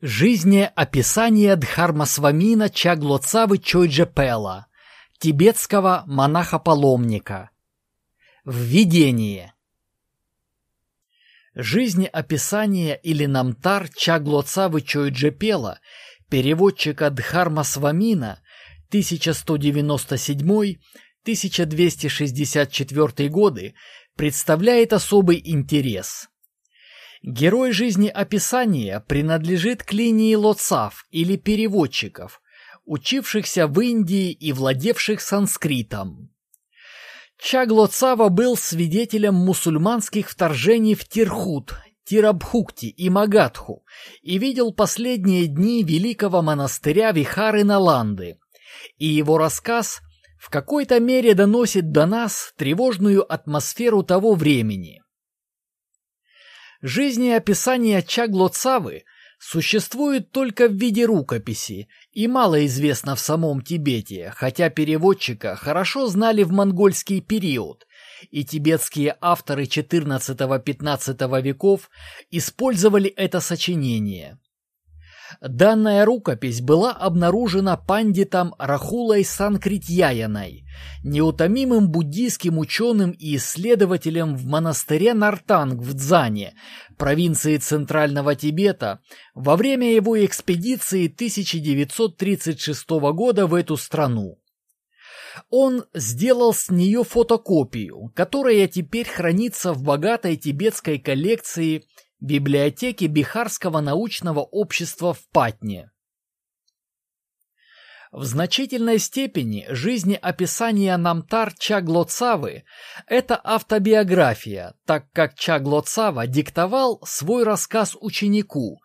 Жизнеописание Дхармасвамина Чаглоцавы Чойджепела, тибетского монаха-паломника. Введение. Жизнеописание или намтар Чаглоцавы Чойджепела, переводчика Дхармасвамина, 1197-1264 годы, представляет особый интерес. Герой жизнеописания принадлежит к линии лоцав или переводчиков, учившихся в Индии и владевших санскритом. Чаглоцава был свидетелем мусульманских вторжений в Тирхут, Тирабхукти и Магадху и видел последние дни великого монастыря Вихары Наланды, и его рассказ в какой-то мере доносит до нас тревожную атмосферу того времени – Жизнеописание Чаглоцавы существует только в виде рукописи и мало известно в самом Тибете, хотя переводчика хорошо знали в монгольский период, и тибетские авторы XIV-XV веков использовали это сочинение. Данная рукопись была обнаружена пандитом Рахулой Санкритьяяной, неутомимым буддийским ученым и исследователем в монастыре Нартанг в Дзане, провинции Центрального Тибета, во время его экспедиции 1936 года в эту страну. Он сделал с нее фотокопию, которая теперь хранится в богатой тибетской коллекции библиотеки Бихарского научного общества в Патне. В значительной степени жизнеописание Намтар Чаглоцавы – это автобиография, так как Чаглоцава диктовал свой рассказ ученику,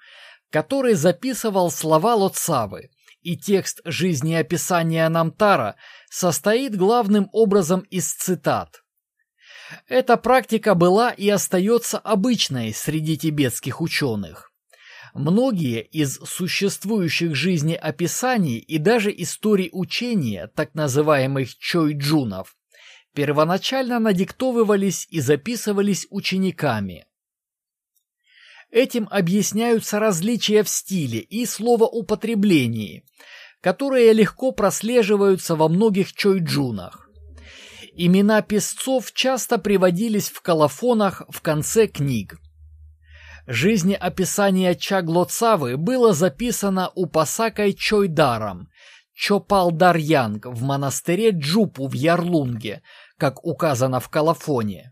который записывал слова Лоцавы, и текст жизнеописания Намтара состоит главным образом из цитат. Эта практика была и остается обычной среди тибетских ученых. Многие из существующих жизнеописаний и даже историй учения, так называемых чойджунов, первоначально надиктовывались и записывались учениками. Этим объясняются различия в стиле и словоупотреблении, которые легко прослеживаются во многих чойджунах. Имена песцов часто приводились в колофонах в конце книг. Жизнеописание Чаглоцавы было записано у Пасакой Чойдаром, Чопалдарьянг в монастыре Джупу в Ярлунге, как указано в колофоне.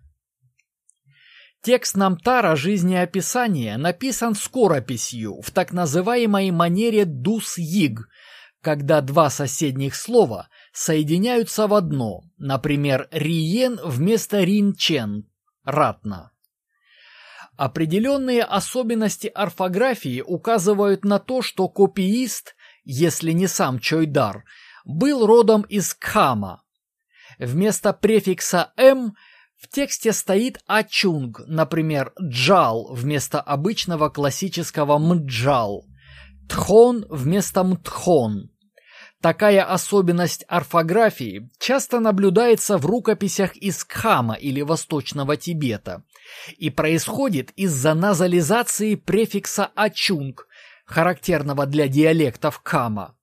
Текст Намтара жизнеописания написан скорописью в так называемой манере дус-йиг, когда два соседних слова соединяются в одно, например, риен вместо ринчен, ратно. Определенные особенности орфографии указывают на то, что копиист, если не сам Чойдар, был родом из Кхама. Вместо префикса «м» в тексте стоит «ачунг», например, «джал» вместо обычного классического «мджал», «тхон» вместо «мтхон», Такая особенность орфографии часто наблюдается в рукописях из Кхама или Восточного Тибета и происходит из-за назализации префикса «ачунг», характерного для диалектов Кама.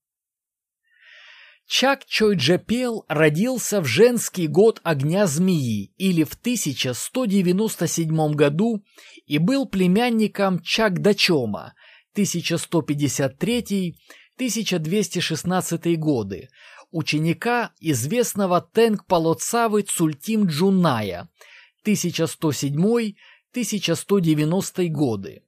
Чак Чойджепел родился в женский год огня змеи или в 1197 году и был племянником Чак Дачома 1153 1216 годы, ученика известного Тенг-Палоцавы Цультим Джуная 1107-1190 годы,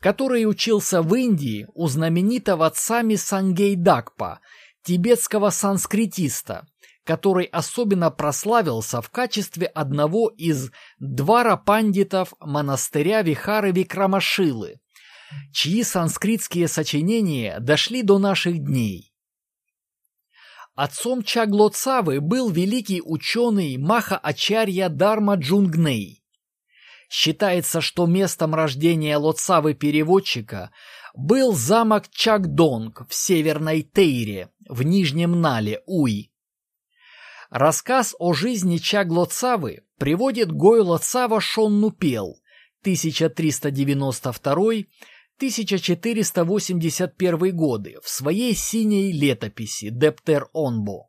который учился в Индии у знаменитого Цами Сангейдакпа, тибетского санскритиста, который особенно прославился в качестве одного из двара пандитов монастыря Вихары Викрамашилы, чьи санскритские сочинения дошли до наших дней. Отцом Чаглоцавы был великий ученый Маха-Ачарья Дарма Джунгней. Считается, что местом рождения Лоцавы-переводчика был замок Чагдонг в Северной Тейре, в Нижнем Нале, Уй. Рассказ о жизни Чаглоцавы приводит Гой Лоцава Шоннупел, 1392 1481 годы в своей синей летописи Дептер Онбо.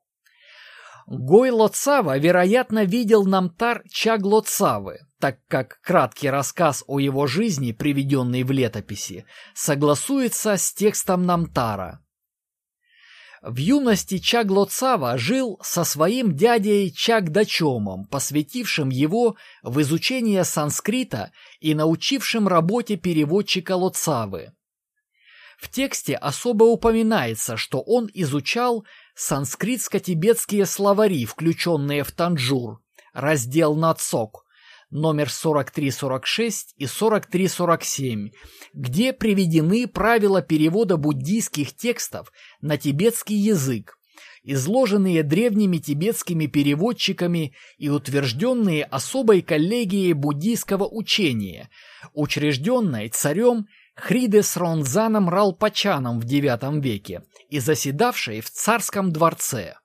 Гойло Цава, вероятно, видел Намтар Чагло Цавы, так как краткий рассказ о его жизни, приведенный в летописи, согласуется с текстом Намтара. В юности Чагло Цава жил со своим дядей Чагдачомом, посвятившим его в изучение санскрита и научившим работе переводчика Лоцавы. В тексте особо упоминается, что он изучал санскритско-тибетские словари, включенные в Танджур, раздел Нацок, номер 4346 и 4347, где приведены правила перевода буддийских текстов на тибетский язык, изложенные древними тибетскими переводчиками и утвержденные особой коллегией буддийского учения, учрежденной царем Хридес Ронзаном Ралпачаном в IX веке и заседавшей в царском дворце.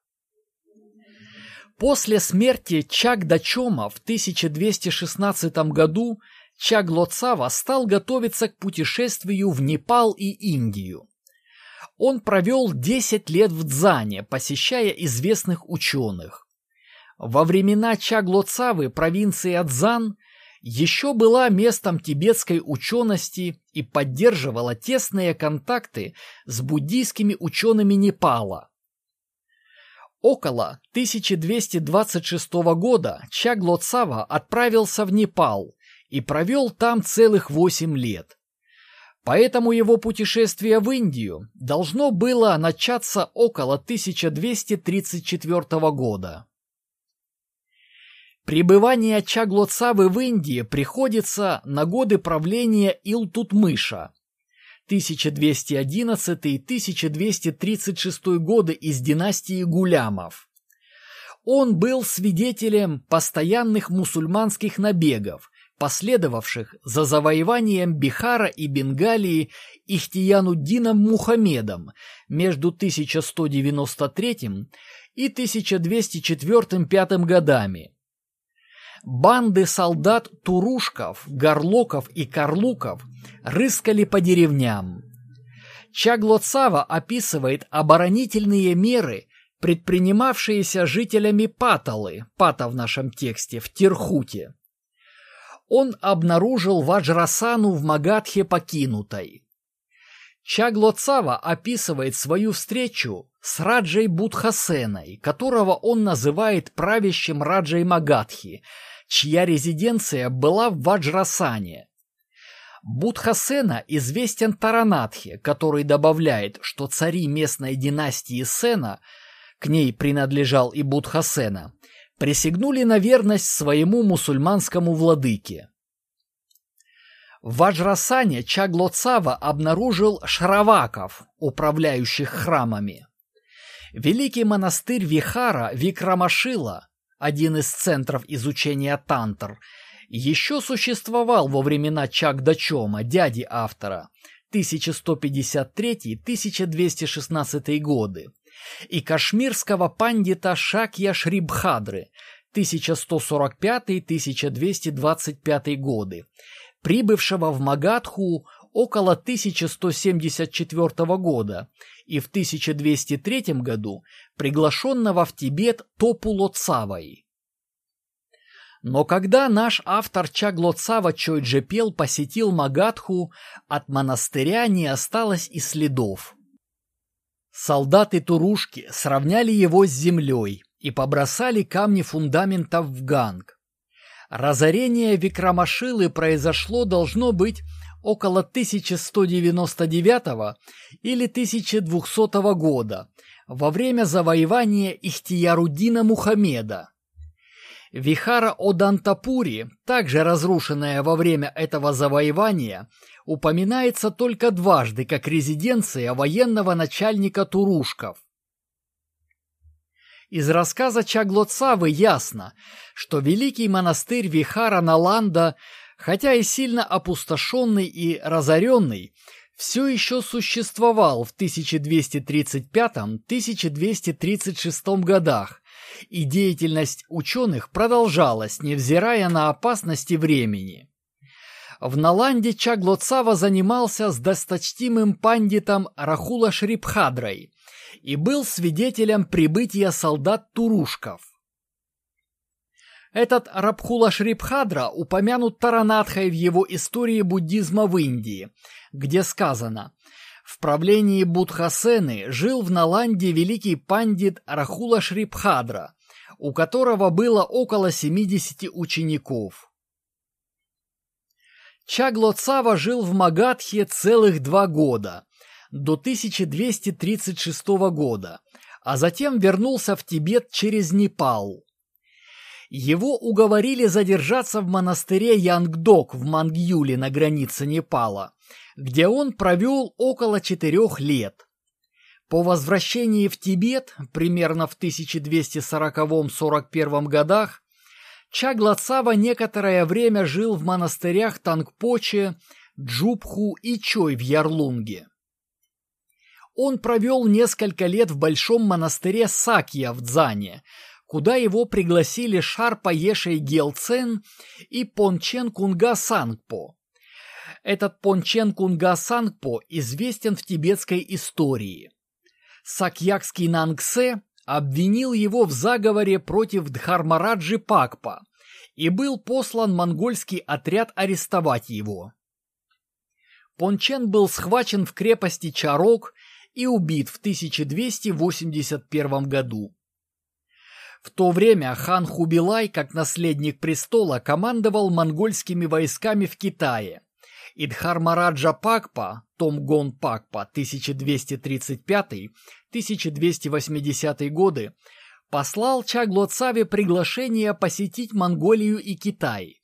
После смерти Чагдачома в 1216 году Чаглоцава стал готовиться к путешествию в Непал и Индию. Он провел 10 лет в Дзане, посещая известных ученых. Во времена Чаглоцавы провинция Дзан еще была местом тибетской учености и поддерживала тесные контакты с буддийскими учеными Непала. Около 1226 года Чагло Цава отправился в Непал и провел там целых восемь лет. Поэтому его путешествие в Индию должно было начаться около 1234 года. Пребывание Чаглоцавы в Индии приходится на годы правления Илтутмыша 1211-1236 годы из династии Гулямов. Он был свидетелем постоянных мусульманских набегов, последовавших за завоеванием Бихара и Бенгалии Ихтиянуддином Мухаммедом между 1193 и 1204-5 годами. Банды солдат Турушков, Горлоков и Карлуков рыскали по деревням. Чаглоцава описывает оборонительные меры, предпринимавшиеся жителями Паталы, Пата в нашем тексте, в Тирхуте. Он обнаружил Ваджрасану в Магадхе покинутой. Чаглоцава описывает свою встречу с Раджей Будхасеной, которого он называет правящим Раджей Магадхи, чья резиденция была в Ваджрасане. Будхасена известен Таранатхе, который добавляет, что цари местной династии Сена, к ней принадлежал и Будхасена, присягнули на верность своему мусульманскому владыке. В Ваджрасане Чаглоцава обнаружил шраваков, управляющих храмами. Великий монастырь Вихара Викрамашила один из центров изучения тантр, еще существовал во времена Чагдачома, дяди автора, 1153-1216 годы, и кашмирского пандита Шакья Шрибхадры, 1145-1225 годы, прибывшего в Магадху около 1174 года и в 1203 году приглашенного в Тибет Топулоцавой. Но когда наш автор Чаглоцава Чойджепел посетил Магадху, от монастыря не осталось и следов. Солдаты-турушки сравняли его с землей и побросали камни фундаментов в ганг. Разорение Викрамашилы произошло, должно быть, около 1199 или 1200 года, во время завоевания Ихтияруддина Мухаммеда. Вихара Одантапури, также разрушенная во время этого завоевания, упоминается только дважды как резиденция военного начальника Турушков. Из рассказа Чаглоцавы ясно, что великий монастырь Вихара Наланда хотя и сильно опустошенный и разоренный, все еще существовал в 1235-1236 годах, и деятельность ученых продолжалась, невзирая на опасности времени. В Наланде Чаглоцава занимался с досточтимым пандитом Рахула Шрипхадрой и был свидетелем прибытия солдат Турушков. Этот Рабхула Шрипхадра упомянут Таранатхой в его истории буддизма в Индии, где сказано «В правлении Будхасены жил в Наланде великий пандит Рахула Шрипхадра, у которого было около 70 учеников». Чагло Цава жил в Магадхе целых два года, до 1236 года, а затем вернулся в Тибет через Непал. Его уговорили задержаться в монастыре Янгдок в Мангюле на границе Непала, где он провел около четырех лет. По возвращении в Тибет, примерно в 1240-41 годах, Чаглацава некоторое время жил в монастырях Тангпоче, Джубху и Чой в Ярлунге. Он провел несколько лет в большом монастыре Сакья в Дзане, куда его пригласили Шарпа Ешей Гелцен и Пончен Кунга Сангпо. Этот Пончен Кунга Сангпо известен в тибетской истории. Сакьякский Нангсе обвинил его в заговоре против Дхармараджи Пакпа и был послан монгольский отряд арестовать его. Пончен был схвачен в крепости Чарок и убит в 1281 году. В то время хан Хубилай, как наследник престола, командовал монгольскими войсками в Китае. Идхармараджа Пакпа, Томгон Пакпа, 1235-1280 годы, послал Чагло Цаве приглашение посетить Монголию и Китай.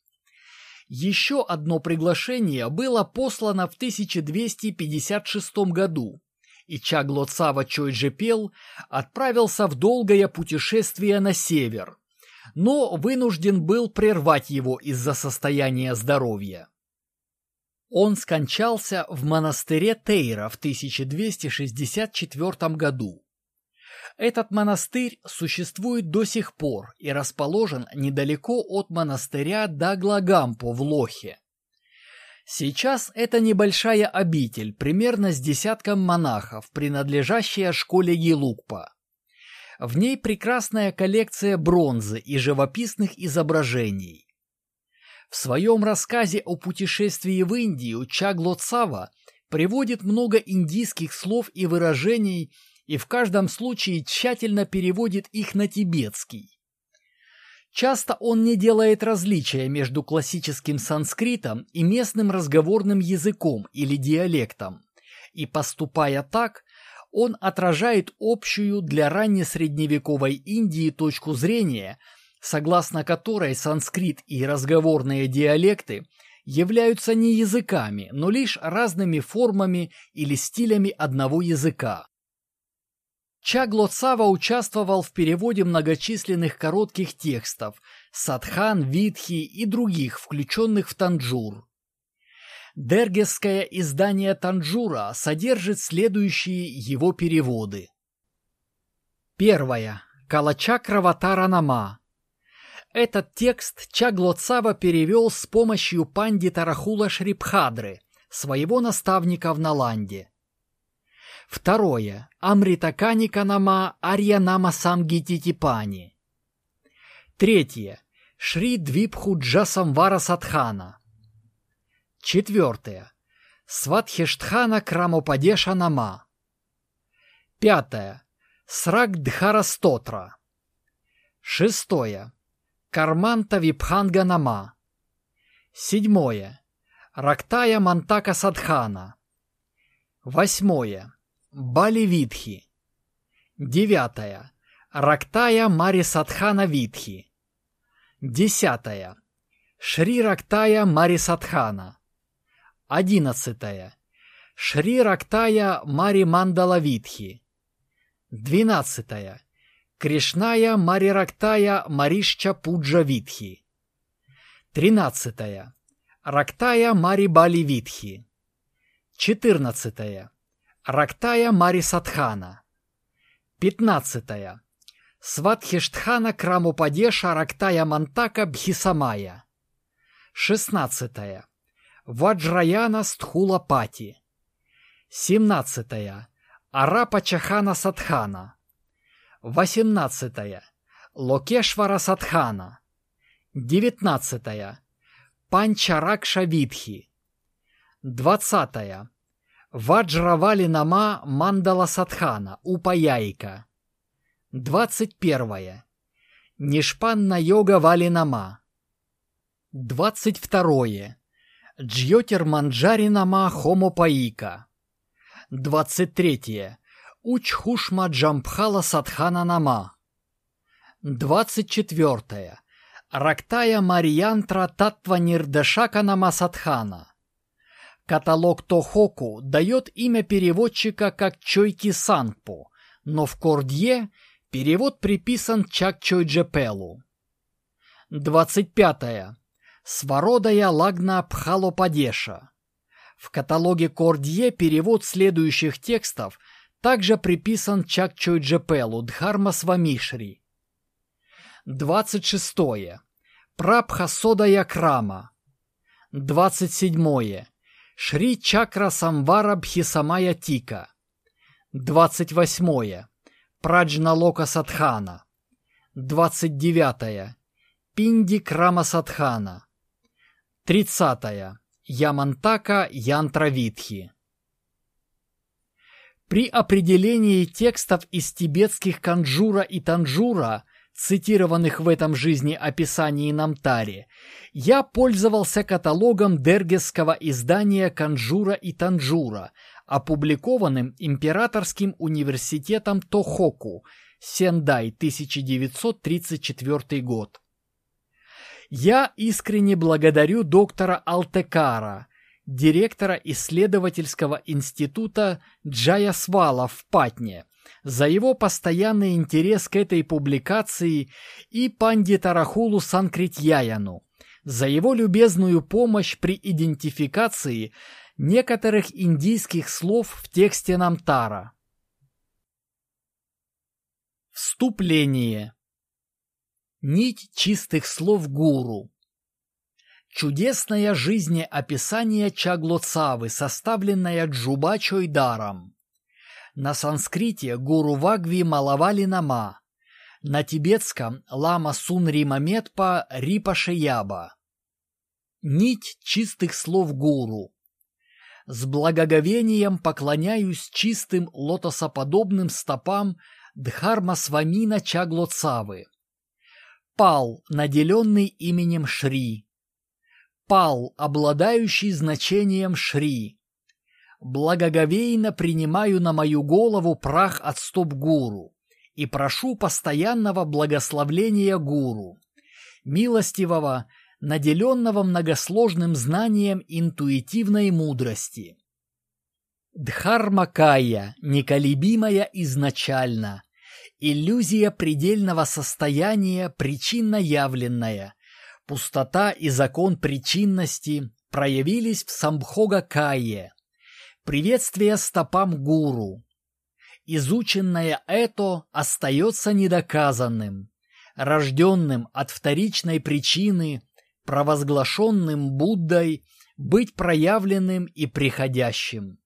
Еще одно приглашение было послано в 1256 году, и Чагло Цава Чойджепел отправился в долгое путешествие на север, но вынужден был прервать его из-за состояния здоровья. Он скончался в монастыре Тейра в 1264 году. Этот монастырь существует до сих пор и расположен недалеко от монастыря Даглагампо в Лохе. Сейчас это небольшая обитель, примерно с десятком монахов, принадлежащая школе Гелукпа. В ней прекрасная коллекция бронзы и живописных изображений. В своем рассказе о путешествии в Индию Чагло Цава приводит много индийских слов и выражений и в каждом случае тщательно переводит их на тибетский. Часто он не делает различия между классическим санскритом и местным разговорным языком или диалектом, и, поступая так, он отражает общую для раннесредневековой Индии точку зрения – согласно которой санскрит и разговорные диалекты являются не языками, но лишь разными формами или стилями одного языка. Чагло Цава участвовал в переводе многочисленных коротких текстов Садхан, Витхи и других, включенных в Танджур. Дергесское издание Танджура содержит следующие его переводы. Первое. Калачакра Ватаранама. Этот текст Чаглоцава перевел с помощью пандита Рахула Шрипхадры, своего наставника в Наланде. Второе. Амритакани Канама Арьянама Самгити Третье. Шри Двипху Джасамвара Садхана. Четвертое. Сватхештхана Крамопадеша Нама. Пятое. Срак Дхара Стотра. Шестое. Карманта Випханга Нама. Седьмое. Рактая Мантака Садхана. Восьмое. Бали Витхи. Девятое. Рактая Мари Садхана Витхи. Десятое. Шри Рактая Мари Садхана. Одиннадцатое. Шри Рактая Мари Мандала Витхи. Двенадцатое. Кришная Марирактая Маришча Пуджа Витхи. Тринадцатая. Рактая Мари Бали Витхи. Четырнадцатая. Рактая Мари Садхана. Пятнадцатая. Сватхиштхана Крамупадеша Рактая Мантака Бхисамая. Шестнадцатая. Ваджраяна Стхулапати. 17. Арапа Чахана Садхана. 18. Локешвара Садхана. 19. Панчаракша Видхи. 20. Ваджравали Нама Мандала Садхана, Упаяйка. 21. Нишпанна йога Валинама. 22. Джьотер Манджари Нама Хомопаика. 23. Учхушма Джампхала Садхана Нама. 24. Рактая Марьянтра Татва Нирдешака Нама Садхана. Каталог Тохоку дает имя переводчика как Чойки Санпу, но в Кордье перевод приписан Чак Чойджепелу. 25. Свародая Лагна Пхалопадеша. В каталоге Кордье перевод следующих текстов также приписан Чак Чойджепелу Дхарма Свамишри. 26. Прабха Содая Крама. 27. Шри Чакра Самвара Бхисамая Тика. 28. Праджна Лока Садхана. 29. Пинди Крама Садхана. 30. Ямантака Янтравитхи. При определении текстов из тибетских канджура и танжура цитированных в этом жизнеописании Намтари, я пользовался каталогом дергесского издания «Канжура и Танжура», опубликованным Императорским университетом Тохоку, Сендай, 1934 год. Я искренне благодарю доктора Алтекара, директора исследовательского института Джаясвала в Патне, за его постоянный интерес к этой публикации и пандита Рахулу Санкритьяяну, за его любезную помощь при идентификации некоторых индийских слов в тексте Намтара. Вступление Нить чистых слов гуру Чудесное жизнеописание Чаглоцавы, составленное Джуба Чойдаром. На санскрите гуру Вагви Малавали Нама. На тибетском лама Сун Римаметпа Рипа Шияба. Нить чистых слов гуру. С благоговением поклоняюсь чистым лотосоподобным стопам Дхарма Свамина Чаглоцавы. Пал, наделенный именем Шри. Пал, обладающий значением Шри благоговейно принимаю на мою голову прах от стоп гуру и прошу постоянного благословления гуру, милостивого, наделенного многосложным знанием интуитивной мудрости. Дхармакая, неколебимая изначально, иллюзия предельного состояния причинно явленная, пустота и закон причинности проявились в Самбхога-кае, Приветствие стопам гуру. Изученное это остается недоказанным, рожденным от вторичной причины, провозглашенным Буддой, быть проявленным и приходящим.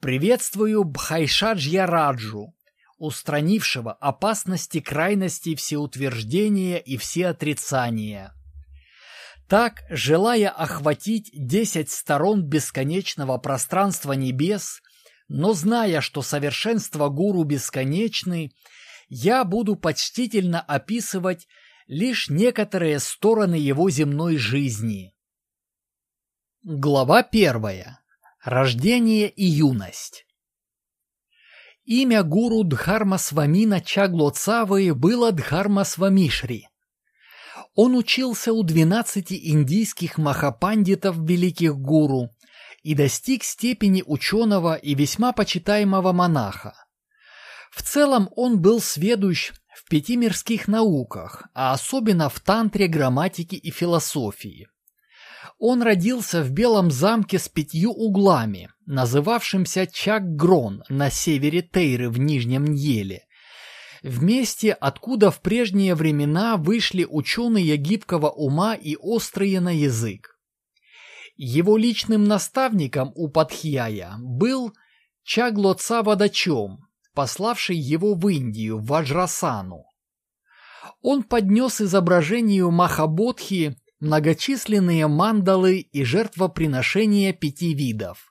Приветствую Бхайшаджья Раджу, устранившего опасности крайности всеутверждения и всеотрицания. Так, желая охватить десять сторон бесконечного пространства небес, но зная, что совершенство гуру бесконечны, я буду почтительно описывать лишь некоторые стороны его земной жизни. Глава первая. Рождение и юность. Имя гуру Дхарма Свамина Чаглоцавы было Дхарма Свамишри. Он учился у двенадцати индийских махапандитов великих гуру и достиг степени ученого и весьма почитаемого монаха. В целом он был сведущ в пяти мирских науках, а особенно в тантре, грамматике и философии. Он родился в Белом замке с пятью углами, называвшимся Чакгрон на севере Тейры в Нижнем Ньеле, в месте, откуда в прежние времена вышли ученые гибкого ума и острые на язык. Его личным наставником у Падхьяя был Чаглоцавадачом, пославший его в Индию, в Ваджрасану. Он поднес изображению Махабодхи многочисленные мандалы и жертвоприношения пяти видов.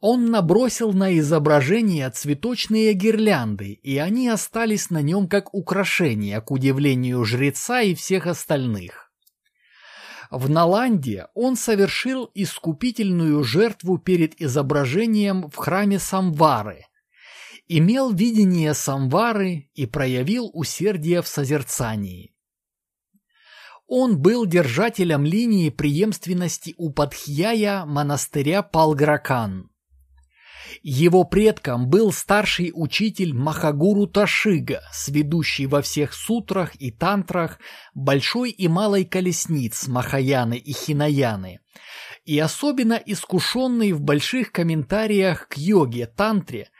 Он набросил на изображение цветочные гирлянды, и они остались на нем как украшения, к удивлению жреца и всех остальных. В Наланде он совершил искупительную жертву перед изображением в храме Самвары, имел видение Самвары и проявил усердие в созерцании. Он был держателем линии преемственности у Падхьяя монастыря Палгракан. Его предком был старший учитель Махагуру Ташига, сведущий во всех сутрах и тантрах большой и малой колесниц Махаяны и Хинаяны, и особенно искушенный в больших комментариях к йоге, тантре,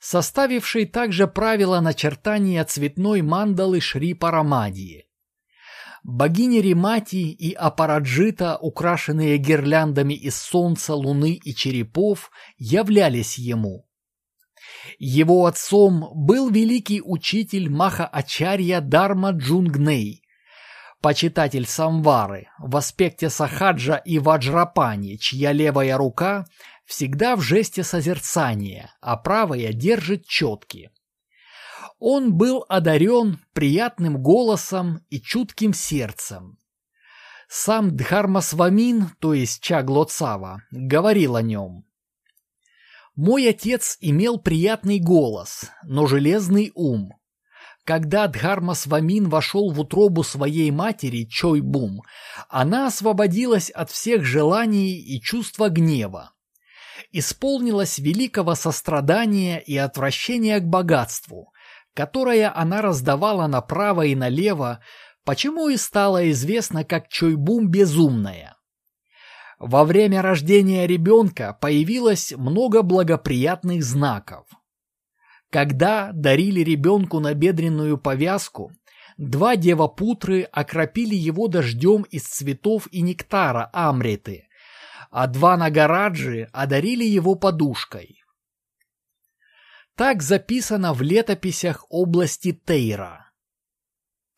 составивший также правила начертания цветной мандалы Шри Парамадии. Богини Римати и Апараджита, украшенные гирляндами из солнца, луны и черепов, являлись ему. Его отцом был великий учитель Маха-Ачарья Дарма Джунгней, почитатель Самвары, в аспекте Сахаджа и Ваджрапани, чья левая рука всегда в жесте созерцания, а правая держит четки. Он был одарен приятным голосом и чутким сердцем. Сам Дхармасвамин, то есть Чаглоцава, говорил о нем. «Мой отец имел приятный голос, но железный ум. Когда Дхармасвамин вошел в утробу своей матери Чойбум, она освободилась от всех желаний и чувства гнева. Исполнилась великого сострадания и отвращения к богатству, которое она раздавала направо и налево, почему и стало известно как Чойбум Безумная. Во время рождения ребенка появилось много благоприятных знаков. Когда дарили ребенку набедренную повязку, два девапутры окропили его дождем из цветов и нектара амриты, а два нагараджи одарили его подушкой. Так записано в летописях области Тейра.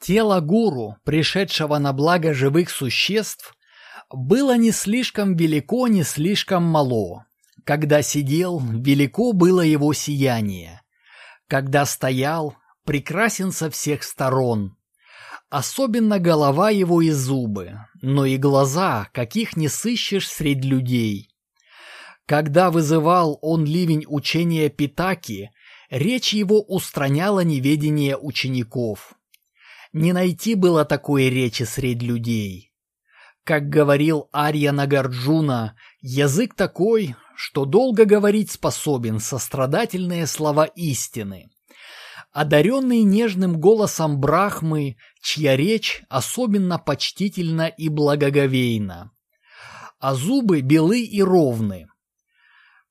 Тело гуру, пришедшего на благо живых существ, было не слишком велико, не слишком мало. Когда сидел, велико было его сияние. Когда стоял, прекрасен со всех сторон. Особенно голова его и зубы, но и глаза, каких не сыщешь среди людей. Когда вызывал он ливень учения Питаки, речь его устраняла неведение учеников. Не найти было такой речи среди людей. Как говорил Арья Нагарджуна, язык такой, что долго говорить способен сострадательные слова истины. Одаренный нежным голосом Брахмы, чья речь особенно почтительна и благоговейна. А зубы белы и ровны,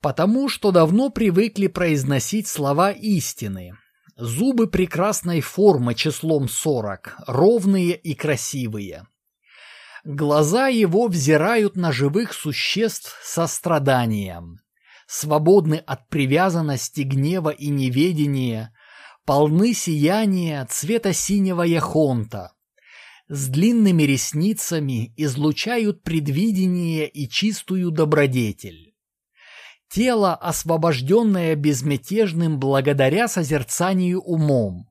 потому что давно привыкли произносить слова истины. Зубы прекрасной формы числом сорок, ровные и красивые. Глаза его взирают на живых существ со страданием, свободны от привязанности, гнева и неведения, полны сияния цвета синего яхонта, с длинными ресницами излучают предвидение и чистую добродетель. Тело, освобожденное безмятежным благодаря созерцанию умом.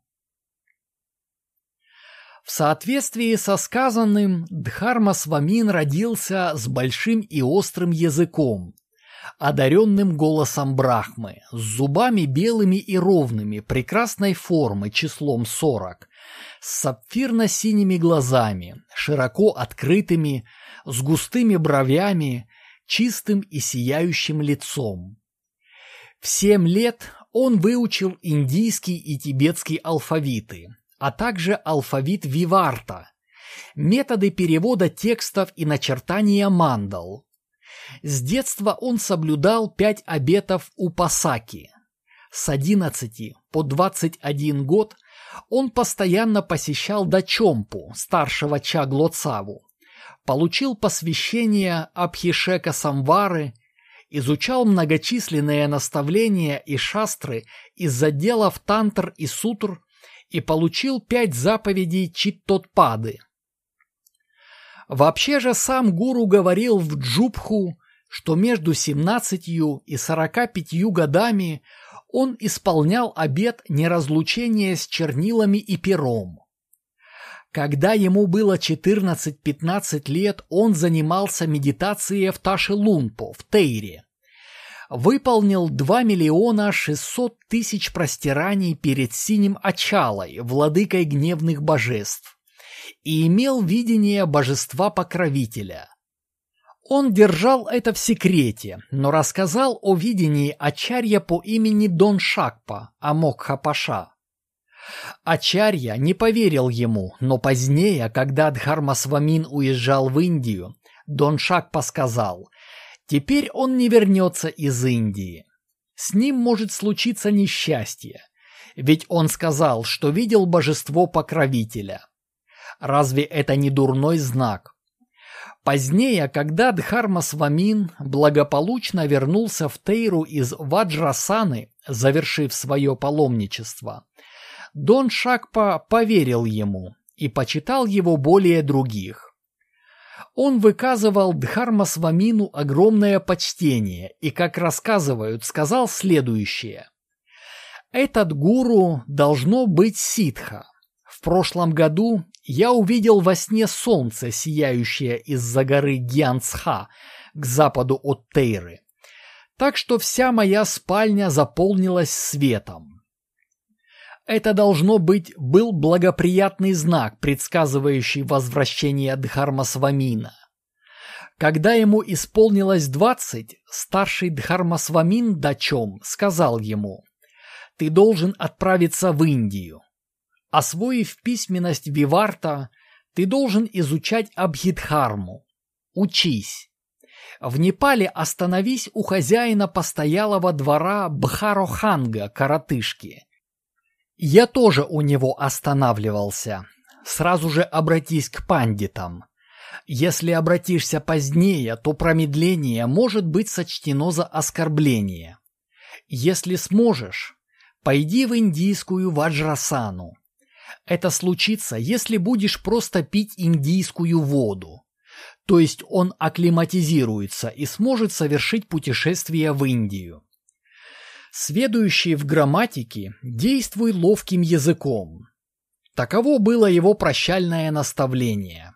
В соответствии со сказанным, Дхарма Свамин родился с большим и острым языком, одаренным голосом Брахмы, с зубами белыми и ровными, прекрасной формы, числом сорок, с сапфирно-синими глазами, широко открытыми, с густыми бровями, чистым и сияющим лицом. В семь лет он выучил индийский и тибетский алфавиты, а также алфавит Виварта, методы перевода текстов и начертания мандал. С детства он соблюдал пять обетов у Пасаки. С 11 по 21 год он постоянно посещал Дачомпу, старшего Чаглоцаву, получил посвящение Абхишека Самвары, изучал многочисленные наставления и шастры из заделов Тантр и Сутр и получил пять заповедей Читтотпады. Вообще же сам гуру говорил в Джубху, что между 17 и 45 годами он исполнял обет неразлучения с чернилами и пером. Когда ему было 14-15 лет, он занимался медитацией в Ташелунпо, в Тейре. Выполнил 2 миллиона 600 тысяч простираний перед синим Очалой, владыкой гневных божеств, и имел видение божества-покровителя. Он держал это в секрете, но рассказал о видении Ачарья по имени Дон Шакпа, Амокха Паша. Ачарья не поверил ему, но позднее, когда Дхармасвамин уезжал в Индию, Дон Шакпа сказал, «Теперь он не вернется из Индии. С ним может случиться несчастье, ведь он сказал, что видел божество-покровителя. Разве это не дурной знак?» Позднее, когда Дхарма Свамин благополучно вернулся в Тейру из Ваджрасаны, завершив свое паломничество, Дон Шакпа поверил ему и почитал его более других. Он выказывал Дхарма Свамину огромное почтение и, как рассказывают, сказал следующее. «Этот гуру должно быть ситха. В прошлом году я увидел во сне солнце, сияющее из-за горы Гьянцха к западу от Тейры. Так что вся моя спальня заполнилась светом. Это должно быть был благоприятный знак, предсказывающий возвращение Дхармасвамина. Когда ему исполнилось двадцать, старший Дхармасвамин Дачом сказал ему, «Ты должен отправиться в Индию. Освоив письменность Виварта, ты должен изучать Абхидхарму. Учись. В Непале остановись у хозяина постоялого двора Бхароханга, коротышки. Я тоже у него останавливался. Сразу же обратись к пандитам. Если обратишься позднее, то промедление может быть сочтено за оскорбление. Если сможешь, пойди в индийскую Ваджрасану. Это случится, если будешь просто пить индийскую воду. То есть он акклиматизируется и сможет совершить путешествие в Индию. Сведущий в грамматике, действуй ловким языком. Таково было его прощальное наставление.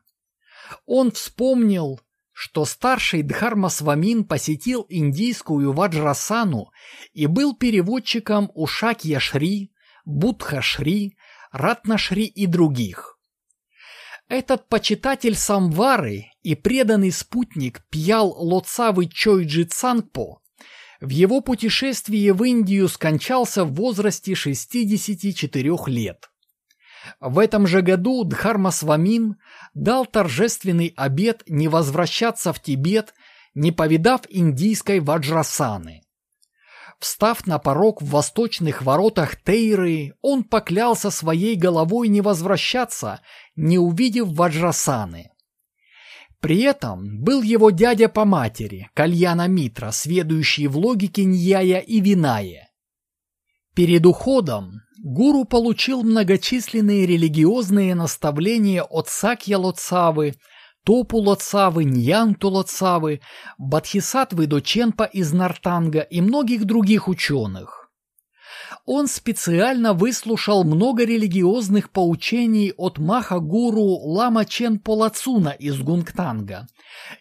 Он вспомнил, что старший Дхармасвамин посетил индийскую Ваджрасану и был переводчиком у Шакья Шри, Будха Шри, Ратнашри и других. Этот почитатель Самвары и преданный спутник Пьял Лоцавы Чойджи Цангпо в его путешествии в Индию скончался в возрасте 64 лет. В этом же году Дхарма Свамин дал торжественный обет не возвращаться в Тибет, не повидав индийской Ваджрасаны. Встав на порог в восточных воротах Тейры, он поклялся своей головой не возвращаться, не увидев Ваджрасаны. При этом был его дядя по матери, Кальяна Митра, сведущий в логике Ньяя и Виная. Перед уходом гуру получил многочисленные религиозные наставления от Сакья Лоцавы, Топу Лоцавы, Ньянту Лоцавы, Бадхисатвы Доченпа из Нартанга и многих других ученых. Он специально выслушал много религиозных поучений от Маха-гуру Лама Ченпо Лацуна из Гунгтанга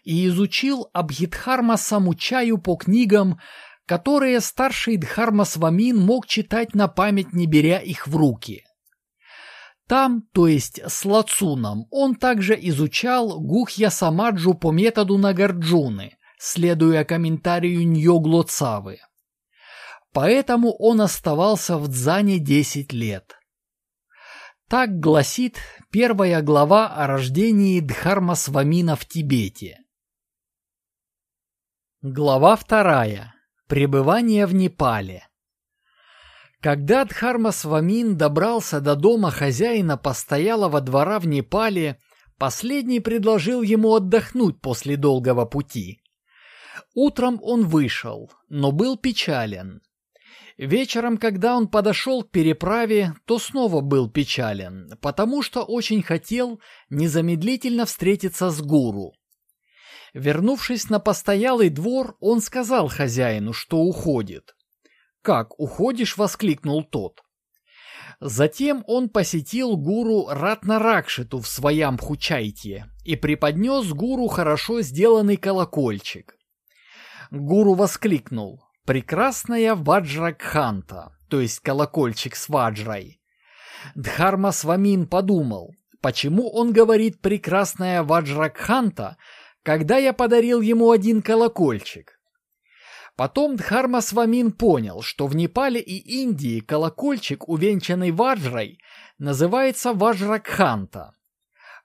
и изучил Абхидхарма Самучаю по книгам, которые старший Дхарма Свамин мог читать на память, не беря их в руки. Там, то есть с Лацуном, он также изучал Гухья Самаджу по методу Нагарджуны, следуя комментарию Ньогло Цавы. Поэтому он оставался в Дзане 10 лет. Так гласит первая глава о рождении Дхарма Свамина в Тибете. Глава вторая. Пребывание в Непале. Когда Дхарма Свамин добрался до дома хозяина постоялого двора в Непале, Последний предложил ему отдохнуть после долгого пути. Утром он вышел, но был печален. Вечером, когда он подошел к переправе, то снова был печален, потому что очень хотел незамедлительно встретиться с гуру. Вернувшись на постоялый двор, он сказал хозяину, что уходит. «Как, уходишь?» — воскликнул тот. Затем он посетил гуру Ратнаракшиту в своем хучайте и преподнес гуру хорошо сделанный колокольчик. Гуру воскликнул «Прекрасная Ваджракханта», то есть колокольчик с ваджрой. Дхарма Свамин подумал, почему он говорит «прекрасная Ваджракханта», когда я подарил ему один колокольчик. Потом Дхарма Свамин понял, что в Непале и Индии колокольчик, увенчанный ваджрой, называется ваджракханта.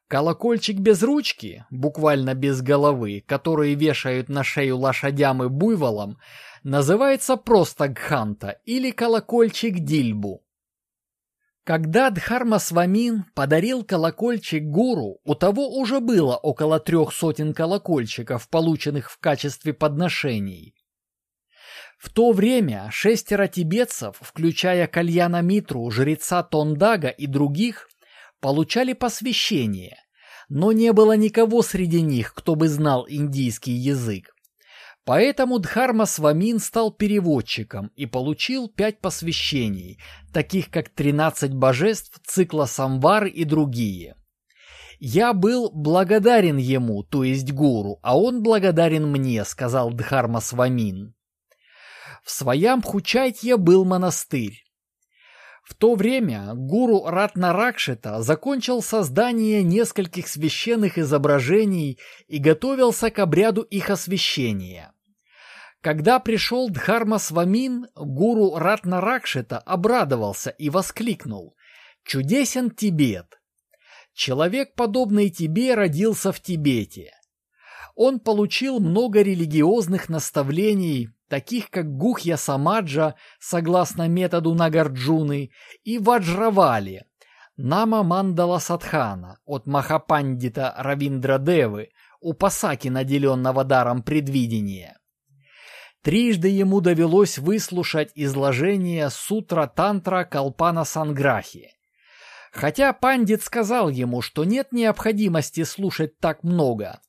Колокольчик без ручки, буквально без головы, которые вешают на шею лошадям и буйволам, называется просто гханта или колокольчик дильбу. Когда Дхарма Свамин подарил колокольчик гуру, у того уже было около трех сотен колокольчиков, полученных в качестве подношений. В то время шестеро тибетцев, включая Кальяна Митру, жреца Тондага и других, получали посвящение, но не было никого среди них, кто бы знал индийский язык. Поэтому Дхарма Свамин стал переводчиком и получил пять посвящений, таких как тринадцать божеств, цикла Самвары и другие. «Я был благодарен ему, то есть гуру, а он благодарен мне», — сказал Дхарма Свамин. В своем Хучайтье был монастырь. В то время гуру Ратнаракшита закончил создание нескольких священных изображений и готовился к обряду их освящения. Когда пришел Дхарма Свамин, гуру Ратнаракшита обрадовался и воскликнул «Чудесен Тибет! Человек, подобный тебе, родился в Тибете. Он получил много религиозных наставлений, таких как Гухья Самаджа, согласно методу Нагарджуны, и Ваджравали, Нама Мандала Садхана от Махапандита Равиндрадевы, у Пасаки, наделенного даром предвидения. Трижды ему довелось выслушать изложение сутра-тантра Калпана Санграхи. Хотя пандит сказал ему, что нет необходимости слушать так много,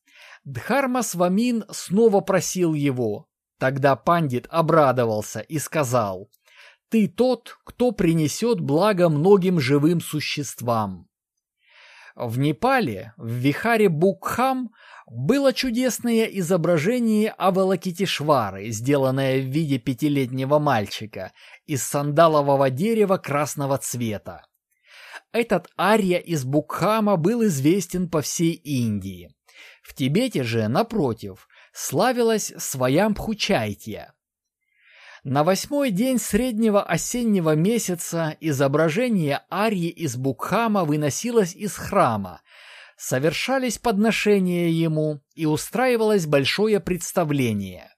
Дхарма Свамин снова просил его, Тогда пандит обрадовался и сказал, «Ты тот, кто принесет благо многим живым существам». В Непале, в Вихаре Букхам, было чудесное изображение Авалакитишвары, сделанное в виде пятилетнего мальчика из сандалового дерева красного цвета. Этот ария из Букхама был известен по всей Индии. В Тибете же, напротив, славилась своям Пхучайтья. На восьмой день среднего осеннего месяца изображение Арьи из Букхама выносилось из храма, совершались подношения ему и устраивалось большое представление.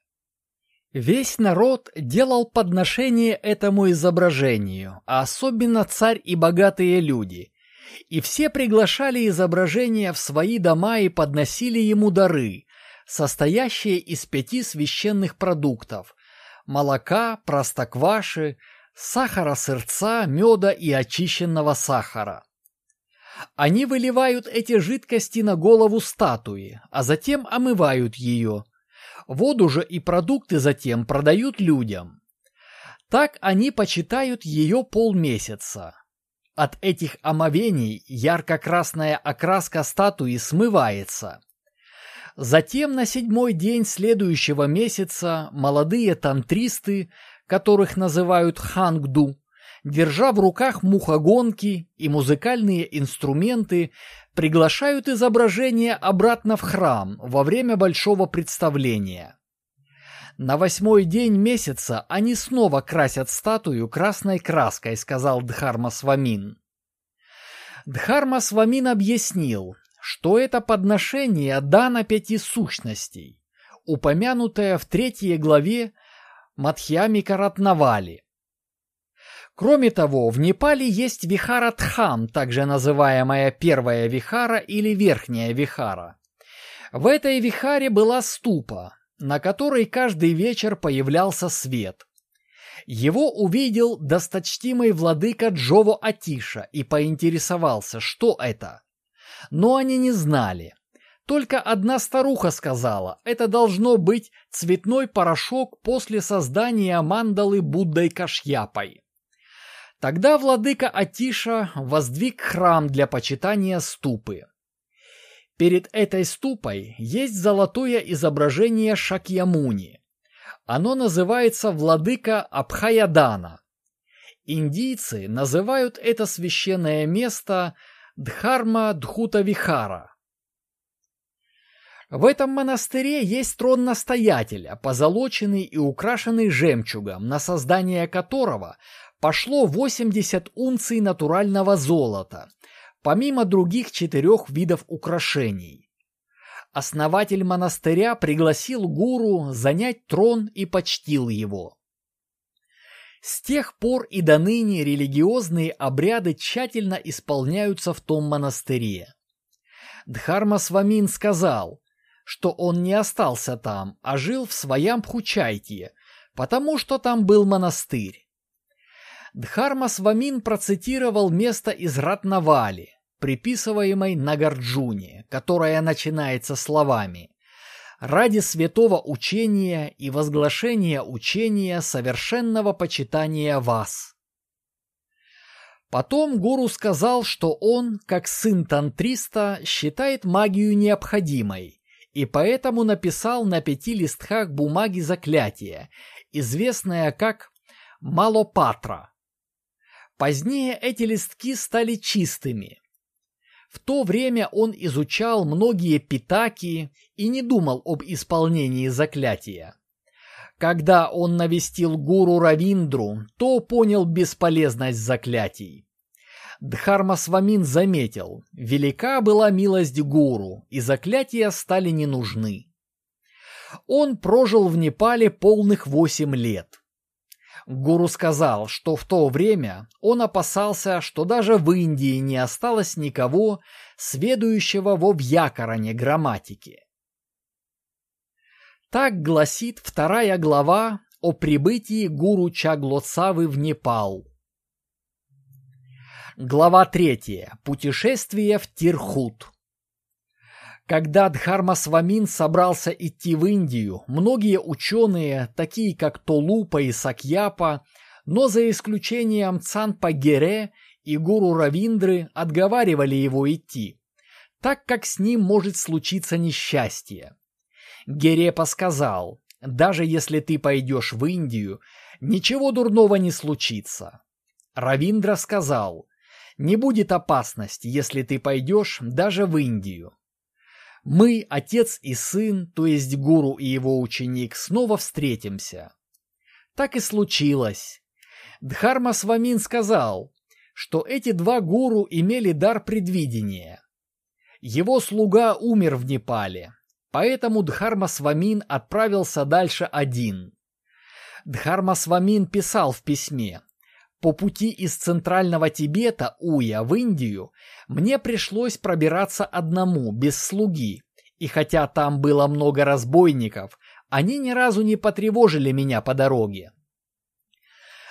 Весь народ делал подношение этому изображению, а особенно царь и богатые люди, и все приглашали изображение в свои дома и подносили ему дары, состоящее из пяти священных продуктов – молока, простокваши, сахара сырца, меда и очищенного сахара. Они выливают эти жидкости на голову статуи, а затем омывают ее. Воду же и продукты затем продают людям. Так они почитают ее полмесяца. От этих омовений ярко-красная окраска статуи смывается – Затем на седьмой день следующего месяца молодые тантристы, которых называют хангду, держа в руках мухогонки и музыкальные инструменты, приглашают изображение обратно в храм во время большого представления. На восьмой день месяца они снова красят статую красной краской, сказал Дхарма Свамин. Дхарма Свамин объяснил, что это подношение дано пяти сущностей, упомянутое в третьей главе Мадхьями Каратнавали. Кроме того, в Непале есть вихара Тхам, также называемая первая вихара или верхняя вихара. В этой вихаре была ступа, на которой каждый вечер появлялся свет. Его увидел досточтимый владыка Джово Атиша и поинтересовался, что это. Но они не знали. Только одна старуха сказала, это должно быть цветной порошок после создания мандалы Буддой Кашьяпой. Тогда владыка Атиша воздвиг храм для почитания ступы. Перед этой ступой есть золотое изображение Шакьямуни. Оно называется владыка Абхаядана. Индийцы называют это священное место Дхарма Дхута Вихара. В этом монастыре есть трон настоятеля, позолоченный и украшенный жемчугом, на создание которого пошло 80 унций натурального золота, помимо других четырех видов украшений. Основатель монастыря пригласил гуру занять трон и почтил его. С тех пор и до ныне религиозные обряды тщательно исполняются в том монастыре. Дхарма Свамин сказал, что он не остался там, а жил в своем Пхучайте, потому что там был монастырь. Дхарма Свамин процитировал место из Ратнавали, приписываемой Нагарджуне, которая начинается словами «Ради святого учения и возглашения учения совершенного почитания вас». Потом гуру сказал, что он, как сын тантриста, считает магию необходимой, и поэтому написал на пяти листках бумаги заклятие, известное как Малопатра – Позднее эти листки стали чистыми. В то время он изучал многие питаки и не думал об исполнении заклятия. Когда он навестил гуру Равиндру, то понял бесполезность заклятий. Дхармасвамин заметил, велика была милость гуру, и заклятия стали не нужны. Он прожил в Непале полных восемь лет. Гуру сказал, что в то время он опасался, что даже в Индии не осталось никого, сведущего во вьякаране грамматики. Так гласит вторая глава о прибытии гуру Чаглоцавы в Непал. Глава третья. Путешествие в Тирхут. Когда Дхармасвамин собрался идти в Индию, многие ученые, такие как Толупа и Сакьяпа, но за исключением Цанпа Гере и гуру Равиндры, отговаривали его идти, так как с ним может случиться несчастье. Герепа сказал, даже если ты пойдешь в Индию, ничего дурного не случится. Равиндра сказал, не будет опасности, если ты пойдешь даже в Индию. Мы, отец и сын, то есть гуру и его ученик, снова встретимся. Так и случилось. Дхарма Свамин сказал, что эти два гуру имели дар предвидения. Его слуга умер в Непале, поэтому Дхарма Свамин отправился дальше один. Дхарма Свамин писал в письме, по пути из центрального Тибета, Уя, в Индию, мне пришлось пробираться одному, без слуги, и хотя там было много разбойников, они ни разу не потревожили меня по дороге.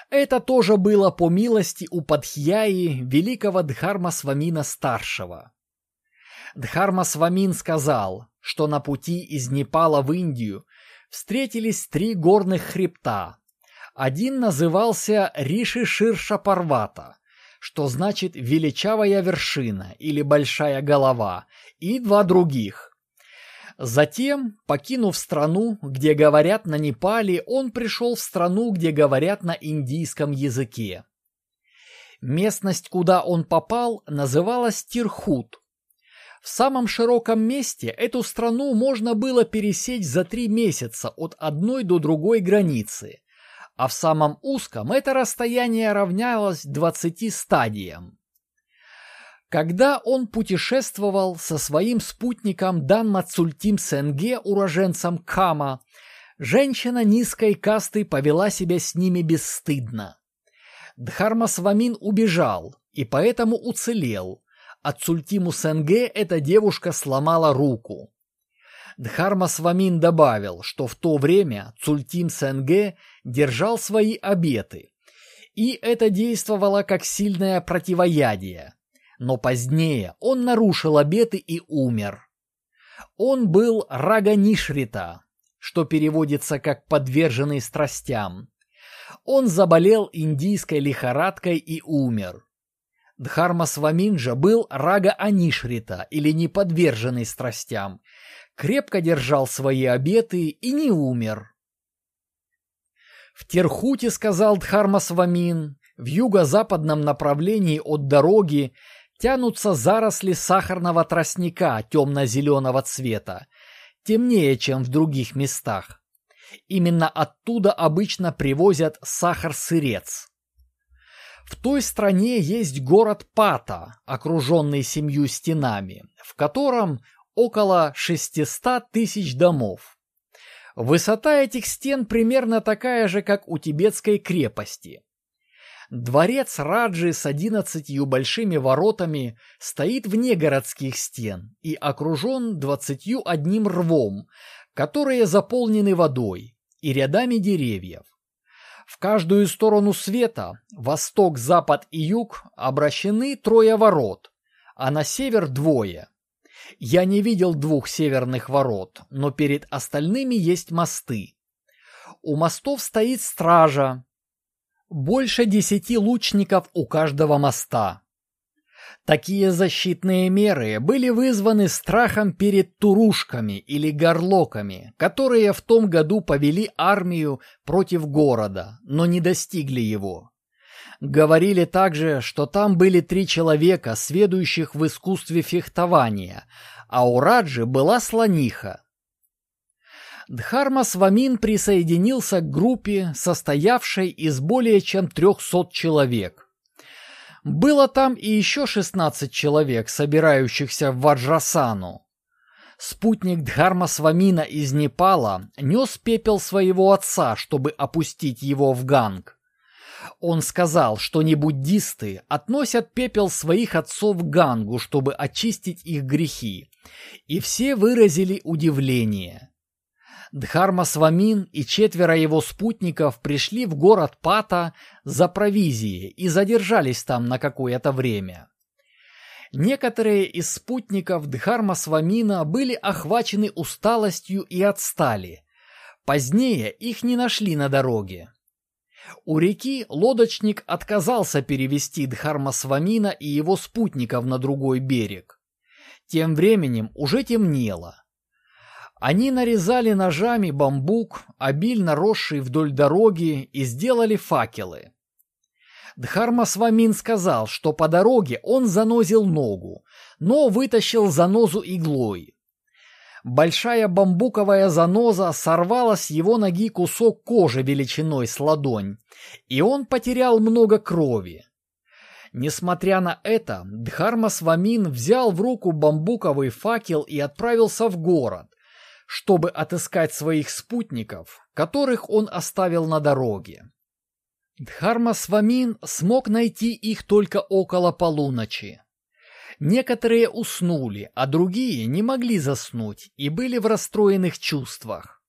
Это тоже было по милости у Падхьяи, великого Дхарма Свамина старшего. Дхарма Свамин сказал, что на пути из Непала в Индию встретились три горных хребта, один назывался Риши Ширша Парвата, что значит «величавая вершина» или «большая голова», и два других. Затем, покинув страну, где говорят на Непале, он пришел в страну, где говорят на индийском языке. Местность, куда он попал, называлась Тирхут. В самом широком месте эту страну можно было пересечь за три месяца от одной до другой границы, а в самом узком это расстояние равнялось 20 стадиям. Когда он путешествовал со своим спутником Дан Мацультим Сенге, уроженцем Кама, женщина низкой касты повела себя с ними бесстыдно. Дхармасвамин убежал и поэтому уцелел, а Цультиму Сенге эта девушка сломала руку. Дхармасвамин добавил, что в то время Цультим Сенге держал свои обеты, и это действовало как сильное противоядие. Но позднее он нарушил обеты и умер. Он был Раганишрита, что переводится как «подверженный страстям». Он заболел индийской лихорадкой и умер. Дхарма Сваминджа был Рага Анишрита, или неподверженный страстям, крепко держал свои обеты и не умер. В Терхуте, сказал Дхарма Свамин, в юго-западном направлении от дороги тянутся заросли сахарного тростника темно-зеленого цвета, темнее, чем в других местах. Именно оттуда обычно привозят сахар-сырец. В той стране есть город Пата, окруженный семью стенами, в котором около 600 тысяч домов. Высота этих стен примерно такая же, как у тибетской крепости. Дворец Раджи с одиннадцатью большими воротами стоит вне городских стен и окружен двадцатью одним рвом, которые заполнены водой, и рядами деревьев. В каждую сторону света, восток, запад и юг, обращены трое ворот, а на север двое. Я не видел двух северных ворот, но перед остальными есть мосты. У мостов стоит стража, больше десяти лучников у каждого моста. Такие защитные меры были вызваны страхом перед турушками или горлоками, которые в том году повели армию против города, но не достигли его. Говорили также, что там были три человека, сведущих в искусстве фехтования, а у Раджи была слониха. Дхарма Свамин присоединился к группе, состоявшей из более чем 300 человек. Было там и еще 16 человек, собирающихся в Ваджрасану. Спутник Дхарма Свамина из Непала нес пепел своего отца, чтобы опустить его в Ганг. Он сказал, что не буддисты относят пепел своих отцов в Гангу, чтобы очистить их грехи, и все выразили удивление. Дхарма Свамин и четверо его спутников пришли в город Пата за провизией и задержались там на какое-то время. Некоторые из спутников Дхарма Свамина были охвачены усталостью и отстали. Позднее их не нашли на дороге. У реки лодочник отказался перевести Дхарма Свамина и его спутников на другой берег. Тем временем уже темнело. Они нарезали ножами бамбук, обильно росший вдоль дороги, и сделали факелы. Дхарма Свамин сказал, что по дороге он занозил ногу, но вытащил занозу иглой. Большая бамбуковая заноза сорвала с его ноги кусок кожи величиной с ладонь, и он потерял много крови. Несмотря на это, Дхарма Свамин взял в руку бамбуковый факел и отправился в город, чтобы отыскать своих спутников, которых он оставил на дороге. Дхарма Свамин смог найти их только около полуночи. Некоторые уснули, а другие не могли заснуть и были в расстроенных чувствах.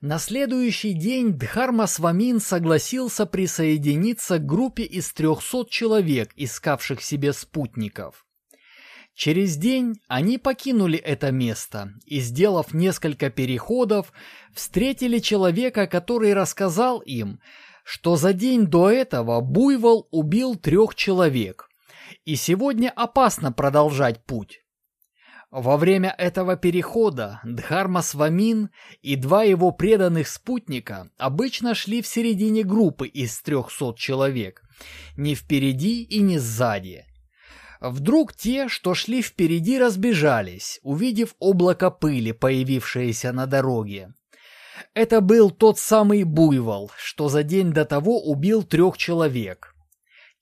На следующий день Дхарма Свамин согласился присоединиться к группе из трехсот человек, искавших себе спутников. Через день они покинули это место и, сделав несколько переходов, встретили человека, который рассказал им, что за день до этого Буйвол убил трех человек, и сегодня опасно продолжать путь. Во время этого перехода Дхарма Свамин и два его преданных спутника обычно шли в середине группы из трехсот человек, не впереди и не сзади. Вдруг те, что шли впереди, разбежались, увидев облако пыли, появившееся на дороге. Это был тот самый буйвол, что за день до того убил трех человек.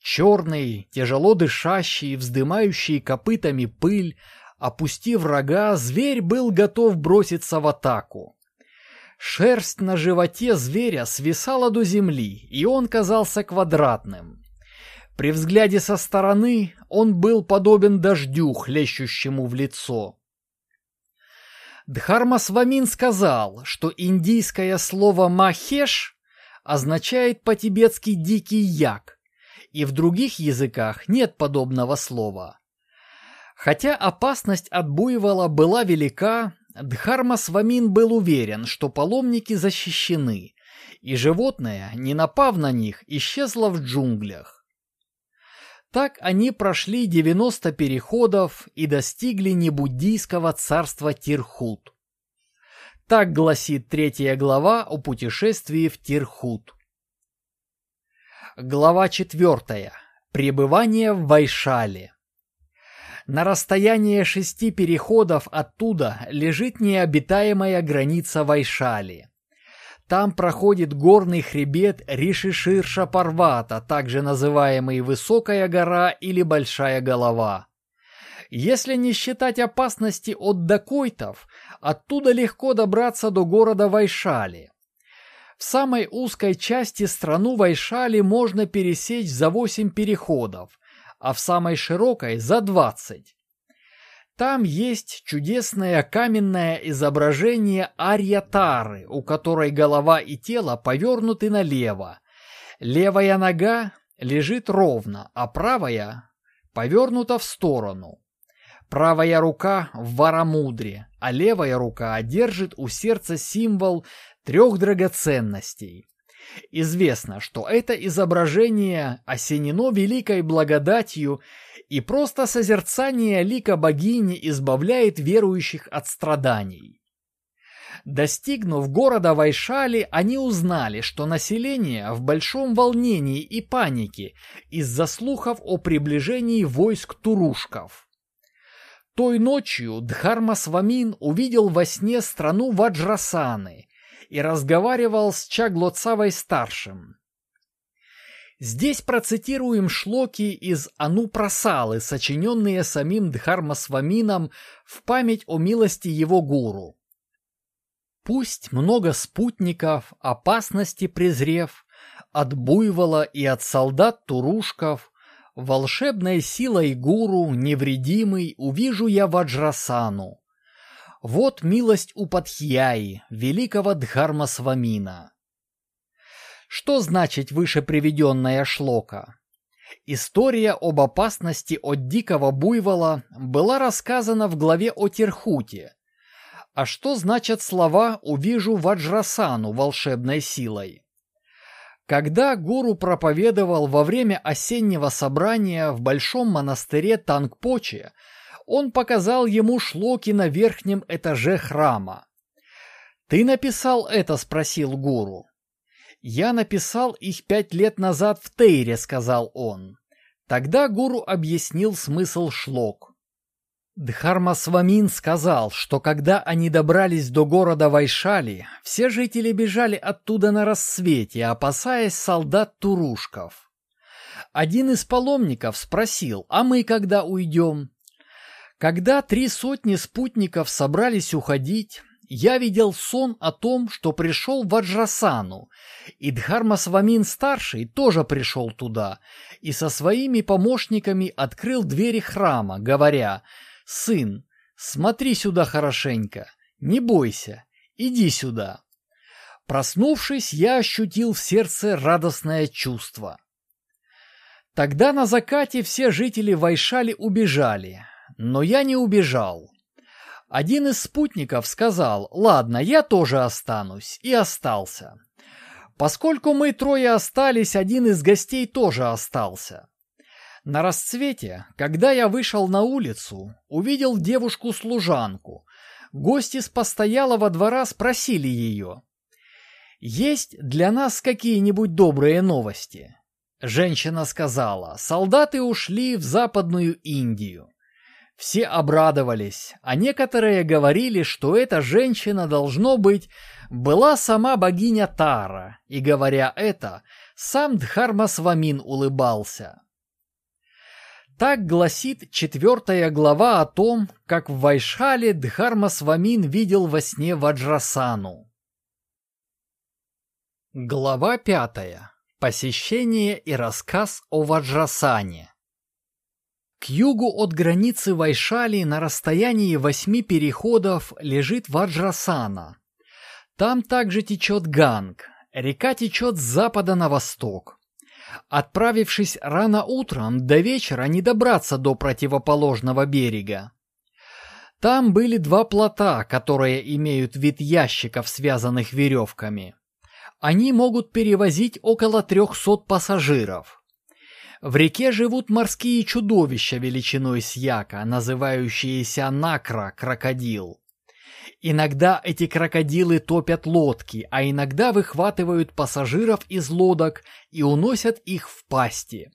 Черный, тяжело дышащий, вздымающий копытами пыль, опустив рога, зверь был готов броситься в атаку. Шерсть на животе зверя свисала до земли, и он казался квадратным. При взгляде со стороны он был подобен дождю, хлещущему в лицо. Дхармасвамин сказал, что индийское слово «махеш» означает по-тибетски «дикий як», и в других языках нет подобного слова. Хотя опасность от буйвола была велика, Дхарма Свамин был уверен, что паломники защищены, и животное, не напав на них, исчезло в джунглях. Так они прошли 90 переходов и достигли небуддийского царства Тирхут. Так гласит третья глава о путешествии в Тирхут. Глава четвертая. Пребывание в Вайшале. На расстоянии шести переходов оттуда лежит необитаемая граница Вайшали. Там проходит горный хребет Ришиширша-Парвата, также называемый Высокая гора или Большая голова. Если не считать опасности от дакойтов, оттуда легко добраться до города Вайшали. В самой узкой части страну Вайшали можно пересечь за 8 переходов, а в самой широкой за 20. Там есть чудесное каменное изображение Арьятары, у которой голова и тело повернуты налево. Левая нога лежит ровно, а правая повернута в сторону. Правая рука в варамудре, а левая рука держит у сердца символ трех драгоценностей. Известно, что это изображение осенено великой благодатью, и просто созерцание лика богини избавляет верующих от страданий. Достигнув города Вайшали, они узнали, что население в большом волнении и панике из-за слухов о приближении войск турушков. Той ночью Дхарма Свамин увидел во сне страну Ваджрасаны и разговаривал с Чаглоцавой-старшим. Здесь процитируем шлоки из Анупрасалы, сочиненные самим Дхармасвамином в память о милости его гуру. Пусть много спутников, опасности презрев, от буйвола и от солдат турушков, волшебной силой гуру, невредимый, увижу я Ваджрасану. Вот милость у Патхьяи, великого Дхармасвамина. Что значит выше приведенная шлока? История об опасности от дикого буйвола была рассказана в главе о Терхуте. А что значат слова «увижу Ваджрасану» волшебной силой? Когда гуру проповедовал во время осеннего собрания в большом монастыре Тангпоче, он показал ему шлоки на верхнем этаже храма. «Ты написал это?» — спросил гуру. «Я написал их пять лет назад в Тейре», — сказал он. Тогда гуру объяснил смысл шлок. Дхарма Свамин сказал, что когда они добрались до города Вайшали, все жители бежали оттуда на рассвете, опасаясь солдат-турушков. Один из паломников спросил, а мы когда уйдем? Когда три сотни спутников собрались уходить, я видел сон о том, что пришел в Аджрасану, и Дхармасвамин-старший тоже пришел туда и со своими помощниками открыл двери храма, говоря «Сын, смотри сюда хорошенько, не бойся, иди сюда». Проснувшись, я ощутил в сердце радостное чувство. Тогда на закате все жители Вайшали убежали, но я не убежал. Один из спутников сказал, ладно, я тоже останусь, и остался. Поскольку мы трое остались, один из гостей тоже остался. На расцвете, когда я вышел на улицу, увидел девушку-служанку. Гости с постоялого двора спросили ее. «Есть для нас какие-нибудь добрые новости?» Женщина сказала, солдаты ушли в Западную Индию. Все обрадовались, а некоторые говорили, что эта женщина, должно быть, была сама богиня Тара, и, говоря это, сам Дхармасвамин улыбался. Так гласит четвертая глава о том, как в Вайшале Дхармасвамин видел во сне Ваджрасану. Глава пятая. Посещение и рассказ о Ваджрасане. К югу от границы Вайшали на расстоянии восьми переходов лежит Ваджрасана. Там также течет Ганг. Река течет с запада на восток. Отправившись рано утром, до вечера не добраться до противоположного берега. Там были два плота, которые имеют вид ящиков, связанных веревками. Они могут перевозить около 300 пассажиров. В реке живут морские чудовища величиной с яка, называющиеся накра, крокодил. Иногда эти крокодилы топят лодки, а иногда выхватывают пассажиров из лодок и уносят их в пасти.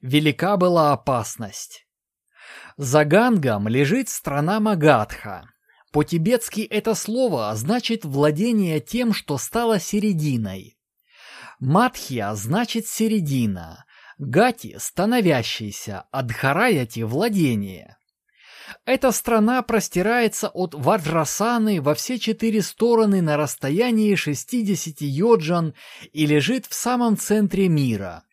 Велика была опасность. За Гангом лежит страна Магадха, по-тибетски это слово значит владение тем, что стало серединой. Матхья значит середина, гати – становящийся, а дхараяти – владение. Эта страна простирается от Ваджрасаны во все четыре стороны на расстоянии 60 йоджан и лежит в самом центре мира.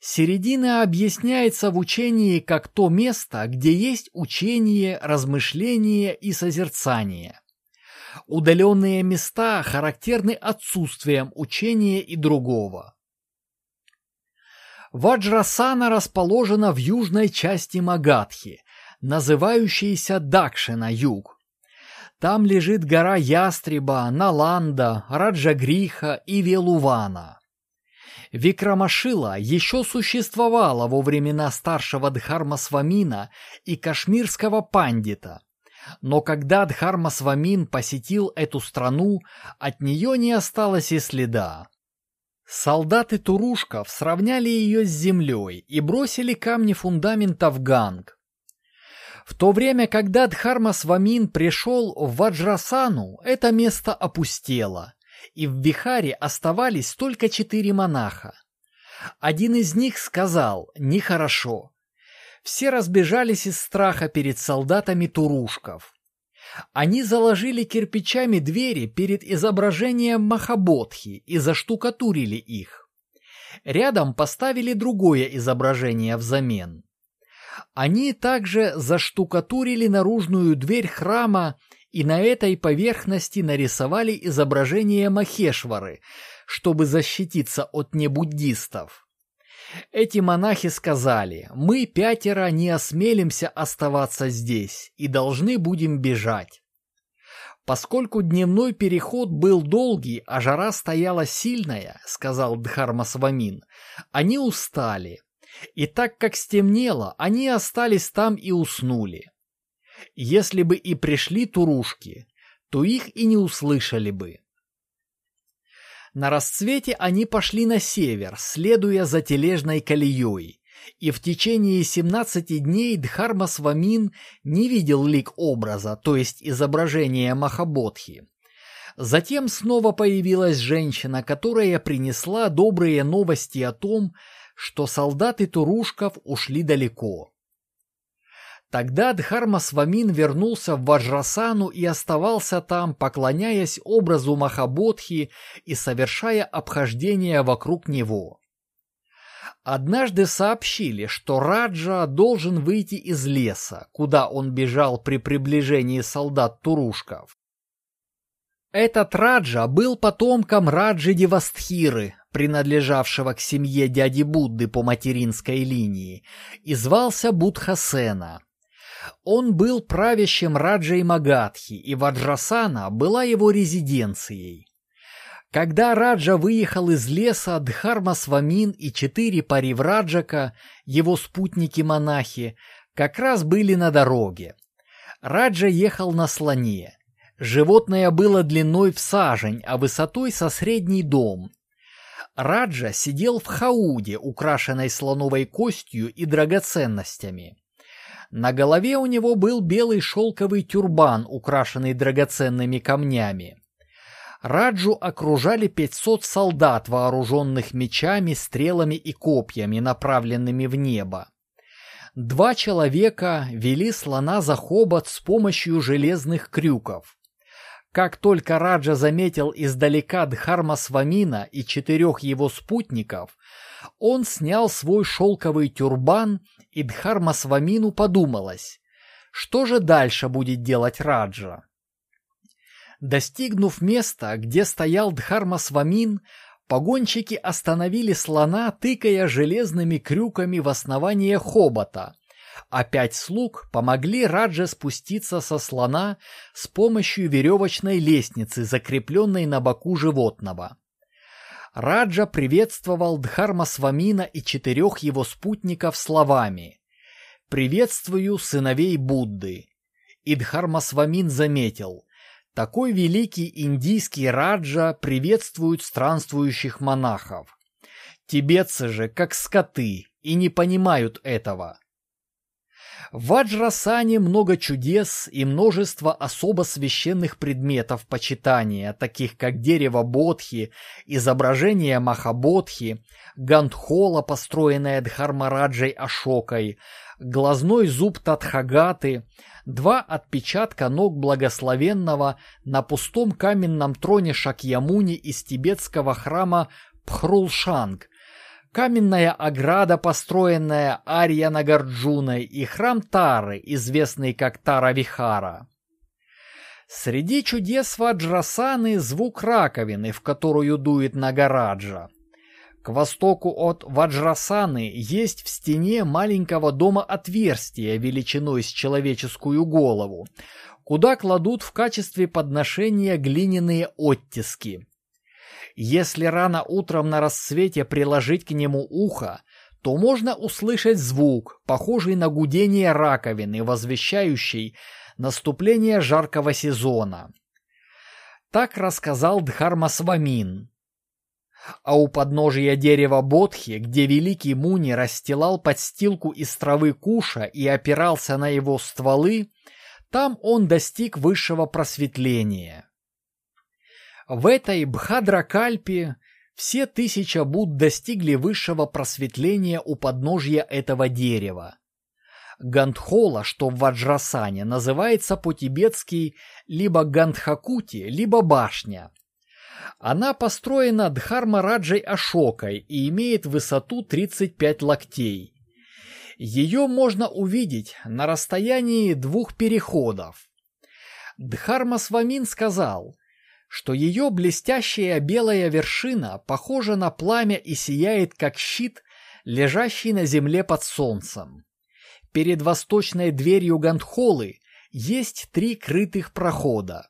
Середина объясняется в учении как то место, где есть учение, размышление и созерцание. Удаленные места характерны отсутствием учения и другого. Ваджрасана расположена в южной части Магадхи, называющейся Дакшина юг. Там лежит гора Ястреба, Наланда, Раджагриха и Велувана. Викрамашила еще существовала во времена старшего Дхармасвамина и кашмирского пандита. Но когда Дхармасвамин посетил эту страну, от нее не осталось и следа. Солдаты Турушков сравняли ее с землей и бросили камни фундамента в Ганг. В то время, когда Дхармасвамин пришел в Ваджрасану, это место опустело, и в Вихаре оставались только четыре монаха. Один из них сказал «нехорошо». Все разбежались из страха перед солдатами турушков. Они заложили кирпичами двери перед изображением Махабодхи и заштукатурили их. Рядом поставили другое изображение взамен. Они также заштукатурили наружную дверь храма и на этой поверхности нарисовали изображение Махешвары, чтобы защититься от небуддистов. Эти монахи сказали, мы пятеро не осмелимся оставаться здесь и должны будем бежать. Поскольку дневной переход был долгий, а жара стояла сильная, сказал Дхармасвамин, они устали. И так как стемнело, они остались там и уснули. Если бы и пришли турушки, то их и не услышали бы. На расцвете они пошли на север, следуя за тележной колеей, и в течение 17 дней Дхармасвамин не видел лик образа, то есть изображения Махабодхи. Затем снова появилась женщина, которая принесла добрые новости о том, что солдаты Турушков ушли далеко. Тогда Дхармасвамин вернулся в Ваджрасану и оставался там, поклоняясь образу Махабодхи и совершая обхождение вокруг него. Однажды сообщили, что Раджа должен выйти из леса, куда он бежал при приближении солдат Турушков. Этот Раджа был потомком Раджи Девастхиры, принадлежавшего к семье дяди Будды по материнской линии, и звался Будхасена. Он был правящим Раджей Магадхи, и Ваджрасана была его резиденцией. Когда Раджа выехал из леса, Дхарма Свамин и четыре паривраджака, его спутники-монахи, как раз были на дороге. Раджа ехал на слоне. Животное было длиной в сажень, а высотой со средний дом. Раджа сидел в хауде, украшенной слоновой костью и драгоценностями. На голове у него был белый шелковый тюрбан, украшенный драгоценными камнями. Раджу окружали 500 солдат, вооруженных мечами, стрелами и копьями, направленными в небо. Два человека вели слона за хобот с помощью железных крюков. Как только Раджа заметил издалека Дхарма Свамина и четырех его спутников, он снял свой шелковый тюрбан, и Дхарма Свамину подумалось, что же дальше будет делать Раджа? Достигнув места, где стоял Дхарма Свамин, погонщики остановили слона, тыкая железными крюками в основание хобота, а пять слуг помогли Радже спуститься со слона с помощью веревочной лестницы, закрепленной на боку животного. Раджа приветствовал Дхарма Свамина и четырех его спутников словами «Приветствую сыновей Будды». И Дхарма Свамин заметил, такой великий индийский Раджа приветствует странствующих монахов. Тибетцы же, как скоты, и не понимают этого. В Ваджрасане много чудес и множество особо священных предметов почитания, таких как дерево Бодхи, изображение Махабодхи, Гандхола, построенная Дхармараджей Ашокой, глазной зуб Татхагаты, два отпечатка ног благословенного на пустом каменном троне Шакьямуни из тибетского храма Пхрулшанг, каменная ограда, построенная Арья Нагарджуной, и храм Тары, известный как Тара-Вихара. Среди чудес Ваджрасаны звук раковины, в которую дует Нагараджа. К востоку от Ваджрасаны есть в стене маленького дома отверстие величиной с человеческую голову, куда кладут в качестве подношения глиняные оттиски. Если рано утром на рассвете приложить к нему ухо, то можно услышать звук, похожий на гудение раковины, возвещающий наступление жаркого сезона. Так рассказал Дхармасвамин. А у подножия дерева Бодхи, где великий Муни расстилал подстилку из травы куша и опирался на его стволы, там он достиг высшего просветления. В этой Бхадракальпе все тысяча Буд достигли высшего просветления у подножья этого дерева. Гандхола, что в Ваджрасане, называется по-тибетски либо Гандхакути, либо башня. Она построена Дхармараджей Ашокой и имеет высоту 35 локтей. Ее можно увидеть на расстоянии двух переходов. Дхарма Свамин сказал, что ее блестящая белая вершина похожа на пламя и сияет, как щит, лежащий на земле под солнцем. Перед восточной дверью Гандхолы есть три крытых прохода.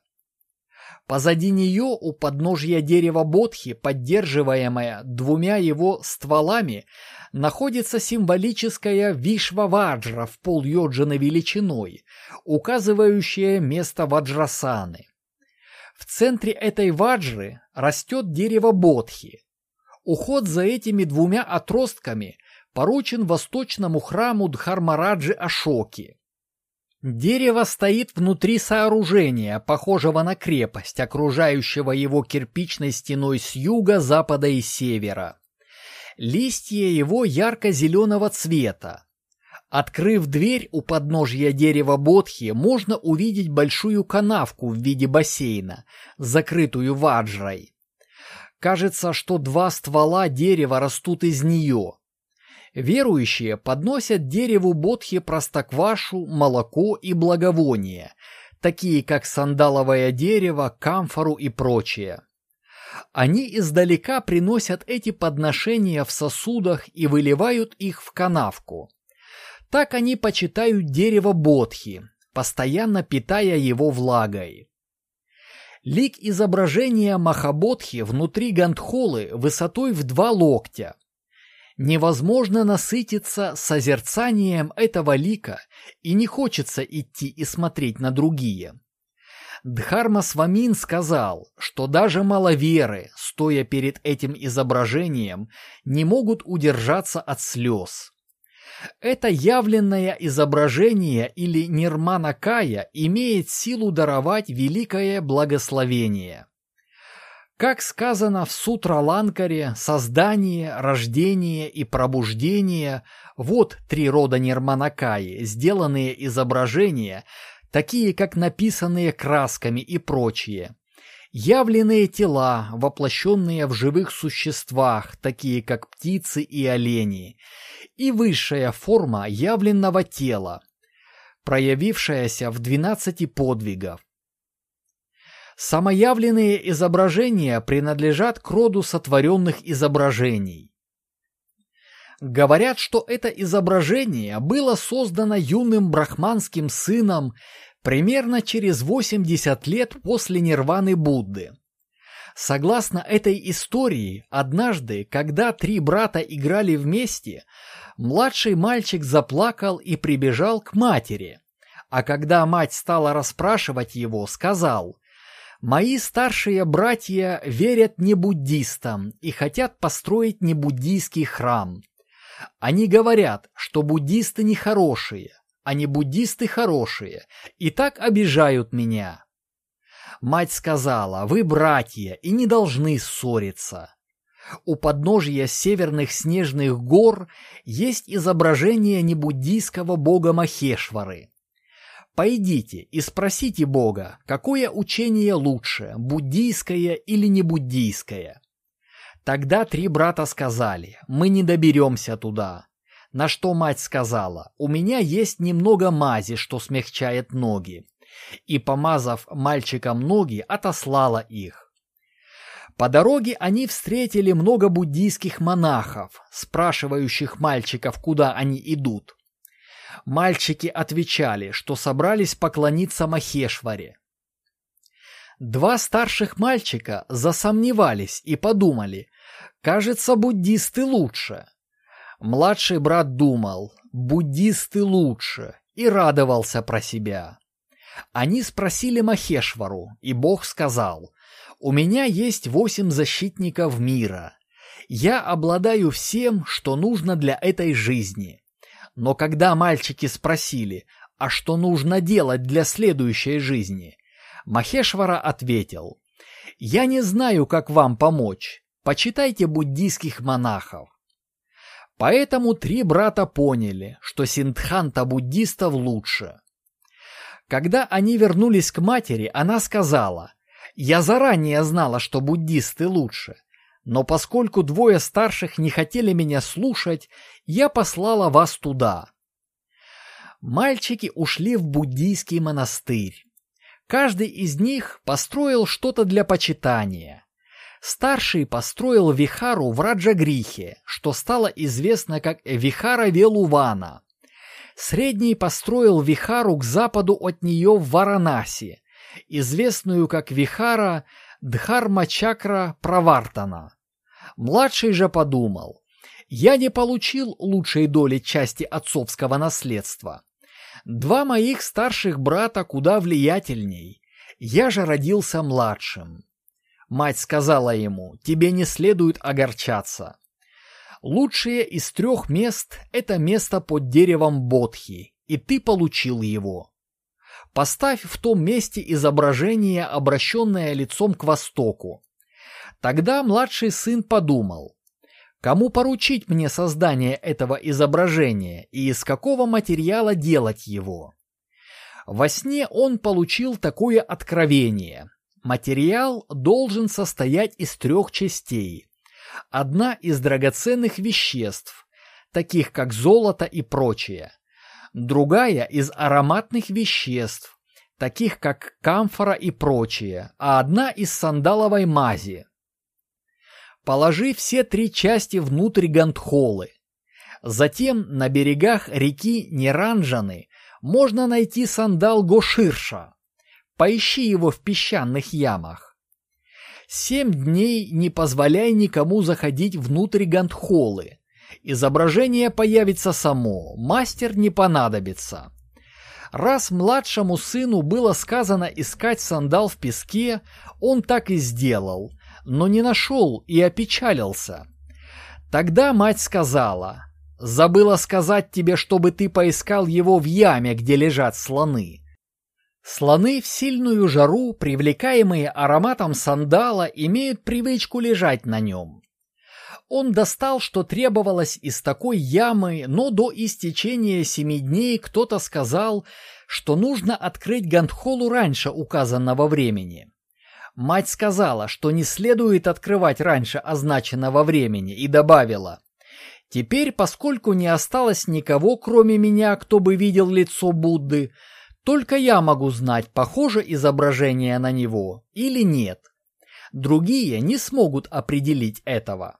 Позади нее у подножья дерева Бодхи, поддерживаемая двумя его стволами, находится символическая вишва-ваджра в пол йоджины величиной, указывающая место ваджрасаны. В центре этой ваджры растет дерево бодхи. Уход за этими двумя отростками поручен восточному храму Дхармараджи Ашоки. Дерево стоит внутри сооружения, похожего на крепость, окружающего его кирпичной стеной с юга, запада и севера. Листья его ярко-зеленого цвета, Открыв дверь у подножья дерева Бодхи, можно увидеть большую канавку в виде бассейна, закрытую ваджрой. Кажется, что два ствола дерева растут из нее. Верующие подносят дереву Бодхи простоквашу, молоко и благовония, такие как сандаловое дерево, камфору и прочее. Они издалека приносят эти подношения в сосудах и выливают их в канавку. Так они почитают дерево Бодхи, постоянно питая его влагой. Лик изображения Махабодхи внутри Гандхолы высотой в два локтя. Невозможно насытиться созерцанием этого лика и не хочется идти и смотреть на другие. Дхарма Свамин сказал, что даже маловеры, стоя перед этим изображением, не могут удержаться от слез. Это явленное изображение или нирманакая имеет силу даровать великое благословение. Как сказано в Сутраланкаре, создание, рождение и пробуждение – вот три рода нирманакаи, сделанные изображения, такие как написанные красками и прочие. Явленные тела, воплощенные в живых существах, такие как птицы и олени, и высшая форма явленного тела, проявившаяся в двенадцати подвигах. Самоявленные изображения принадлежат к роду сотворенных изображений. Говорят, что это изображение было создано юным брахманским сыном примерно через 80 лет после нирваны Будды. Согласно этой истории, однажды, когда три брата играли вместе, младший мальчик заплакал и прибежал к матери. А когда мать стала расспрашивать его, сказал, «Мои старшие братья верят не буддистам и хотят построить не буддийский храм. Они говорят, что буддисты нехорошие, не буддисты хорошие, и так обижают меня». Мать сказала, «Вы братья и не должны ссориться». У подножья северных снежных гор есть изображение небуддийского бога Махешвары. Пойдите и спросите Бога, какое учение лучше, буддийское или не буддийское. Тогда три брата сказали, мы не доберемся туда. На что мать сказала, у меня есть немного мази, что смягчает ноги. И, помазав мальчикам ноги, отослала их. По дороге они встретили много буддийских монахов, спрашивающих мальчиков, куда они идут. Мальчики отвечали, что собрались поклониться Махешваре. Два старших мальчика засомневались и подумали, кажется, буддисты лучше. Младший брат думал, буддисты лучше, и радовался про себя. Они спросили Махешвару, и Бог сказал, у меня есть восемь защитников мира. Я обладаю всем, что нужно для этой жизни. Но когда мальчики спросили, а что нужно делать для следующей жизни, Махешвара ответил, «Я не знаю, как вам помочь. Почитайте буддийских монахов». Поэтому три брата поняли, что синдханта буддистов лучше. Когда они вернулись к матери, она сказала, я заранее знала, что буддисты лучше. Но поскольку двое старших не хотели меня слушать, я послала вас туда. Мальчики ушли в буддийский монастырь. Каждый из них построил что-то для почитания. Старший построил вихару в Раджагрихе, что стало известно как Вихара Велувана. Средний построил вихару к западу от нее в Варанаси, известную как Вихара Дхарма-чакра Правартана. Младший же подумал, я не получил лучшей доли части отцовского наследства. Два моих старших брата куда влиятельней. Я же родился младшим. Мать сказала ему, тебе не следует огорчаться. Лучшее из трех мест – это место под деревом Бодхи, и ты получил его. Поставь в том месте изображение, обращенное лицом к востоку. Тогда младший сын подумал, кому поручить мне создание этого изображения и из какого материала делать его. Во сне он получил такое откровение. Материал должен состоять из трех частей. Одна из драгоценных веществ, таких как золото и прочее – другая из ароматных веществ, таких как камфора и прочее, а одна из сандаловой мази. Положи все три части внутрь гандхолы. Затем на берегах реки Неранжаны можно найти сандал Гоширша. Поищи его в песчаных ямах. Семь дней не позволяй никому заходить внутрь гандхолы, Изображение появится само, мастер не понадобится. Раз младшему сыну было сказано искать сандал в песке, он так и сделал, но не нашел и опечалился. Тогда мать сказала, «Забыла сказать тебе, чтобы ты поискал его в яме, где лежат слоны». Слоны в сильную жару, привлекаемые ароматом сандала, имеют привычку лежать на нем. Он достал, что требовалось из такой ямы, но до истечения семи дней кто-то сказал, что нужно открыть Гандхолу раньше указанного времени. Мать сказала, что не следует открывать раньше означенного времени, и добавила, «Теперь, поскольку не осталось никого, кроме меня, кто бы видел лицо Будды, только я могу знать, похоже изображение на него или нет. Другие не смогут определить этого».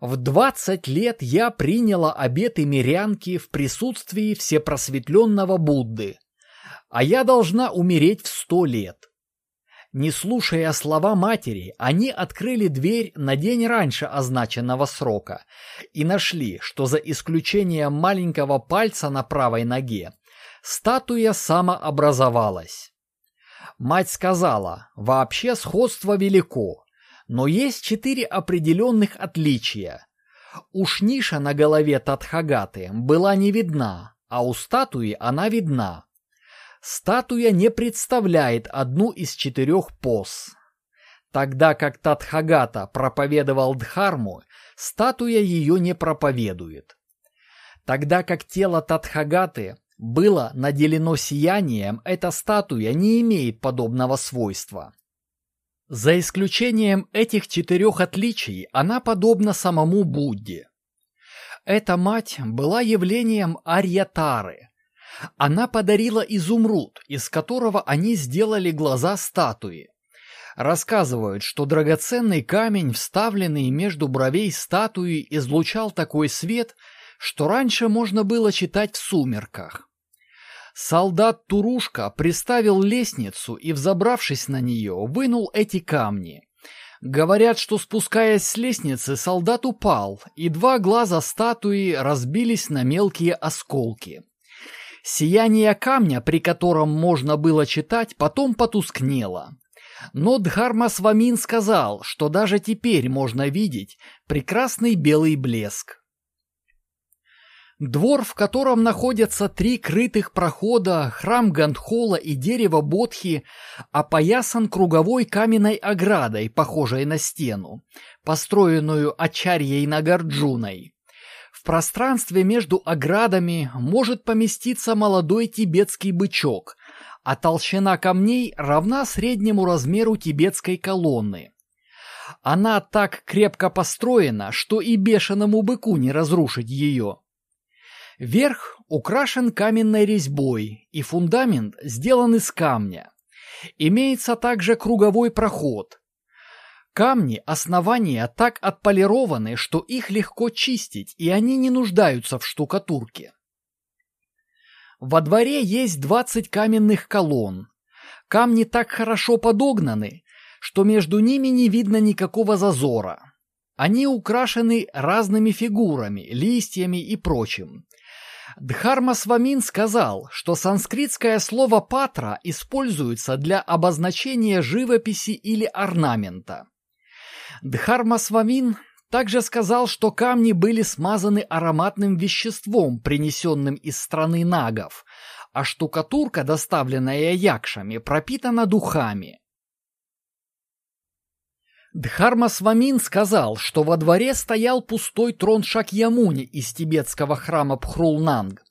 В двадцать лет я приняла обеты мирянки в присутствии всепросветленного Будды, а я должна умереть в сто лет. Не слушая слова матери, они открыли дверь на день раньше означенного срока и нашли, что за исключением маленького пальца на правой ноге, статуя самообразовалась. Мать сказала, вообще сходство велико, но есть четыре определенных отличия. Уж ниша на голове Татхагаты была не видна, а у статуи она видна. Статуя не представляет одну из четырех поз. Тогда как Татхагата проповедовал Дхарму, статуя ее не проповедует. Тогда как тело Татхагаты было наделено сиянием, эта статуя не имеет подобного свойства. За исключением этих четырех отличий, она подобна самому Будде. Эта мать была явлением Арьятары, она подарила изумруд, из которого они сделали глаза статуи. Рассказывают, что драгоценный камень, вставленный между бровей статуи, излучал такой свет, что раньше можно было читать в сумерках. Солдат Турушка приставил лестницу и, взобравшись на нее, вынул эти камни. Говорят, что спускаясь с лестницы, солдат упал, и два глаза статуи разбились на мелкие осколки. Сияние камня, при котором можно было читать, потом потускнело. Но Дхарма Свамин сказал, что даже теперь можно видеть прекрасный белый блеск. Двор, в котором находятся три крытых прохода, храм Гандхола и дерево Бодхи, опоясан круговой каменной оградой, похожей на стену, построенную Ачарьей Нагарджуной пространстве между оградами может поместиться молодой тибетский бычок, а толщина камней равна среднему размеру тибетской колонны. Она так крепко построена, что и бешеному быку не разрушить ее. Верх украшен каменной резьбой, и фундамент сделан из камня. Имеется также круговой проход – Камни основания так отполированы, что их легко чистить, и они не нуждаются в штукатурке. Во дворе есть 20 каменных колонн. Камни так хорошо подогнаны, что между ними не видно никакого зазора. Они украшены разными фигурами, листьями и прочим. Дхарма Свамин сказал, что санскритское слово «патра» используется для обозначения живописи или орнамента. Дхармасвамин также сказал, что камни были смазаны ароматным веществом, принесенным из страны нагов, а штукатурка, доставленная якшами, пропитана духами. Дхармасвамин сказал, что во дворе стоял пустой трон Шакьямуни из тибетского храма Пхрулнанг,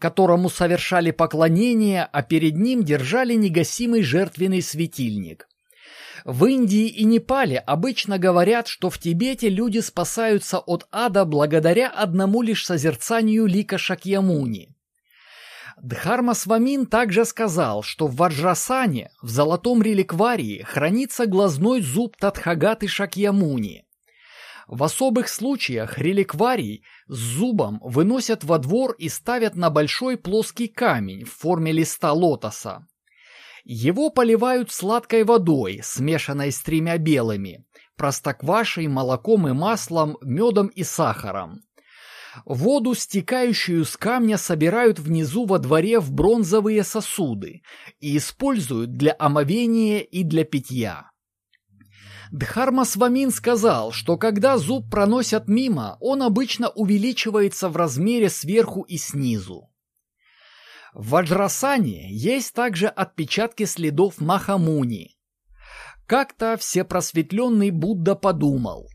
которому совершали поклонение, а перед ним держали негасимый жертвенный светильник. В Индии и Непале обычно говорят, что в Тибете люди спасаются от ада благодаря одному лишь созерцанию лика Шакьямуни. Дхарма Свамин также сказал, что в Ваджрасане, в золотом реликварии, хранится глазной зуб Татхагаты Шакьямуни. В особых случаях реликварий с зубом выносят во двор и ставят на большой плоский камень в форме листа лотоса. Его поливают сладкой водой, смешанной с тремя белыми, простоквашей, молоком и маслом, медом и сахаром. Воду, стекающую с камня, собирают внизу во дворе в бронзовые сосуды и используют для омовения и для питья. Дхарма Свамин сказал, что когда зуб проносят мимо, он обычно увеличивается в размере сверху и снизу. В Ваджрасане есть также отпечатки следов Махамуни. Как-то всепросветленный Будда подумал,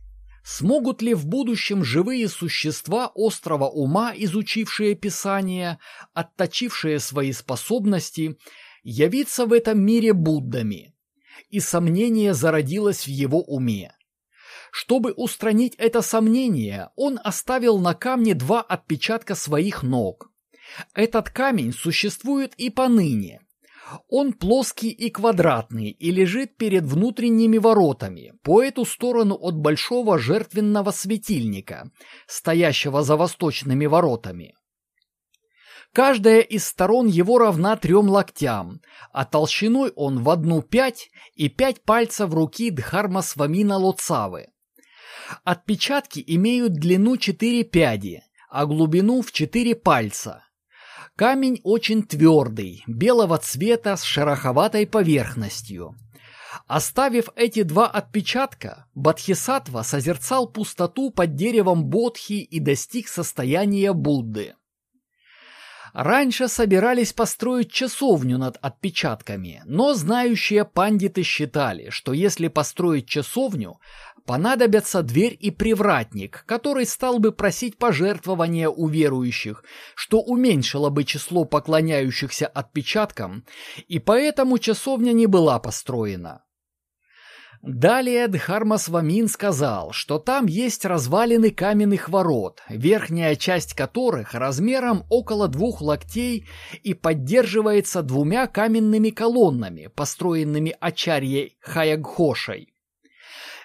Смогут ли в будущем живые существа острого ума, изучившие Писание, отточившие свои способности, явиться в этом мире Буддами? И сомнение зародилось в его уме. Чтобы устранить это сомнение, он оставил на камне два отпечатка своих ног. Этот камень существует и поныне. Он плоский и квадратный и лежит перед внутренними воротами, по эту сторону от большого жертвенного светильника, стоящего за восточными воротами. Каждая из сторон его равна трем локтям, а толщиной он в одну пять и пять пальцев руки Дхарма Свамина Лоцавы. Отпечатки имеют длину четыре пяди, а глубину в четыре пальца. Камень очень твердый, белого цвета с шероховатой поверхностью. Оставив эти два отпечатка, Бадхисатва созерцал пустоту под деревом Бодхи и достиг состояния Будды. Раньше собирались построить часовню над отпечатками, но знающие пандиты считали, что если построить часовню, понадобятся дверь и привратник, который стал бы просить пожертвования у верующих, что уменьшило бы число поклоняющихся отпечаткам, и поэтому часовня не была построена. Далее Дхарма Свамин сказал, что там есть развалины каменных ворот, верхняя часть которых размером около двух локтей и поддерживается двумя каменными колоннами, построенными Ачарьей Хаягхошей.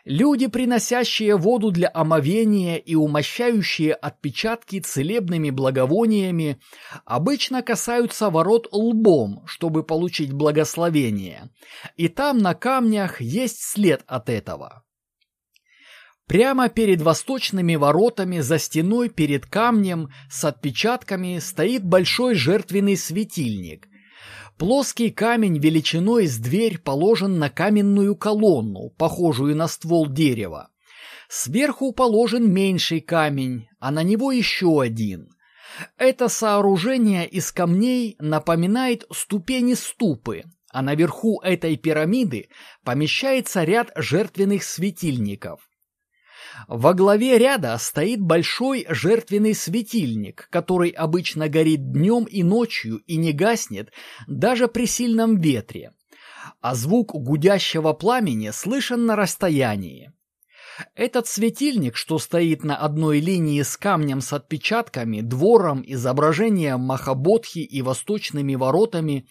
Люди, приносящие воду для омовения и умощающие отпечатки целебными благовониями, обычно касаются ворот лбом, чтобы получить благословение, и там на камнях есть след от этого. Прямо перед восточными воротами за стеной перед камнем с отпечатками стоит большой жертвенный светильник, Плоский камень величиной с дверь положен на каменную колонну, похожую на ствол дерева. Сверху положен меньший камень, а на него еще один. Это сооружение из камней напоминает ступени ступы, а наверху этой пирамиды помещается ряд жертвенных светильников. Во главе ряда стоит большой жертвенный светильник, который обычно горит днем и ночью и не гаснет даже при сильном ветре, а звук гудящего пламени слышен на расстоянии. Этот светильник, что стоит на одной линии с камнем с отпечатками, двором, изображением Махабодхи и восточными воротами,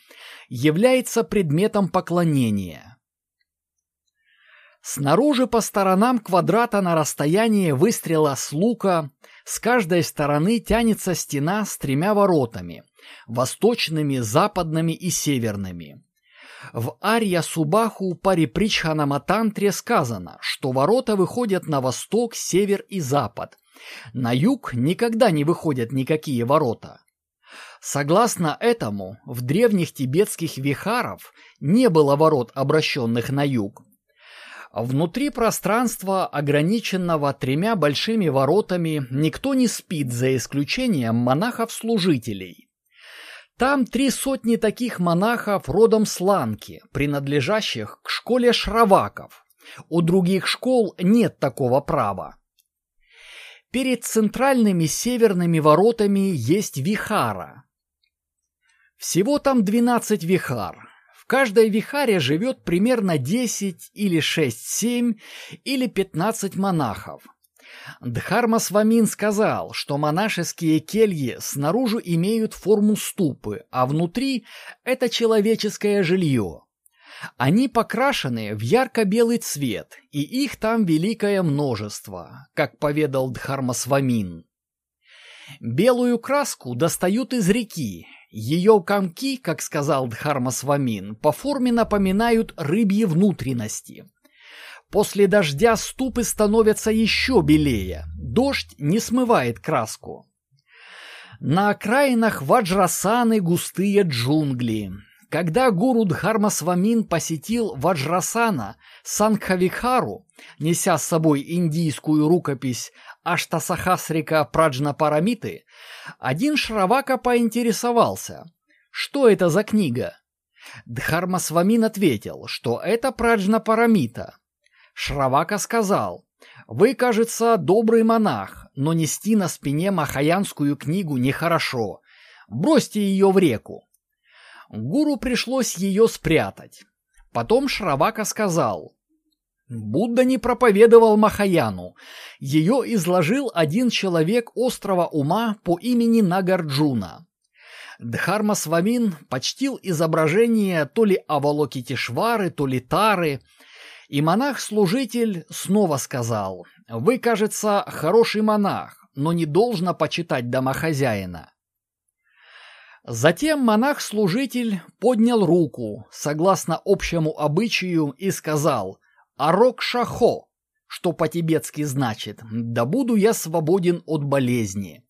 является предметом поклонения. Снаружи по сторонам квадрата на расстоянии выстрела с лука с каждой стороны тянется стена с тремя воротами – восточными, западными и северными. В Арья Субаху Парипричхана Матантре сказано, что ворота выходят на восток, север и запад. На юг никогда не выходят никакие ворота. Согласно этому, в древних тибетских вихаров не было ворот, обращенных на юг, Внутри пространства, ограниченного тремя большими воротами, никто не спит, за исключением монахов-служителей. Там три сотни таких монахов родом с Ланки, принадлежащих к школе шраваков. У других школ нет такого права. Перед центральными северными воротами есть вихара. Всего там 12 вихар, в каждой вихаре живет примерно 10 или 6-7 или 15 монахов. Дхарма Свамин сказал, что монашеские кельи снаружи имеют форму ступы, а внутри – это человеческое жилье. Они покрашены в ярко-белый цвет, и их там великое множество, как поведал Дхарма Свамин. Белую краску достают из реки, ее комки, как сказал Дхарма Свамин, по форме напоминают рыбьи внутренности. После дождя ступы становятся еще белее. Дождь не смывает краску. На окраинах Ваджрасаны густые джунгли. Когда гуру Дхарма Свамин посетил Ваджрасана Сангхавихару, неся с собой индийскую рукопись Аштасахасрика Праджнапарамиты, один Шравака поинтересовался, что это за книга. Дхарма Свамин ответил, что это Праджнапарамита. Шравака сказал, Вы, кажется, добрый монах, но нести на спине махаянскую книгу нехорошо. Бросьте ее в реку. Гуру пришлось ее спрятать. Потом Шравака сказал, Будда не проповедовал Махаяну. Ее изложил один человек острого ума по имени Нагарджуна. Дхарма Свамин почтил изображение то ли Авалокитишвары, то ли Тары, и монах-служитель снова сказал, «Вы, кажется, хороший монах, но не должно почитать домохозяина». Затем монах-служитель поднял руку, согласно общему обычаю, и сказал «Арок Шахо», что по-тибетски значит «Да буду я свободен от болезни».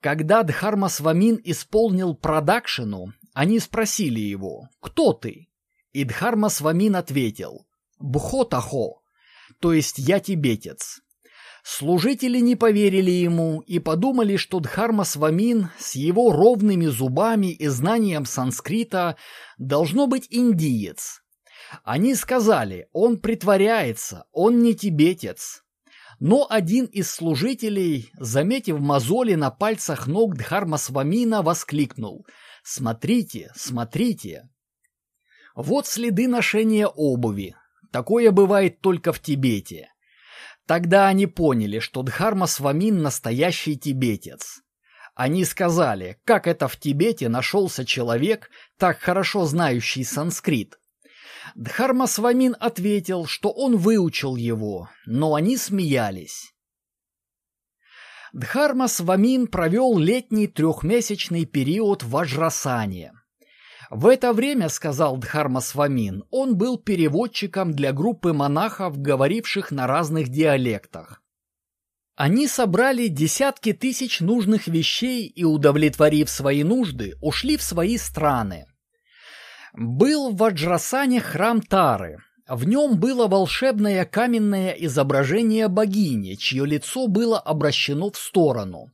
Когда Дхарма Свамин исполнил продакшену, они спросили его «Кто ты?» И Дхарма Свамин ответил «Бхотахо», то есть «Я тибетец». Служители не поверили ему и подумали, что Дхарма Свамин с его ровными зубами и знанием санскрита должно быть индиец. Они сказали, он притворяется, он не тибетец. Но один из служителей, заметив мозоли на пальцах ног Дхарма Свамина, воскликнул «Смотрите, смотрите!» Вот следы ношения обуви. Такое бывает только в Тибете. Тогда они поняли, что Дхарма Свамин настоящий тибетец. Они сказали, как это в Тибете нашелся человек, так хорошо знающий санскрит. Дхарма Свамин ответил, что он выучил его, но они смеялись. Дхарма Свамин провел летний трехмесячный период в Ажрасане. В это время, сказал Дхарма Свамин, он был переводчиком для группы монахов, говоривших на разных диалектах. Они собрали десятки тысяч нужных вещей и, удовлетворив свои нужды, ушли в свои страны. Был в Ваджрасане храм Тары. В нем было волшебное каменное изображение богини, чье лицо было обращено в сторону.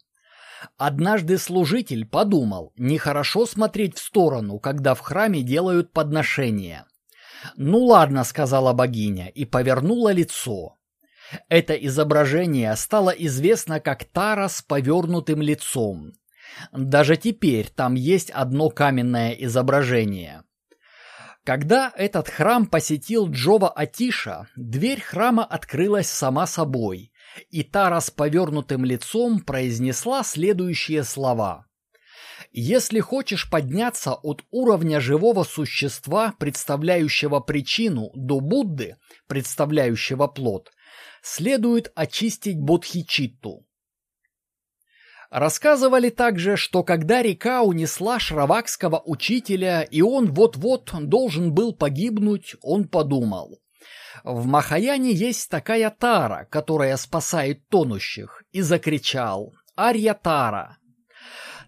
Однажды служитель подумал, нехорошо смотреть в сторону, когда в храме делают подношения. «Ну ладно», — сказала богиня, и повернула лицо. Это изображение стало известно как Тара с повернутым лицом. Даже теперь там есть одно каменное изображение. Когда этот храм посетил Джова Атиша, дверь храма открылась сама собой, и Тара с повернутым лицом произнесла следующие слова. «Если хочешь подняться от уровня живого существа, представляющего причину, до Будды, представляющего плод, следует очистить Бодхичитту». Рассказывали также, что когда река унесла шравакского учителя, и он вот-вот должен был погибнуть, он подумал. В Махаяне есть такая Тара, которая спасает тонущих, и закричал «Арья Тара!».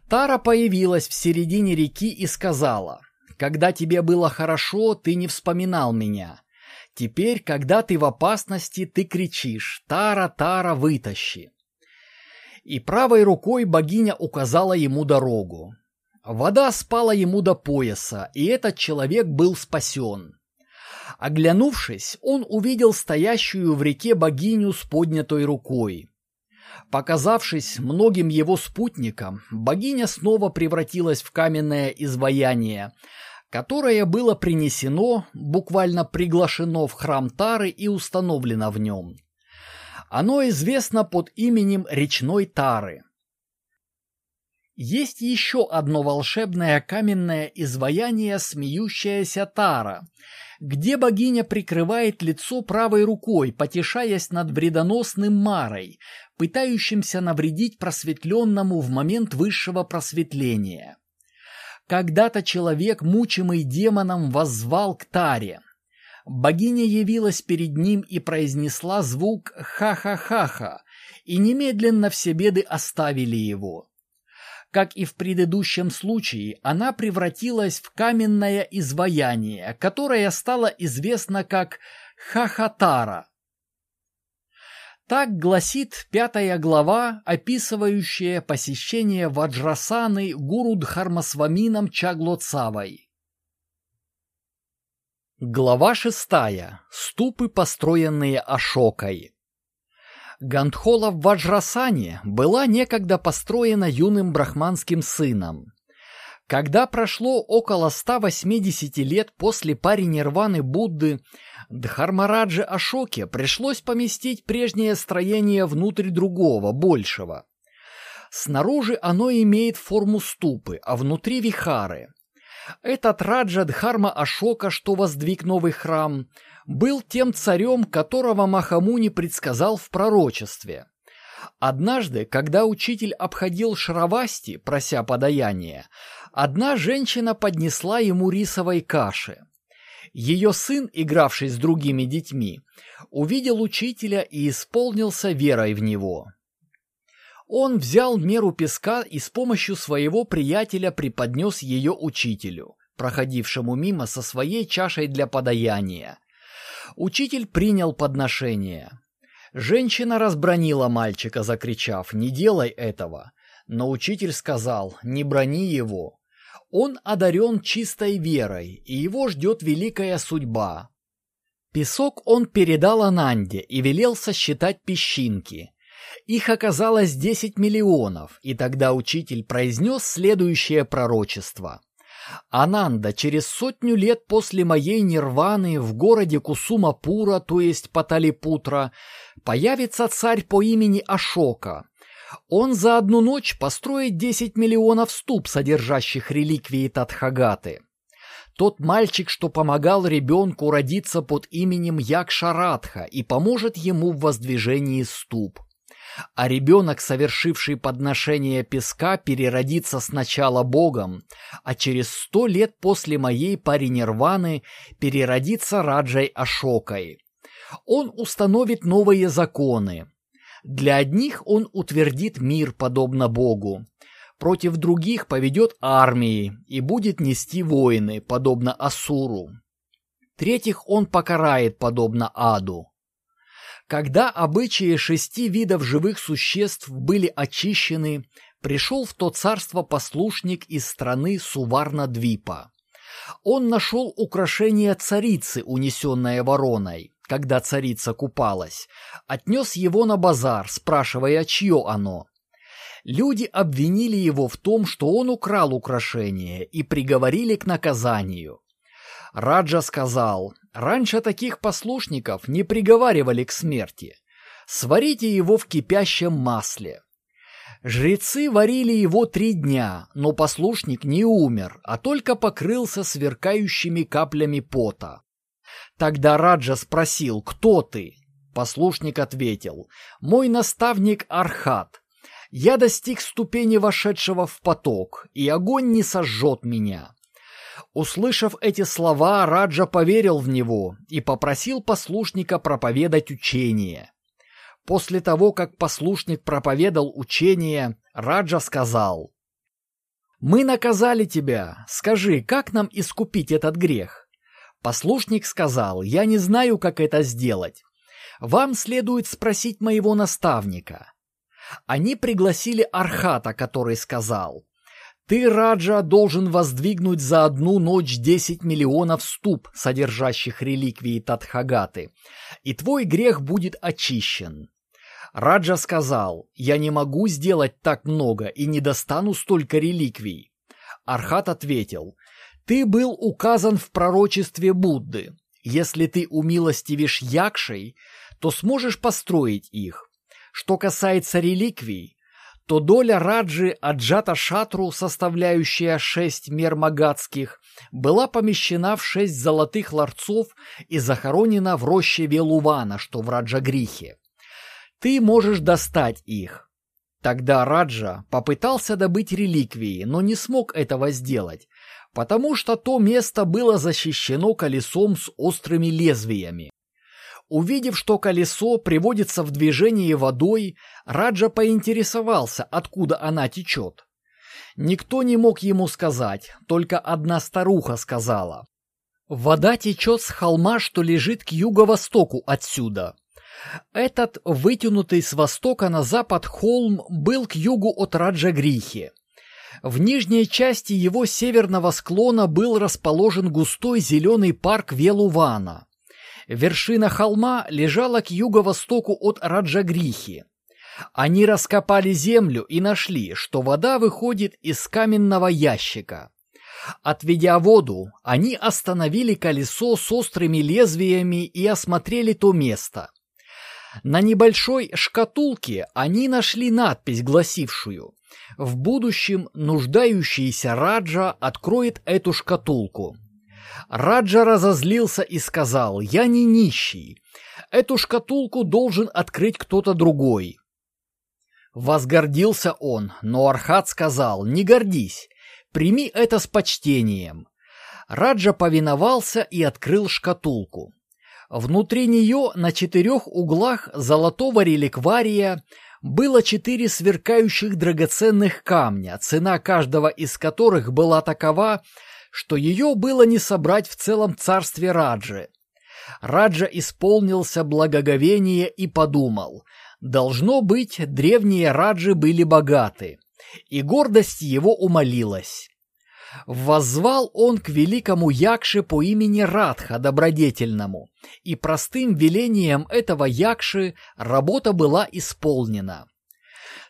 Тара появилась в середине реки и сказала «Когда тебе было хорошо, ты не вспоминал меня. Теперь, когда ты в опасности, ты кричишь «Тара, Тара, вытащи!» И правой рукой богиня указала ему дорогу. Вода спала ему до пояса, и этот человек был спасен. Оглянувшись, он увидел стоящую в реке богиню с поднятой рукой. Показавшись многим его спутникам, богиня снова превратилась в каменное изваяние, которое было принесено, буквально приглашено в храм Тары и установлено в нем. Оно известно под именем речной Тары. Есть еще одно волшебное каменное изваяние смеющаяся Тара, где богиня прикрывает лицо правой рукой, потешаясь над вредоносным Марой, пытающимся навредить просветленному в момент высшего просветления. Когда-то человек, мучимый демоном, воззвал к Таре – богиня явилась перед ним и произнесла звук «ха-ха-ха-ха», и немедленно все беды оставили его. Как и в предыдущем случае, она превратилась в каменное изваяние, которое стало известно как Хахатара. Так гласит пятая глава, описывающая посещение Ваджрасаны гуру Дхармасвамином Чаглоцавой. Глава шестая. Ступы, построенные Ашокой. Гандхола в Ваджрасане была некогда построена юным брахманским сыном. Когда прошло около 180 лет после пари-нирваны Будды, Дхармараджи Ашоке пришлось поместить прежнее строение внутрь другого, большего. Снаружи оно имеет форму ступы, а внутри вихары. Этот Раджа Дхарма Ашока, что воздвиг новый храм, был тем царем, которого Махамуни предсказал в пророчестве. Однажды, когда учитель обходил Шравасти, прося подаяния, одна женщина поднесла ему рисовой каши. Ее сын, игравший с другими детьми, увидел учителя и исполнился верой в него. Он взял меру песка и с помощью своего приятеля преподнес ее учителю, проходившему мимо со своей чашей для подаяния. Учитель принял подношение. Женщина разбронила мальчика, закричав «Не делай этого!» Но учитель сказал «Не брони его!» Он одарен чистой верой, и его ждет великая судьба. Песок он передал Ананде и велел сосчитать песчинки. Их оказалось десять миллионов, и тогда учитель произнес следующее пророчество. Ананда, через сотню лет после моей нирваны в городе Кусумапура, то есть Паталипутра, появится царь по имени Ашока, он за одну ночь построит 10 миллионов ступ, содержащих реликвии Тадхагаты. Тот мальчик, что помогал ребенку родиться под именем Якшарадха и поможет ему в воздвижении ступ. А ребенок, совершивший подношение песка, переродится сначала Богом, а через сто лет после моей паринирваны переродится Раджай Ашокой. Он установит новые законы, для одних он утвердит мир, подобно Богу. Против других поведет армии и будет нести войны, подобно Асуру. Третьих он покарает, подобно Аду. Когда обычаи шести видов живых существ были очищены, пришел в то царство послушник из страны Суварна-Двипа. Он нашел украшение царицы, унесенное вороной когда царица купалась, отнес его на базар, спрашивая, чье оно. Люди обвинили его в том, что он украл украшение, и приговорили к наказанию. Раджа сказал, раньше таких послушников не приговаривали к смерти. Сварите его в кипящем масле. Жрецы варили его три дня, но послушник не умер, а только покрылся сверкающими каплями пота. Тогда Раджа спросил, кто ты? Послушник ответил, мой наставник Архат. Я достиг ступени вошедшего в поток, и огонь не сожжет меня. Услышав эти слова, Раджа поверил в него и попросил послушника проповедать учение. После того, как послушник проповедал учение, Раджа сказал, «Мы наказали тебя. Скажи, как нам искупить этот грех?» Послушник сказал, «Я не знаю, как это сделать. Вам следует спросить моего наставника». Они пригласили Архата, который сказал, «Ты, Раджа, должен воздвигнуть за одну ночь десять миллионов ступ, содержащих реликвии Тадхагаты, и твой грех будет очищен». Раджа сказал, «Я не могу сделать так много и не достану столько реликвий». Архат ответил, ты был указан в пророчестве Будды. Если ты умилостивишь якшей, то сможешь построить их. Что касается реликвий, то доля Раджи Аджата Шатру, составляющая шесть мер магадских, была помещена в шесть золотых ларцов и захоронена в роще Велувана, что в Раджагрихе. Ты можешь достать их. Тогда Раджа попытался добыть реликвии, но не смог этого сделать, потому что то место было защищено колесом с острыми лезвиями. Увидев, что колесо приводится в движение водой, Раджа поинтересовался, откуда она течет. Никто не мог ему сказать, только одна старуха сказала. «Вода течет с холма, что лежит к юго-востоку отсюда». Этот вытянутый с востока на запад холм был к югу от Раджа-Грихи. В нижней части его северного склона был расположен густой зеленый парк Велувана. Вершина холма лежала к юго-востоку от Раджагрихи. Они раскопали землю и нашли, что вода выходит из каменного ящика. Отведя воду, они остановили колесо с острыми лезвиями и осмотрели то место. На небольшой шкатулке они нашли надпись, гласившую «В будущем нуждающийся Раджа откроет эту шкатулку». Раджа разозлился и сказал «Я не нищий. Эту шкатулку должен открыть кто-то другой». Возгордился он, но Архат сказал «Не гордись, прими это с почтением». Раджа повиновался и открыл шкатулку. Внутри нее на четырех углах золотого реликвария было четыре сверкающих драгоценных камня, цена каждого из которых была такова, что ее было не собрать в целом царстве Раджи. Раджа исполнился благоговение и подумал, должно быть, древние Раджи были богаты, и гордость его умолилась. Воззвал он к великому Якше по имени Радха Добродетельному, и простым велением этого Якши работа была исполнена.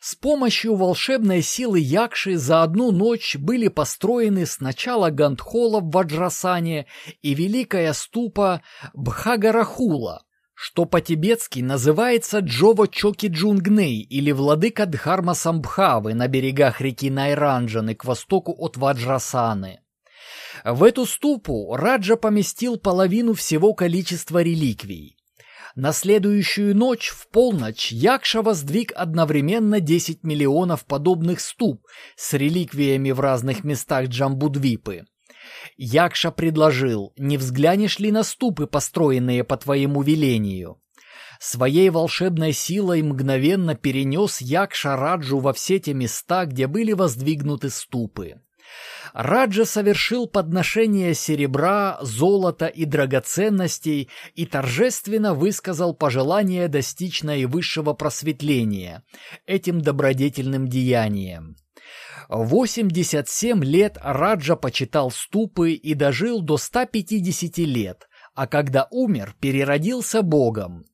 С помощью волшебной силы Якши за одну ночь были построены сначала Гандхола в Ваджрасане и великая ступа Бхагарахула, что по-тибетски называется Джово Чоки Джунгней или Владыка Дхарма Самбхавы на берегах реки Найранджаны к востоку от Ваджрасаны. В эту ступу Раджа поместил половину всего количества реликвий. На следующую ночь в полночь Якша воздвиг одновременно 10 миллионов подобных ступ с реликвиями в разных местах Джамбудвипы. Якша предложил, не взглянешь ли на ступы, построенные по твоему велению? Своей волшебной силой мгновенно перенес Якша Раджу во все те места, где были воздвигнуты ступы. Раджа совершил подношение серебра, золота и драгоценностей и торжественно высказал пожелание достичь наивысшего просветления этим добродетельным деянием. 87 лет Раджа почитал ступы и дожил до 150 лет, а когда умер, переродился богом.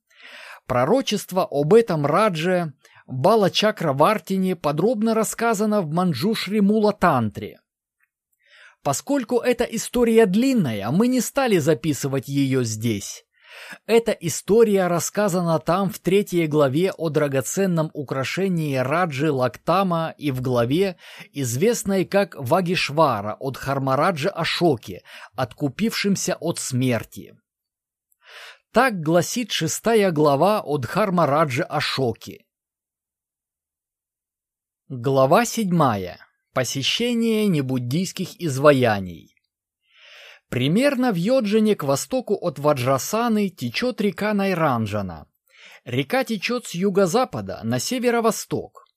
Пророчество об этом Радже Бала Чакравартине подробно рассказано в Манджушри Мула Тантре. Поскольку эта история длинная, мы не стали записывать ее здесь. Эта история рассказана там в третьей главе о драгоценном украшении Раджи Лактама и в главе, известной как Вагишвара от Хармараджа Ашоки, откупившимся от смерти. Так гласит шестая глава от Дхармараджа Ашоки. Глава седьмая. Посещение небуддийских изваяний. Примерно в Йоджине к востоку от Ваджрасаны течет река Найранджана. Река течет с юго-запада на северо-восток.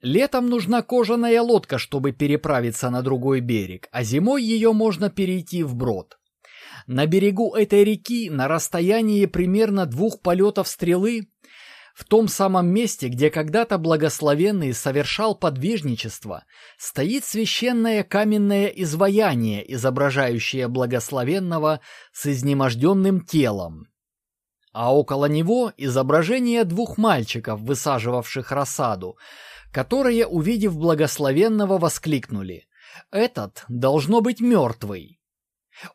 Летом нужна кожаная лодка, чтобы переправиться на другой берег, а зимой ее можно перейти вброд. На берегу этой реки, на расстоянии примерно двух полетов стрелы, в том самом месте, где когда-то благословенный совершал подвижничество, стоит священное каменное изваяние, изображающее благословенного с изнеможденным телом. А около него изображение двух мальчиков, высаживавших рассаду, которые, увидев благословенного, воскликнули «Этот должно быть мертвый».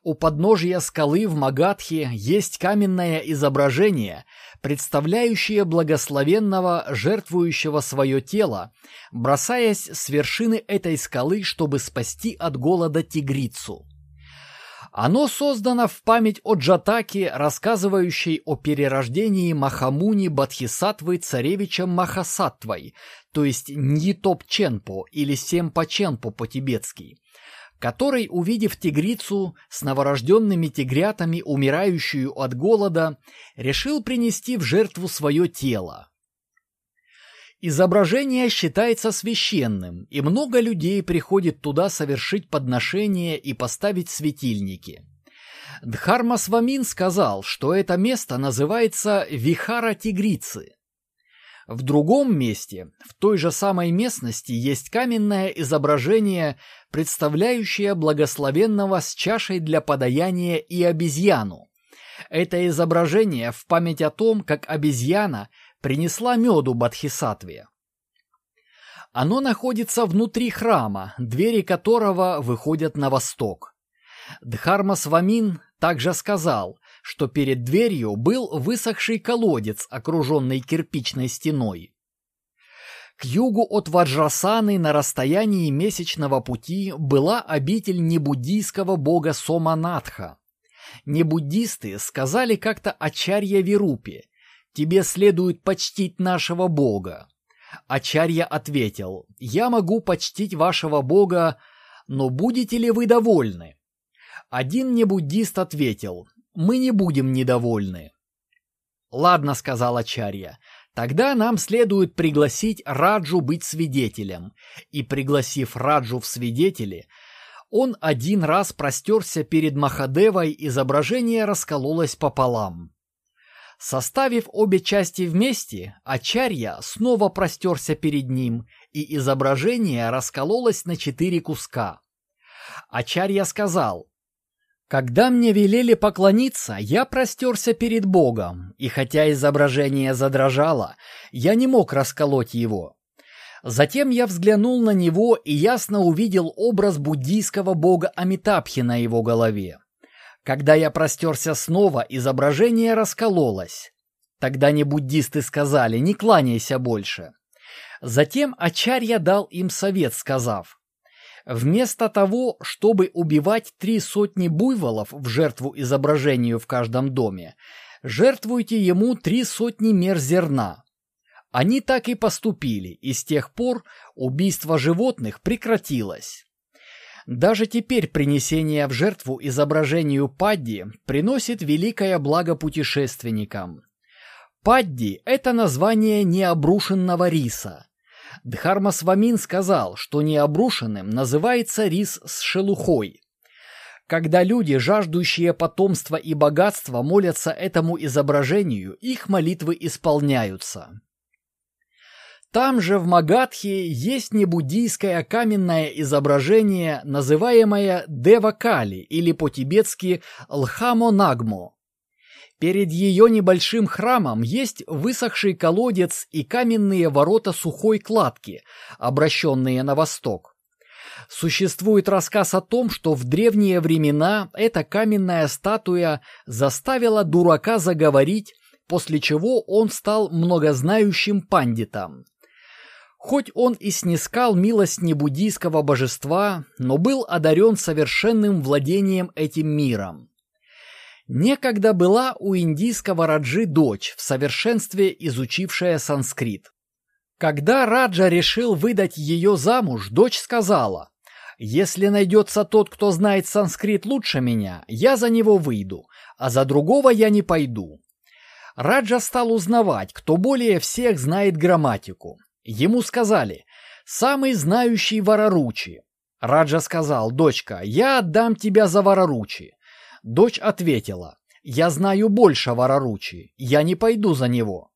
У подножия скалы в Магадхе есть каменное изображение, представляющее благословенного, жертвующего свое тело, бросаясь с вершины этой скалы, чтобы спасти от голода тигрицу. Оно создано в память о Джатаке, рассказывающей о перерождении Махамуни Бадхисатвы царевичем Махасатвой, то есть Ньитоп-Ченпо или Семпа-Ченпо по-тибетски, который, увидев тигрицу с новорожденными тигрятами, умирающую от голода, решил принести в жертву свое тело. Изображение считается священным, и много людей приходит туда совершить подношение и поставить светильники. Дхарма Свамин сказал, что это место называется Вихара Тигрицы. В другом месте, в той же самой местности, есть каменное изображение, представляющее благословенного с чашей для подаяния и обезьяну. Это изображение в память о том, как обезьяна принесла меду Бадхисатве. Оно находится внутри храма, двери которого выходят на восток. Дхарма Свамин также сказал, что перед дверью был высохший колодец, окруженный кирпичной стеной. К югу от Ваджрасаны на расстоянии месячного пути была обитель небуддийского бога Соманатха. Небуддисты сказали как-то Ачарья Вирупе, «Тебе следует почтить нашего бога». Ачарья ответил, «Я могу почтить вашего бога, но будете ли вы довольны?» Один небуддист ответил, «Мы не будем недовольны». «Ладно», — сказал Ачарья, Тогда нам следует пригласить Раджу быть свидетелем, и, пригласив Раджу в свидетели, он один раз простерся перед Махадевой, изображение раскололось пополам. Составив обе части вместе, Ачарья снова простерся перед ним, и изображение раскололось на четыре куска. Ачарья сказал, когда мне велели поклониться, я простерся перед Богом, и хотя изображение задрожало, я не мог расколоть его. Затем я взглянул на него и ясно увидел образ буддийского бога Амитабхи на его голове. Когда я простерся снова, изображение раскололось. Тогда не буддисты сказали «не кланяйся больше». Затем Ачарья дал им совет, сказав Вместо того, чтобы убивать три сотни буйволов в жертву изображению в каждом доме, жертвуйте ему три сотни мер зерна. Они так и поступили, и с тех пор убийство животных прекратилось. Даже теперь принесение в жертву изображению Падди приносит великое благо путешественникам. Падди – это название необрушенного риса. Дхарма Свамин сказал, что необрушенным называется рис с шелухой. Когда люди, жаждущие потомства и богатства, молятся этому изображению, их молитвы исполняются. Там же в Магадхе есть небуддийское каменное изображение, называемое Девакали или по-тибетски Лхамо-Нагмо. Перед ее небольшим храмом есть высохший колодец и каменные ворота сухой кладки, обращенные на восток. Существует рассказ о том, что в древние времена эта каменная статуя заставила дурака заговорить, после чего он стал многознающим пандитом. Хоть он и снискал милость небуддийского божества, но был одарен совершенным владением этим миром. Некогда была у индийского Раджи дочь, в совершенстве изучившая санскрит. Когда Раджа решил выдать ее замуж, дочь сказала, «Если найдется тот, кто знает санскрит лучше меня, я за него выйду, а за другого я не пойду». Раджа стал узнавать, кто более всех знает грамматику. Ему сказали «Самый знающий Вараручи». Раджа сказал «Дочка, я отдам тебя за Вараручи». Дочь ответила, «Я знаю больше Вараручи, я не пойду за него».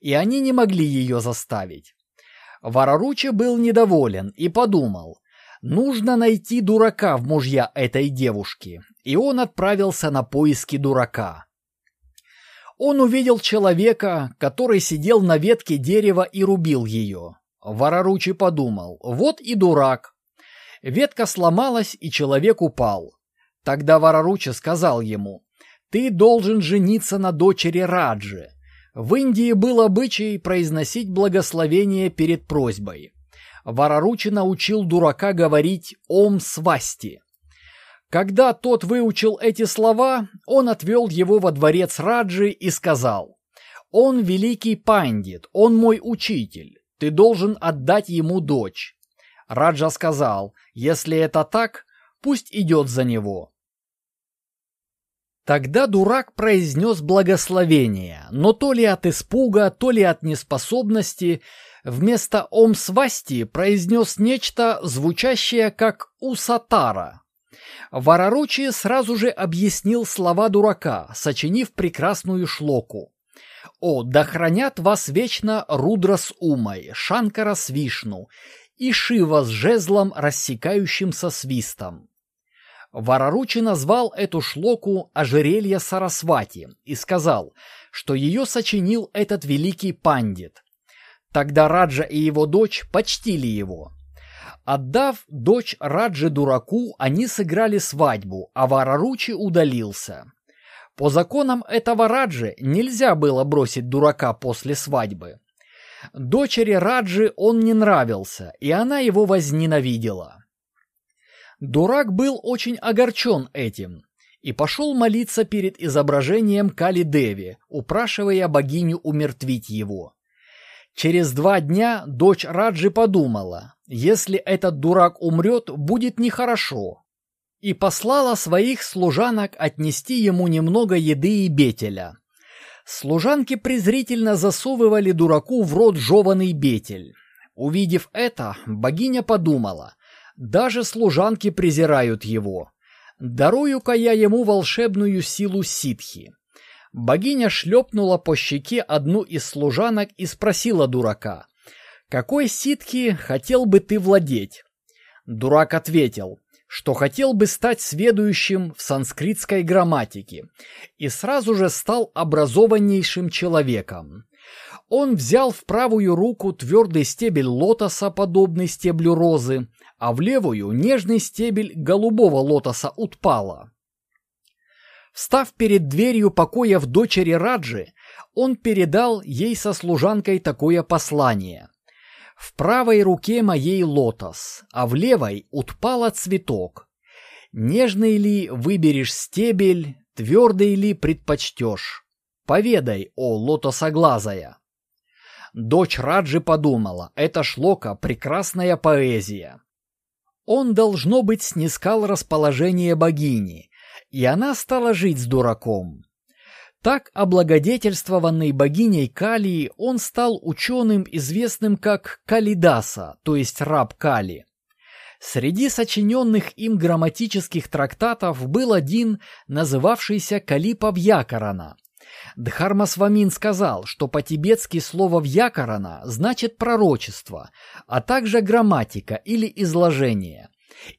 И они не могли ее заставить. Вараручи был недоволен и подумал, нужно найти дурака в мужья этой девушки, и он отправился на поиски дурака. Он увидел человека, который сидел на ветке дерева и рубил ее. Вараручи подумал, вот и дурак. Ветка сломалась, и человек упал. Тогда Вараруча сказал ему, «Ты должен жениться на дочери Раджи». В Индии был обычай произносить благословение перед просьбой. Вараручи научил дурака говорить «Ом свасти». Когда тот выучил эти слова, он отвел его во дворец Раджи и сказал, «Он великий пандит, он мой учитель, ты должен отдать ему дочь». Раджа сказал, «Если это так, пусть идет за него». Тогда дурак произнес благословение, но то ли от испуга, то ли от неспособности, вместо «Ом свасти» произнес нечто, звучащее как «Усатара». Вараручи сразу же объяснил слова дурака, сочинив прекрасную шлоку. «О, да хранят вас вечно Рудра с Умой, Шанкара с Вишну и Шива с жезлом, рассекающимся свистом». Вараручи назвал эту шлоку «Ожерелье Сарасвати» и сказал, что ее сочинил этот великий пандит. Тогда Раджа и его дочь почтили его. Отдав дочь Раджи дураку, они сыграли свадьбу, а Вараручи удалился. По законам этого Раджи нельзя было бросить дурака после свадьбы. Дочери Раджи он не нравился, и она его возненавидела. Дурак был очень огорчен этим и пошел молиться перед изображением Кали-Деви, упрашивая богиню умертвить его. Через два дня дочь Раджи подумала, если этот дурак умрет, будет нехорошо, и послала своих служанок отнести ему немного еды и бетеля. Служанки презрительно засовывали дураку в рот жеванный бетель. Увидев это, богиня подумала, даже служанки презирают его. Дарую-ка я ему волшебную силу ситхи. Богиня шлепнула по щеке одну из служанок и спросила дурака, «Какой ситхи хотел бы ты владеть?» Дурак ответил, что хотел бы стать сведущим в санскритской грамматике, и сразу же стал образованнейшим человеком. Он взял в правую руку твердый стебель лотоса, подобный стеблю розы, а в левую нежный стебель голубого лотоса утпала. Встав перед дверью покоя в дочери Раджи, он передал ей со служанкой такое послание. «В правой руке моей лотос, а в левой утпала цветок. Нежный ли выберешь стебель, твердый ли предпочтешь? Поведай, о лотосоглазая!» Дочь Раджи подумала, это шлока прекрасная поэзия. Он, должно быть, снискал расположение богини, и она стала жить с дураком. Так, облагодетельствованный богиней Калии, он стал ученым, известным как Калидаса, то есть раб Кали. Среди сочиненных им грамматических трактатов был один, называвшийся Калипа Вьякарана, Дхармасвамин сказал, что по-тибетски слово «вьякарана» значит пророчество, а также грамматика или изложение.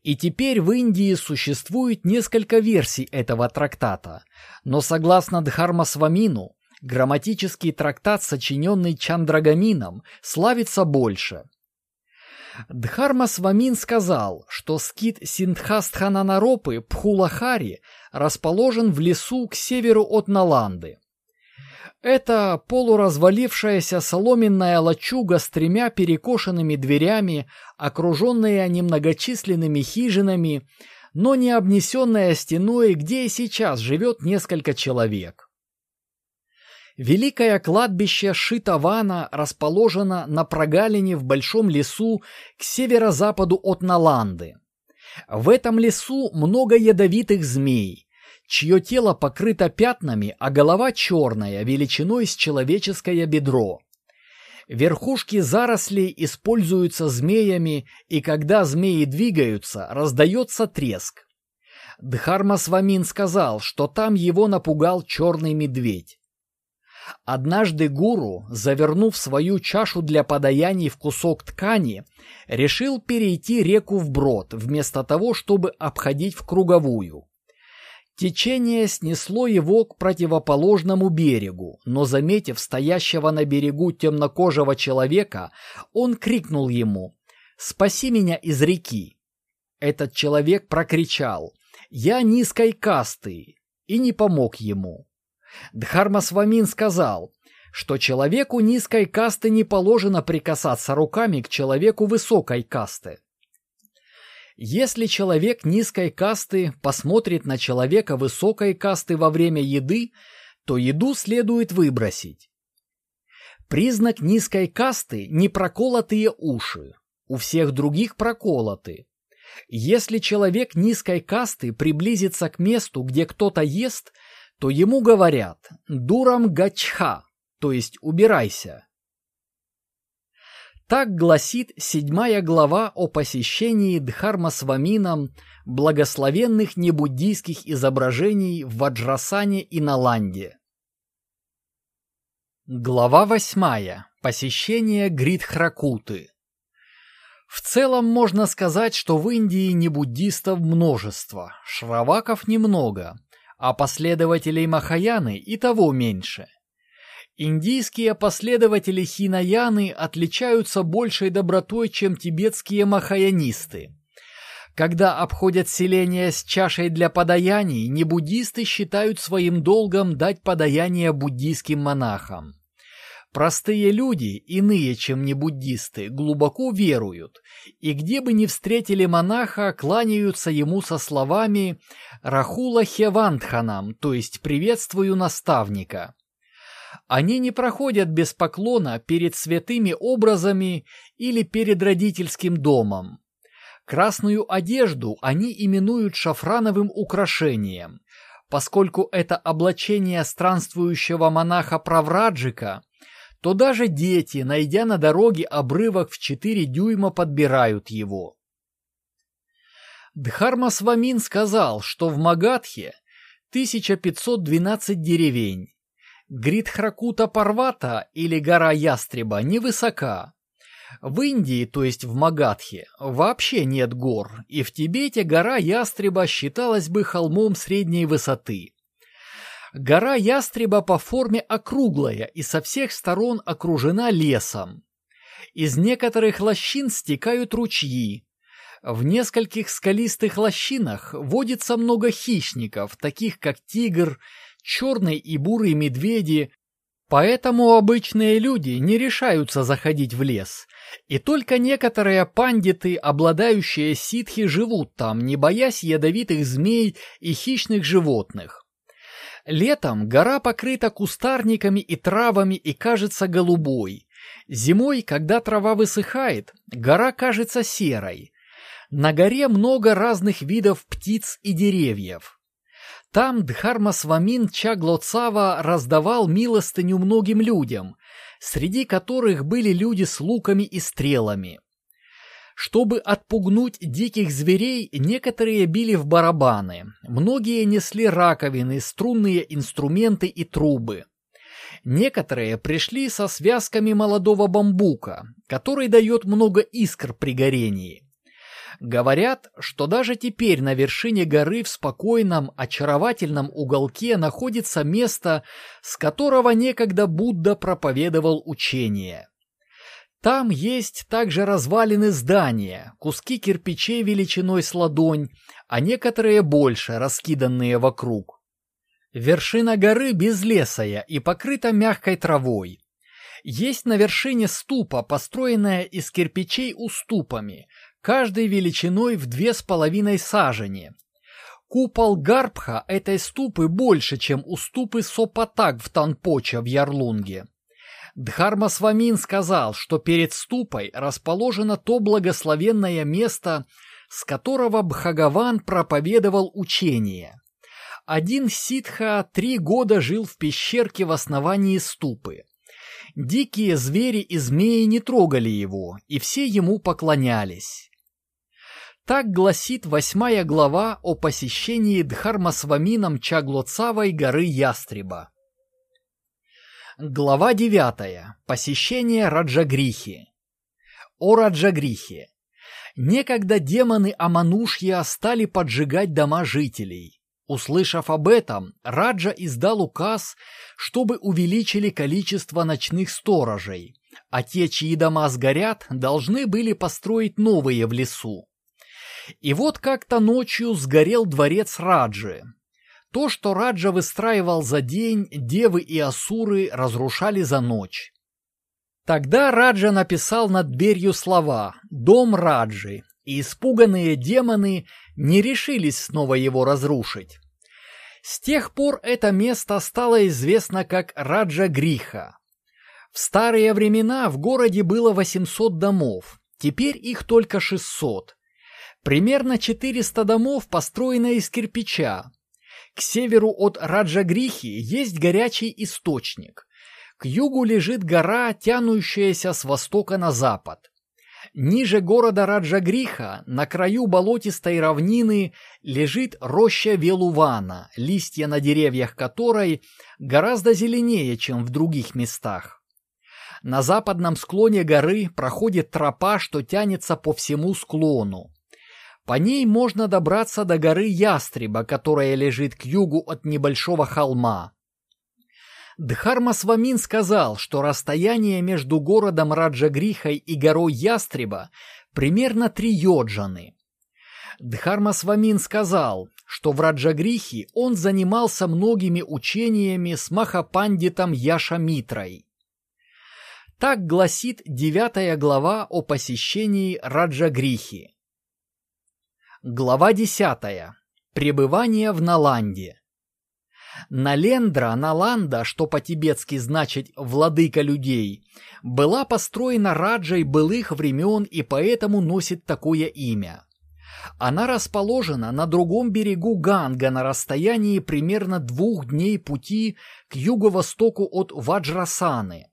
И теперь в Индии существует несколько версий этого трактата, но согласно Дхармасвамину, грамматический трактат, сочиненный Чандрагамином, славится больше. Дхарма Свамин сказал, что скит Синдхастхананаропы Пхулахари расположен в лесу к северу от Наланды. Это полуразвалившаяся соломенная лачуга с тремя перекошенными дверями, окруженная немногочисленными хижинами, но не обнесенная стеной, где и сейчас живет несколько человек. Великое кладбище Шитавана расположено на прогалине в большом лесу к северо-западу от Наланды. В этом лесу много ядовитых змей, чье тело покрыто пятнами, а голова черная, величиной с человеческое бедро. Верхушки зарослей используются змеями, и когда змеи двигаются, раздается треск. Дхарма Свамин сказал, что там его напугал черный медведь. Однажды гуру, завернув свою чашу для подаяний в кусок ткани, решил перейти реку вброд, вместо того, чтобы обходить в круговую. Течение снесло его к противоположному берегу, но, заметив стоящего на берегу темнокожего человека, он крикнул ему «Спаси меня из реки!». Этот человек прокричал «Я низкой касты!» и не помог ему. Дхармасвамин сказал, что человеку низкой касты не положено прикасаться руками к человеку высокой касты. Если человек низкой касты посмотрит на человека высокой касты во время еды, то еду следует выбросить. Признак низкой касты – непроколотые уши. У всех других проколоты. Если человек низкой касты приблизится к месту, где кто-то ест, то ему говорят «дурам гачха», то есть «убирайся». Так гласит седьмая глава о посещении Дхармасвамином благословенных небуддийских изображений в Ваджрасане и Наланде. Глава восьмая. Посещение Гридхракуты. В целом можно сказать, что в Индии не буддистов множество, шраваков немного, а последователей Махаяны и того меньше. Индийские последователи Хинаяны отличаются большей добротой, чем тибетские махаянисты. Когда обходят селения с чашей для подаяний, небуддисты считают своим долгом дать подаяние буддийским монахам. Простые люди, иные, чем не буддисты, глубоко веруют, и где бы ни встретили монаха, кланяются ему со словами «Рахула Хевантханам», то есть «приветствую наставника». Они не проходят без поклона перед святыми образами или перед родительским домом. Красную одежду они именуют шафрановым украшением, поскольку это облачение странствующего монаха Правраджика то даже дети, найдя на дороге обрывок в 4 дюйма, подбирают его. Дхарма Свамин сказал, что в Магадхе 1512 деревень. Гридхракута Парвата или гора Ястреба невысока. В Индии, то есть в Магадхе, вообще нет гор, и в Тибете гора Ястреба считалась бы холмом средней высоты. Гора Ястреба по форме округлая и со всех сторон окружена лесом. Из некоторых лощин стекают ручьи. В нескольких скалистых лощинах водится много хищников, таких как тигр, черный и бурый медведи, поэтому обычные люди не решаются заходить в лес, и только некоторые пандиты, обладающие ситхи, живут там, не боясь ядовитых змей и хищных животных. Летом гора покрыта кустарниками и травами и кажется голубой. Зимой, когда трава высыхает, гора кажется серой. На горе много разных видов птиц и деревьев. Там Дхарма Свамин Чаглоцава раздавал милостыню многим людям, среди которых были люди с луками и стрелами. Чтобы отпугнуть диких зверей, некоторые били в барабаны, многие несли раковины, струнные инструменты и трубы. Некоторые пришли со связками молодого бамбука, который дает много искр при горении. Говорят, что даже теперь на вершине горы в спокойном, очаровательном уголке находится место, с которого некогда Будда проповедовал учение. Там есть также развалины здания, куски кирпичей величиной с ладонь, а некоторые больше, раскиданные вокруг. Вершина горы безлесая и покрыта мягкой травой. Есть на вершине ступа, построенная из кирпичей уступами, каждой величиной в две с половиной сажени. Купол Гарбха этой ступы больше, чем уступы Сопатак в Танпоча в Ярлунге. Дхарма Свамин сказал, что перед ступой расположено то благословенное место, с которого Бхагаван проповедовал учение. Один ситха три года жил в пещерке в основании ступы. Дикие звери и змеи не трогали его, и все ему поклонялись. Так гласит восьмая глава о посещении Дхармасвамином Чаглоцавой горы Ястреба. Глава 9. Посещение Раджагрихи. О Раджагрихе. Некогда демоны Аманушья стали поджигать дома жителей. Услышав об этом, Раджа издал указ, чтобы увеличили количество ночных сторожей, а те, чьи дома сгорят, должны были построить новые в лесу. И вот как-то ночью сгорел дворец Раджи, то, что Раджа выстраивал за день, девы и асуры разрушали за ночь. Тогда Раджа написал над дверью слова «Дом Раджи», и испуганные демоны не решились снова его разрушить. С тех пор это место стало известно как Раджа Гриха. В старые времена в городе было 800 домов, теперь их только 600. Примерно 400 домов построено из кирпича, к северу от Раджагрихи есть горячий источник. К югу лежит гора, тянущаяся с востока на запад. Ниже города Раджагриха, на краю болотистой равнины, лежит роща Велувана, листья на деревьях которой гораздо зеленее, чем в других местах. На западном склоне горы проходит тропа, что тянется по всему склону. По ней можно добраться до горы Ястреба, которая лежит к югу от небольшого холма. Дхармасвамин сказал, что расстояние между городом Раджагрихой и горой Ястреба примерно три йоджаны. Дхармасвамин сказал, что в Раджагрихе он занимался многими учениями с Махапандитом Яшамитрой. Так гласит девятая глава о посещении Раджагрихи. Глава десятая. Пребывание в Наланде. Налендра, Наланда, что по-тибетски значит «владыка людей», была построена Раджей былых времен и поэтому носит такое имя. Она расположена на другом берегу Ганга на расстоянии примерно двух дней пути к юго-востоку от Ваджрасаны.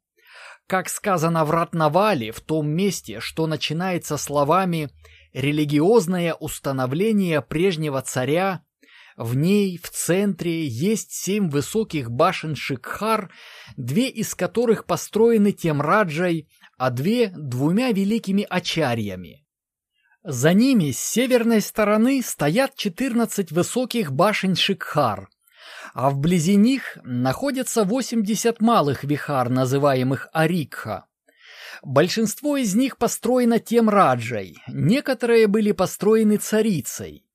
Как сказано в Ратнавале, в том месте, что начинается словами «религиозное установление прежнего царя в ней, в центре, есть семь высоких башен Шикхар, две из которых построены Темраджей, а две — двумя великими ачарьями. За ними с северной стороны стоят 14 высоких башен Шикхар, а вблизи них находятся 80 малых вихар, называемых Арикха. Большинство из них построено Темраджей, некоторые были построены царицей.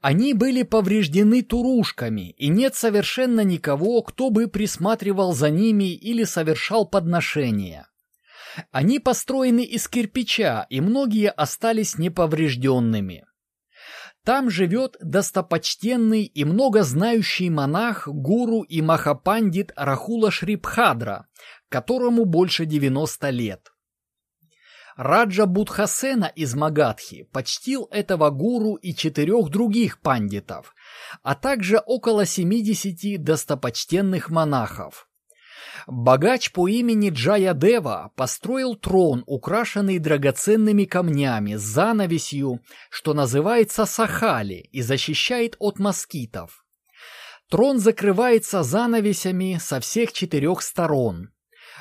Они были повреждены турушками, и нет совершенно никого, кто бы присматривал за ними или совершал подношения. Они построены из кирпича, и многие остались неповрежденными. Там живет достопочтенный и многознающий монах, гуру и махапандит Рахула Шрипхадра, которому больше 90 лет. Раджа Будхасена из Магадхи почтил этого гуру и четырех других пандитов, а также около 70 достопочтенных монахов. Богач по имени Джаядева построил трон, украшенный драгоценными камнями, с занавесью, что называется сахали, и защищает от москитов. Трон закрывается занавесями со всех четырех сторон.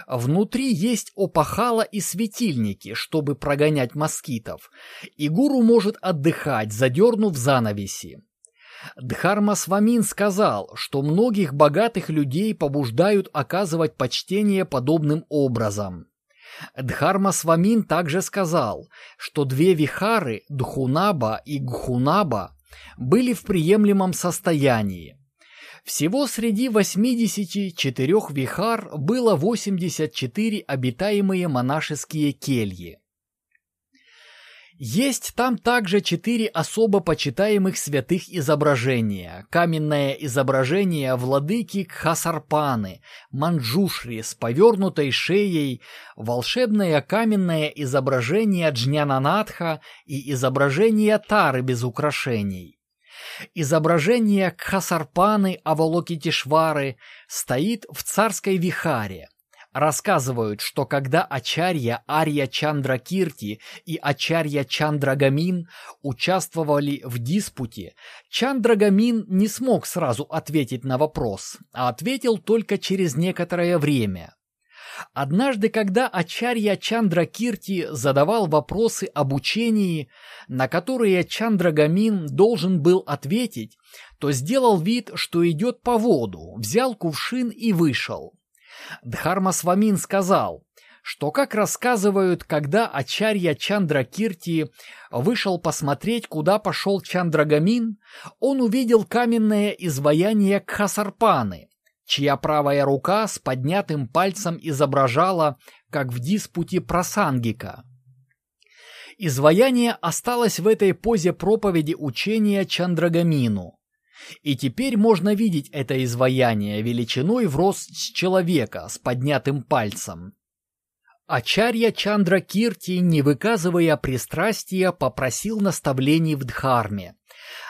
Внутри есть опахала и светильники, чтобы прогонять москитов, и гуру может отдыхать, задернув занавеси. Дхарма Свамин сказал, что многих богатых людей побуждают оказывать почтение подобным образом. Дхарма Свамин также сказал, что две вихары, Дхунаба и Гхунаба, были в приемлемом состоянии. Всего среди 84 вихар было 84 обитаемые монашеские кельи. Есть там также четыре особо почитаемых святых изображения. Каменное изображение владыки Кхасарпаны, Манджушри с повернутой шеей, волшебное каменное изображение Джнянанатха и изображение Тары без украшений. Изображение Кхасарпаны Авалокитишвары стоит в царской вихаре. Рассказывают, что когда Ачарья Арья Чандракирти и Ачарья Чандрагамин участвовали в диспуте, Чандрагамин не смог сразу ответить на вопрос, а ответил только через некоторое время. Однажды, когда Ачарья Чандра Кирти задавал вопросы об учении, на которые Чандрагамин должен был ответить, то сделал вид, что идет по воду, взял кувшин и вышел. Дхарма Свамин сказал, что, как рассказывают, когда Ачарья Чандра Кирти вышел посмотреть, куда пошел Чандрагамин, он увидел каменное изваяние Кхасарпаны, чья правая рука с поднятым пальцем изображала, как в диспуте просангика. Изваяние осталось в этой позе проповеди учения Чандрагамину. И теперь можно видеть это изваяние величиной в рост человека с поднятым пальцем. Ачарья Чандра Кирти, не выказывая пристрастия, попросил наставлений в Дхарме,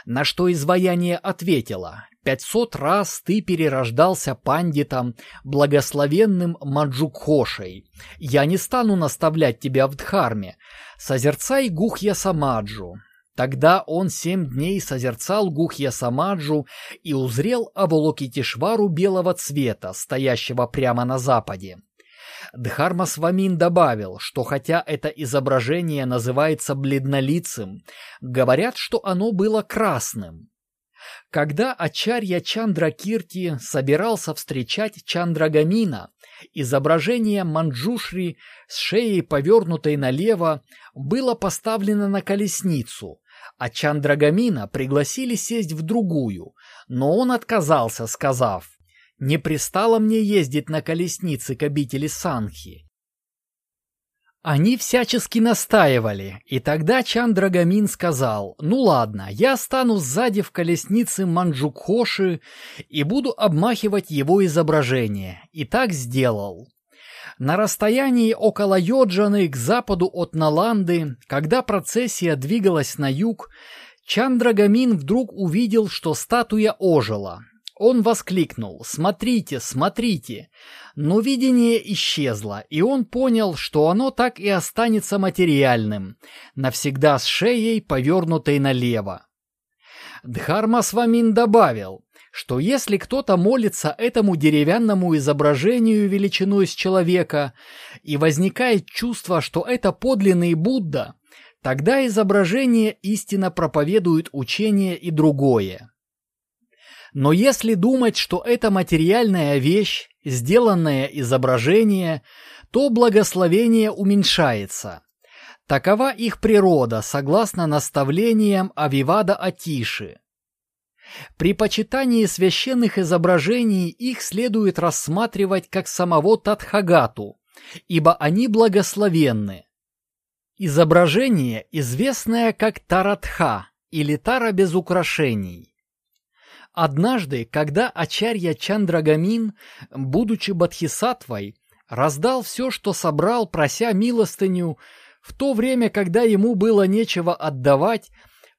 на что изваяние ответило Пятьсот раз ты перерождался пандитом, благословенным Маджукхошей. Я не стану наставлять тебя в Дхарме. Созерцай Гухья Самаджу». Тогда он семь дней созерцал Гухья Самаджу и узрел Аволокитишвару белого цвета, стоящего прямо на западе. Дхармасвамин добавил, что хотя это изображение называется бледнолицым, говорят, что оно было красным. Когда Ачарья Чандракирти собирался встречать Чандрагамина, изображение Манджушри с шеей повернутой налево было поставлено на колесницу, а Чандрагамина пригласили сесть в другую, но он отказался, сказав «Не пристало мне ездить на колеснице к обители Санхи, они всячески настаивали, и тогда Чандрагамин сказал, «Ну ладно, я стану сзади в колеснице Манджукхоши и буду обмахивать его изображение». И так сделал. На расстоянии около Йоджаны к западу от Наланды, когда процессия двигалась на юг, Чандрагамин вдруг увидел, что статуя ожила. Он воскликнул «Смотрите, смотрите!» Но видение исчезло, и он понял, что оно так и останется материальным, навсегда с шеей, повернутой налево. Дхармасвамин добавил, что если кто-то молится этому деревянному изображению величиной с человека, и возникает чувство, что это подлинный Будда, тогда изображение истинно проповедует учение и другое. Но если думать, что это материальная вещь, сделанное изображение, то благословение уменьшается. Такова их природа, согласно наставлениям Авивада Атиши. При почитании священных изображений их следует рассматривать как самого Тадхагату, ибо они благословенны. Изображение, известное как Таратха или Тара без украшений, Однажды, когда Ачарья Чандрагамин, будучи Бадхисатвой, раздал все, что собрал, прося милостыню, в то время, когда ему было нечего отдавать,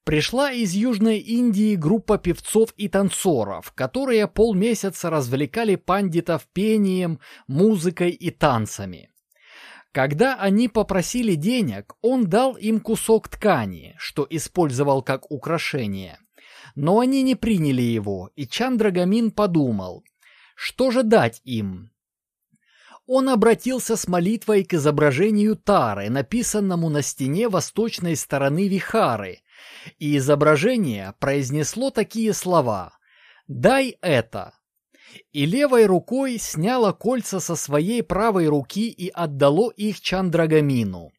пришла из Южной Индии группа певцов и танцоров, которые полмесяца развлекали пандитов пением, музыкой и танцами. Когда они попросили денег, он дал им кусок ткани, что использовал как украшение. Но они не приняли его, и Чандрагамин подумал, что же дать им? Он обратился с молитвой к изображению Тары, написанному на стене восточной стороны Вихары, и изображение произнесло такие слова «Дай это!» и левой рукой сняло кольца со своей правой руки и отдало их Чандрагамину.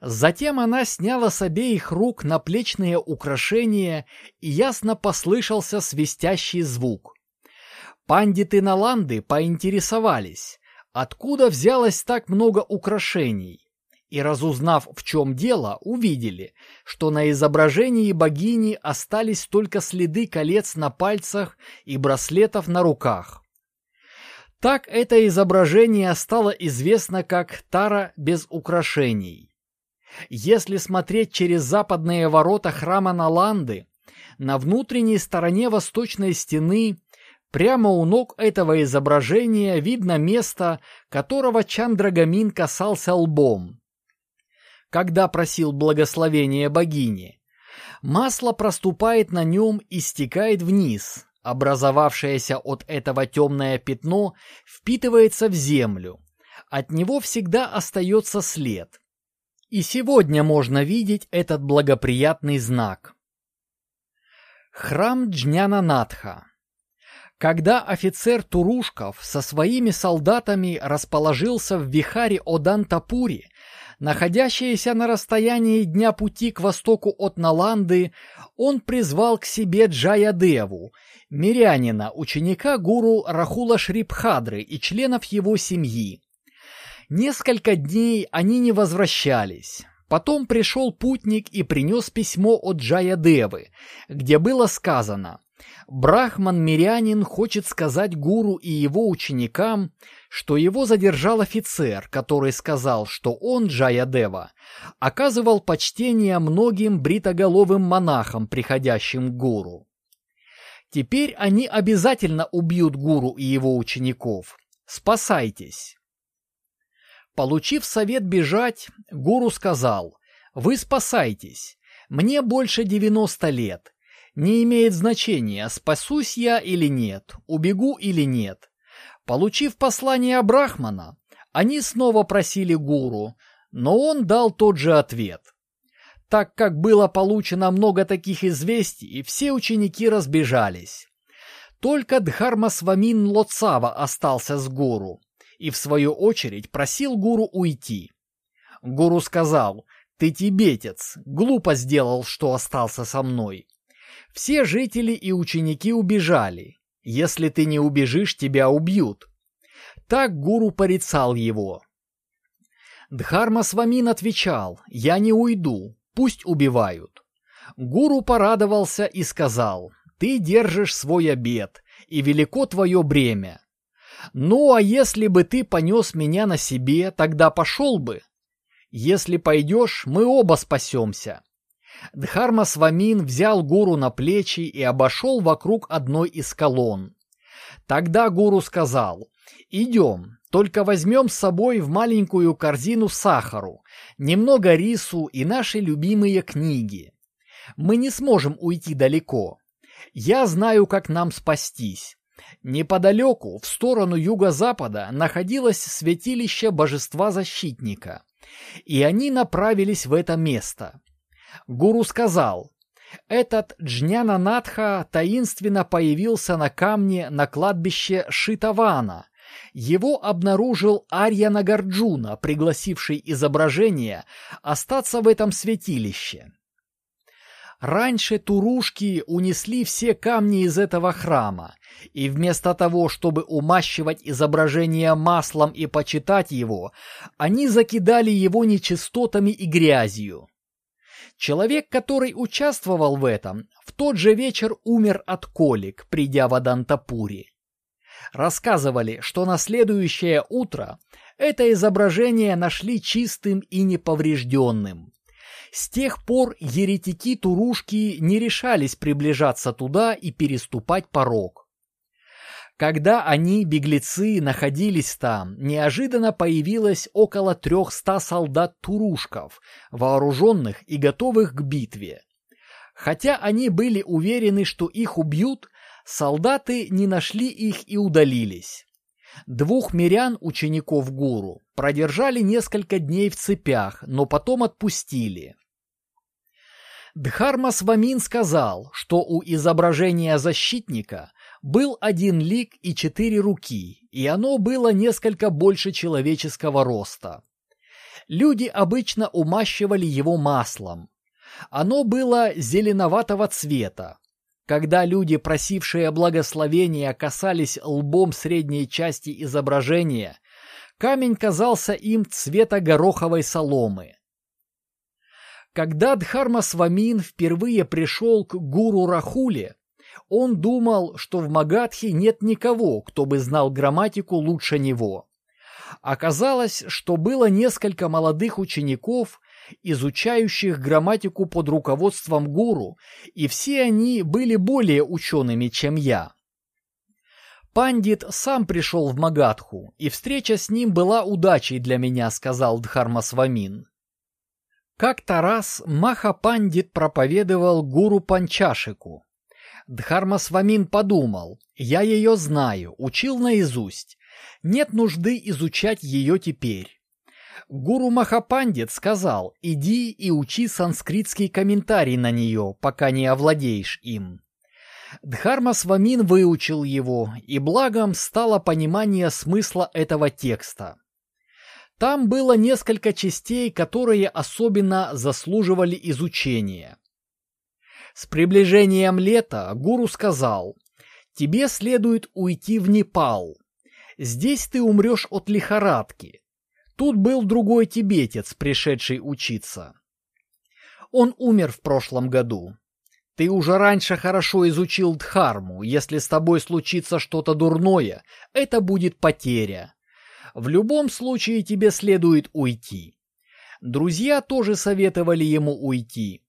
Затем она сняла с обеих рук наплечные украшения, и ясно послышался свистящий звук. Пандиты Наланды поинтересовались, откуда взялось так много украшений, и, разузнав, в чем дело, увидели, что на изображении богини остались только следы колец на пальцах и браслетов на руках. Так это изображение стало известно как «Тара без украшений». Если смотреть через западные ворота храма Наланды, на внутренней стороне восточной стены, прямо у ног этого изображения видно место, которого Чандрагамин касался лбом. Когда просил благословения богини, масло проступает на нем и стекает вниз, образовавшееся от этого темное пятно впитывается в землю. От него всегда остается след. И сегодня можно видеть этот благоприятный знак. Храм Джняна-Надха Когда офицер Турушков со своими солдатами расположился в Вихаре Одантапури, находящейся на расстоянии дня пути к востоку от Наланды, он призвал к себе Джаядеву, мирянина, ученика гуру Рахула Шрипхадры и членов его семьи. Несколько дней они не возвращались. Потом пришел путник и принес письмо от Джаядевы, где было сказано «Брахман-мирянин хочет сказать гуру и его ученикам, что его задержал офицер, который сказал, что он, Джаядева, оказывал почтение многим бритоголовым монахам, приходящим к гуру. Теперь они обязательно убьют гуру и его учеников. Спасайтесь. Получив совет бежать, гуру сказал, «Вы спасайтесь. Мне больше 90 лет. Не имеет значения, спасусь я или нет, убегу или нет». Получив послание Брахмана, Они снова просили гуру, но он дал тот же ответ. Так как было получено много таких известий, все ученики разбежались. Только Дхармасвамин Лоцава остался с гуру и, в свою очередь, просил гуру уйти. Гуру сказал, «Ты тибетец, глупо сделал, что остался со мной. Все жители и ученики убежали. Если ты не убежишь, тебя убьют». Так гуру порицал его. Дхарма Свамин отвечал, «Я не уйду, пусть убивают». Гуру порадовался и сказал, «Ты держишь свой обет, и велико твое бремя. Ну, а если бы ты понес меня на себе, тогда пошел бы. Если пойдешь, мы оба спасемся». Дхарма Свамин взял гуру на плечи и обошел вокруг одной из колонн. Тогда гуру сказал, «Идем, только возьмем с собой в маленькую корзину сахару, немного рису и наши любимые книги. Мы не сможем уйти далеко. Я знаю, как нам спастись. Неподалеку, в сторону юго-запада, находилось святилище божества-защитника, и они направились в это место. Гуру сказал, этот Джняна-Надха таинственно появился на камне на кладбище Шитавана. Его обнаружил Арья Нагарджуна, пригласивший изображение остаться в этом святилище. Раньше турушки унесли все камни из этого храма, и вместо того, чтобы умащивать изображение маслом и почитать его, они закидали его нечистотами и грязью. Человек, который участвовал в этом, в тот же вечер умер от колик, придя в Адантапури. Рассказывали, что на следующее утро это изображение нашли чистым и неповрежденным. С тех пор еретики-турушки не решались приближаться туда и переступать порог. Когда они, беглецы, находились там, неожиданно появилось около трехста солдат-турушков, вооруженных и готовых к битве. Хотя они были уверены, что их убьют, солдаты не нашли их и удалились. Двух мирян, учеников гуру, продержали несколько дней в цепях, но потом отпустили. Дхарма Свамин сказал, что у изображения защитника был один лик и четыре руки, и оно было несколько больше человеческого роста. Люди обычно умащивали его маслом. Оно было зеленоватого цвета. Когда люди, просившие благословения, касались лбом средней части изображения, камень казался им цвета гороховой соломы. Когда Дхарма Свамин впервые пришел к гуру Рахуле, он думал, что в Магадхе нет никого, кто бы знал грамматику лучше него. Оказалось, что было несколько молодых учеников, изучающих грамматику под руководством гуру, и все они были более учеными, чем я. Пандит сам пришел в Магадху, и встреча с ним была удачей для меня, сказал Дхармасвамин. Как-то раз Маха Пандит проповедовал гуру Панчашику. Дхармасвамин подумал, я ее знаю, учил наизусть. Нет нужды изучать ее теперь. Гуру Махапандит сказал, иди и учи санскритский комментарий на нее, пока не овладеешь им. Дхармасвамин выучил его, и благом стало понимание смысла этого текста. Там было несколько частей, которые особенно заслуживали изучения. С приближением лета гуру сказал, «Тебе следует уйти в Непал. Здесь ты умрешь от лихорадки. Тут был другой тибетец, пришедший учиться. Он умер в прошлом году. Ты уже раньше хорошо изучил Дхарму. Если с тобой случится что-то дурное, это будет потеря. В любом случае тебе следует уйти. Друзья тоже советовали ему уйти.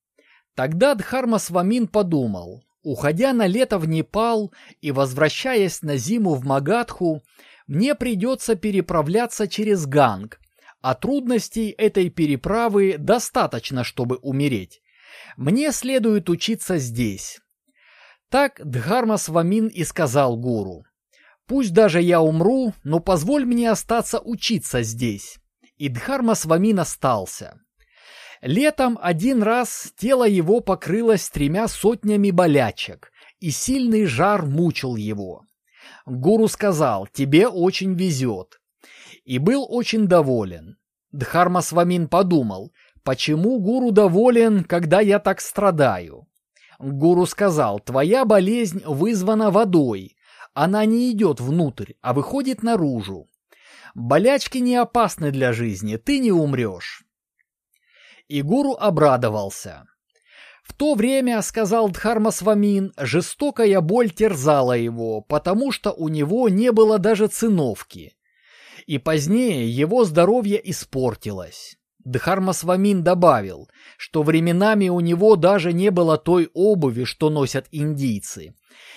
Тогда Дхарма Свамин подумал, уходя на лето в Непал и возвращаясь на зиму в Магадху, мне придется переправляться через Ганг, а трудностей этой переправы достаточно, чтобы умереть. Мне следует учиться здесь. Так Дхарма Свамин и сказал гуру. Пусть даже я умру, но позволь мне остаться учиться здесь. И Дхарма Свамин остался. Летом один раз тело его покрылось тремя сотнями болячек, и сильный жар мучил его. Гуру сказал, тебе очень везет. И был очень доволен. Дхарма Свамин подумал, почему гуру доволен, когда я так страдаю? Гуру сказал, твоя болезнь вызвана водой. Она не идет внутрь, а выходит наружу. Болячки не опасны для жизни, ты не умрешь. И гуру обрадовался. В то время, сказал Дхармасвамин, жестокая боль терзала его, потому что у него не было даже циновки. И позднее его здоровье испортилось. Дхармасвамин добавил, что временами у него даже не было той обуви, что носят индийцы,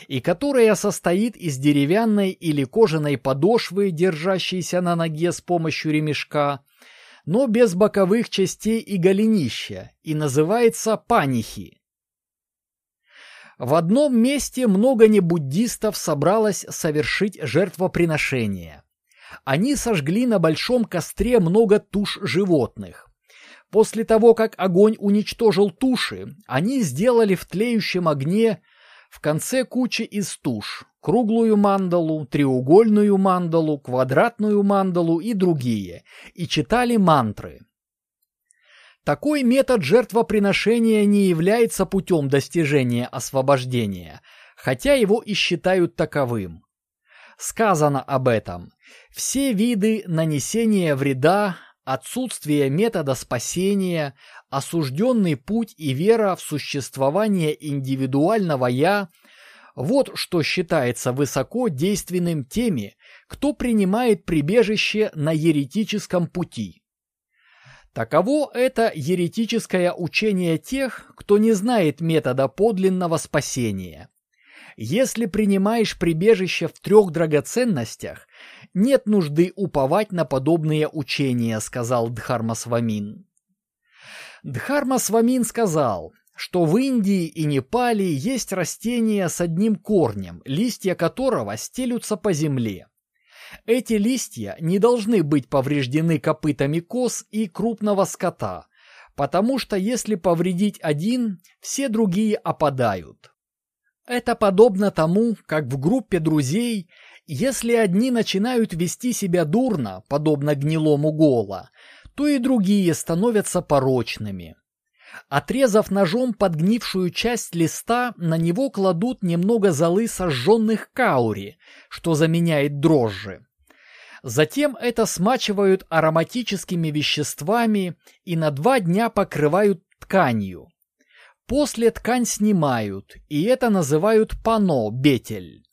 и которая состоит из деревянной или кожаной подошвы, держащейся на ноге с помощью ремешка, но без боковых частей и голенища, и называется панихи. В одном месте много небуддистов собралось совершить жертвоприношение. Они сожгли на большом костре много туш животных. После того, как огонь уничтожил туши, они сделали в тлеющем огне в конце кучи из туш круглую мандалу, треугольную мандалу, квадратную мандалу и другие, и читали мантры. Такой метод жертвоприношения не является путем достижения освобождения, хотя его и считают таковым. Сказано об этом. Все виды нанесения вреда, отсутствие метода спасения, осужденный путь и вера в существование индивидуального «я» Вот что считается высоко действенным теми, кто принимает прибежище на еретическом пути. Таково это еретическое учение тех, кто не знает метода подлинного спасения. Если принимаешь прибежище в трех драгоценностях, нет нужды уповать на подобные учения, сказал Дхармасвамин. Дхармасвамин сказал, что в Индии и Непале есть растение с одним корнем, листья которого стелются по земле. Эти листья не должны быть повреждены копытами коз и крупного скота, потому что если повредить один, все другие опадают. Это подобно тому, как в группе друзей, если одни начинают вести себя дурно, подобно гнилому гола, то и другие становятся порочными. Отрезав ножом подгнившую часть листа, на него кладут немного золы сожженных каури, что заменяет дрожжи. Затем это смачивают ароматическими веществами и на два дня покрывают тканью. После ткань снимают, и это называют пано, бетель.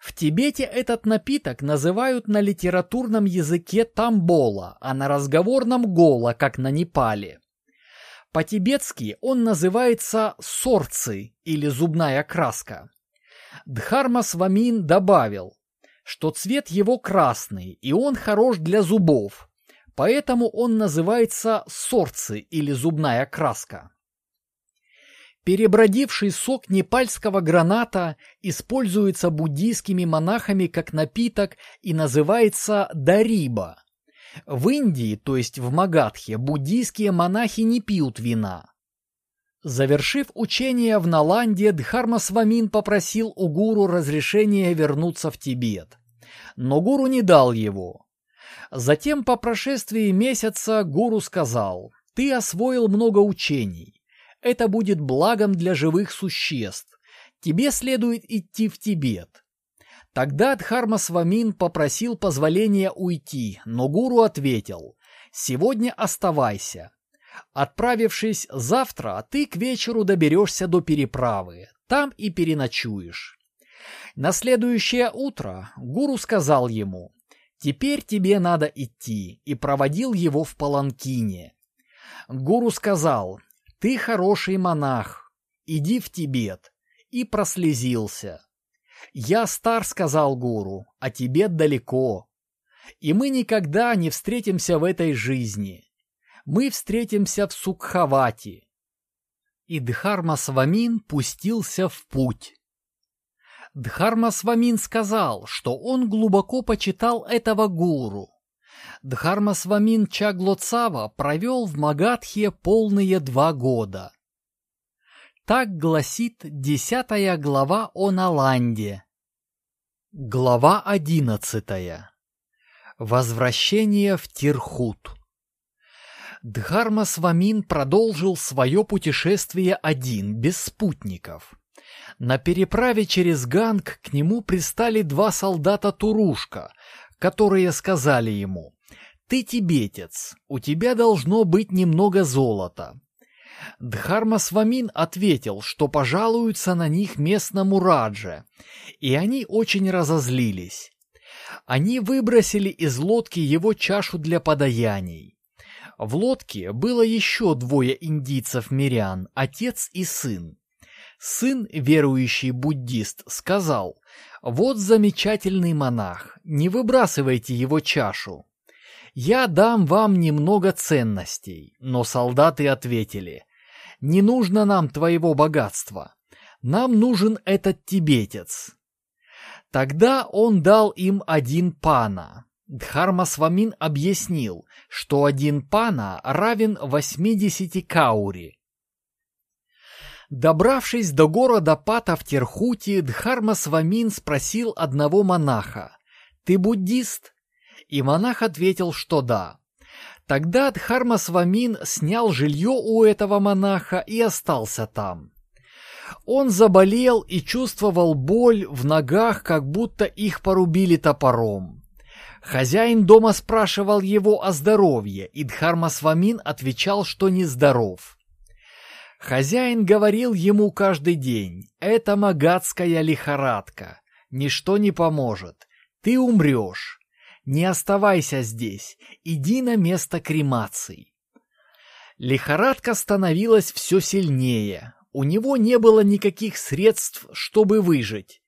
В Тибете этот напиток называют на литературном языке тамбола, а на разговорном гола, как на Непале. По-тибетски он называется сорцы или зубная краска. Дхарма Свамин добавил, что цвет его красный, и он хорош для зубов, поэтому он называется сорцы или зубная краска. Перебродивший сок непальского граната используется буддийскими монахами как напиток и называется дариба. В Индии, то есть в Магадхе, буддийские монахи не пьют вина. Завершив учение в Наланде, Дхарма Свамин попросил у гуру разрешения вернуться в Тибет. Но гуру не дал его. Затем по прошествии месяца гуру сказал, «Ты освоил много учений. Это будет благом для живых существ. Тебе следует идти в Тибет. Тогда Дхарма Свамин попросил позволения уйти, но гуру ответил «Сегодня оставайся. Отправившись завтра, ты к вечеру доберешься до переправы, там и переночуешь». На следующее утро гуру сказал ему «Теперь тебе надо идти» и проводил его в Паланкине. Гуру сказал «Ты хороший монах, иди в Тибет» и прослезился. «Я стар», — сказал гуру, — «а тебе далеко. И мы никогда не встретимся в этой жизни. Мы встретимся в Сукхавати». И Дхарма Свамин пустился в путь. Дхарма Свамин сказал, что он глубоко почитал этого гуру. Дхарма Свамин Чаглоцава провел в Магадхе полные два года. Так гласит десятая глава о Наланде. Глава одиннадцатая. Возвращение в Тирхут. Дхарма Свамин продолжил свое путешествие один, без спутников. На переправе через Ганг к нему пристали два солдата Турушка, которые сказали ему «Ты тибетец, у тебя должно быть немного золота». Дхарма Свамин ответил, что пожалуются на них местному Радже, и они очень разозлились. Они выбросили из лодки его чашу для подаяний. В лодке было еще двое индийцев-мирян, отец и сын. Сын, верующий буддист, сказал, «Вот замечательный монах, не выбрасывайте его чашу. Я дам вам немного ценностей». Но солдаты ответили, «Не нужно нам твоего богатства. Нам нужен этот тибетец». Тогда он дал им один пана. Дхарма Свамин объяснил, что один пана равен 80 каури, Добравшись до города Пата в Терхуте, Дхарма Свамин спросил одного монаха, «Ты буддист?» И монах ответил, что да. Тогда Дхарма Свамин снял жилье у этого монаха и остался там. Он заболел и чувствовал боль в ногах, как будто их порубили топором. Хозяин дома спрашивал его о здоровье, и Дхарма Свамин отвечал, что нездоров. Хозяин говорил ему каждый день, это магадская лихорадка, ничто не поможет, ты умрешь. Не оставайся здесь, иди на место кремации. Лихорадка становилась все сильнее, у него не было никаких средств, чтобы выжить,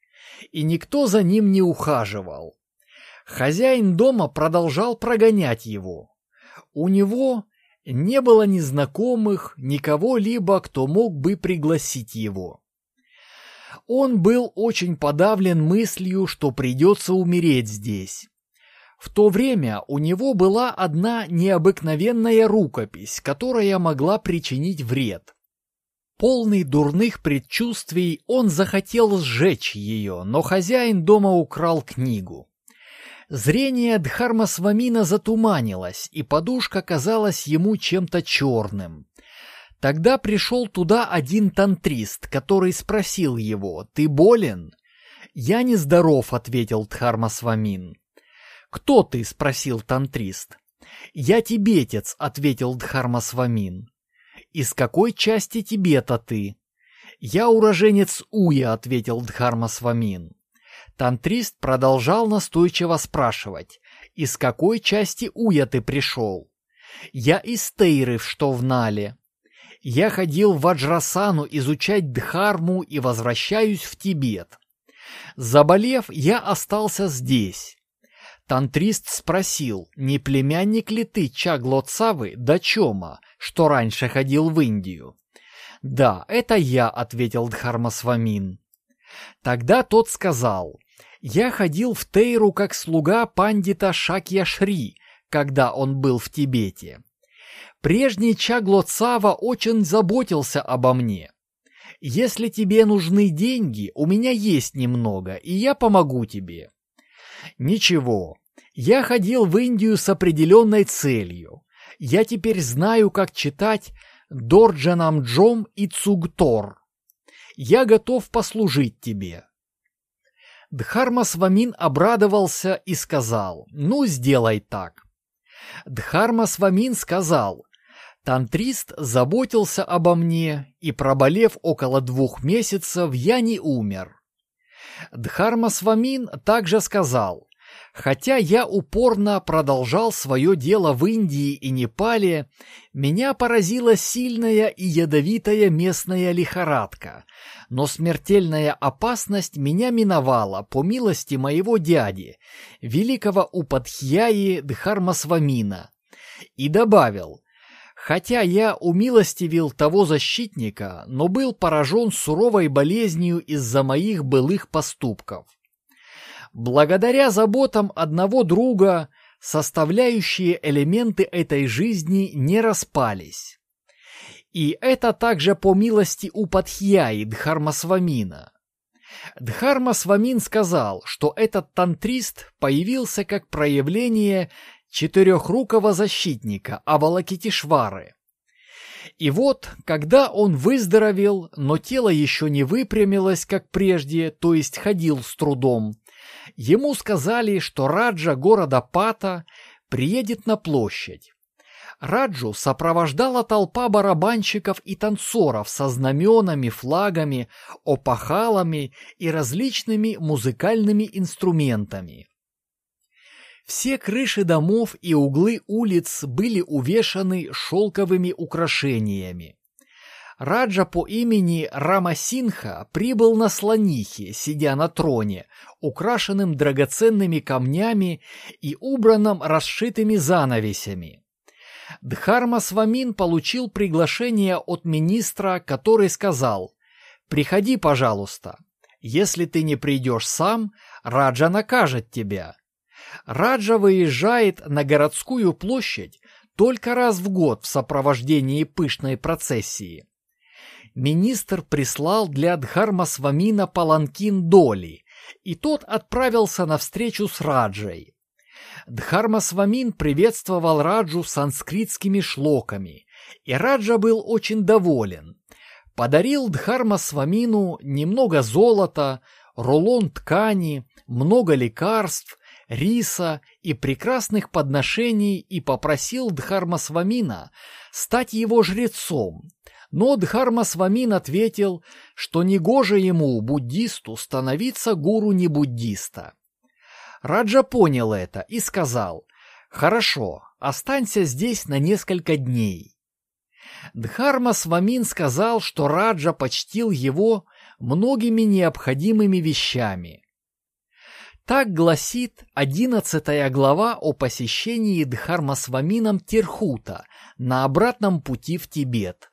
и никто за ним не ухаживал. Хозяин дома продолжал прогонять его. У него не было ни знакомых, ни кого-либо, кто мог бы пригласить его. Он был очень подавлен мыслью, что придется умереть здесь. В то время у него была одна необыкновенная рукопись, которая могла причинить вред. Полный дурных предчувствий, он захотел сжечь ее, но хозяин дома украл книгу. Зрение Дхармасвамина затуманилось, и подушка казалась ему чем-то черным. Тогда пришел туда один тантрист, который спросил его, «Ты болен?» «Я нездоров», — ответил Дхармасвамин. «Кто ты?» — спросил тантрист. «Я тибетец», — ответил Дхармасвамин. «Из какой части Тибета ты?» «Я уроженец Уя», — ответил Дхармасвамин. Тантрист продолжал настойчиво спрашивать, из какой части Уя ты пришел? Я из Тейры, что в Нале. Я ходил в Ваджрасану изучать Дхарму и возвращаюсь в Тибет. Заболев, я остался здесь. Тантрист спросил, не племянник ли ты Чаглоцавы Дачома, что раньше ходил в Индию? «Да, это я», — ответил Дхармасвамин. Тогда тот сказал, «Я ходил в Тейру как слуга пандита Шакья Шри, когда он был в Тибете. Прежний Чагло Цава очень заботился обо мне. Если тебе нужны деньги, у меня есть немного, и я помогу тебе». «Ничего, я ходил в Индию с определенной целью. Я теперь знаю, как читать Дорджанам Джом и Цугтор. Я готов послужить тебе». Дхарма Свамин обрадовался и сказал, «Ну, сделай так». Дхарма Свамин сказал, «Тантрист заботился обо мне, и, проболев около двух месяцев, я не умер». Дхарма Свамин также сказал, Хотя я упорно продолжал свое дело в Индии и Непале, меня поразила сильная и ядовитая местная лихорадка, но смертельная опасность меня миновала по милости моего дяди, великого Упадхьяи Дхармасвамина, и добавил, Хотя я умилостивил того защитника, но был поражен суровой болезнью из-за моих былых поступков. Благодаря заботам одного друга составляющие элементы этой жизни не распались. И это также по милости у Патхьяи Дхармасвамина. Дхармасвамин сказал, что этот тантрист появился как проявление четырехрукого защитника Авалакитишвары. И вот, когда он выздоровел, но тело еще не выпрямилось, как прежде, то есть ходил с трудом, ему сказали, что Раджа города Пата приедет на площадь. Раджу сопровождала толпа барабанщиков и танцоров со знаменами, флагами, опахалами и различными музыкальными инструментами. Все крыши домов и углы улиц были увешаны шелковыми украшениями. Раджа по имени Рамасинха прибыл на слонихе, сидя на троне, украшенным драгоценными камнями и убранным расшитыми занавесями. Дхарма Свамин получил приглашение от министра, который сказал «Приходи, пожалуйста. Если ты не придешь сам, Раджа накажет тебя». Раджа выезжает на городскую площадь только раз в год в сопровождении пышной процессии. Министр прислал для Дхармасвамина паланкин Доли, и тот отправился на встречу с Раджей. Дхармасвамин приветствовал Раджу санскритскими шлоками, и Раджа был очень доволен. Подарил Дхармасвамину немного золота, рулон ткани, много лекарств риса и прекрасных подношений и попросил Дхармасвамина стать его жрецом. Но Дхармасвамин ответил, что негоже ему, буддисту, становиться гуру не буддиста. Раджа понял это и сказал, «Хорошо, останься здесь на несколько дней». Дхарма Свамин сказал, что Раджа почтил его многими необходимыми вещами. Так гласит одиннадцатая глава о посещении Дхармасвамином Тирхута на обратном пути в Тибет.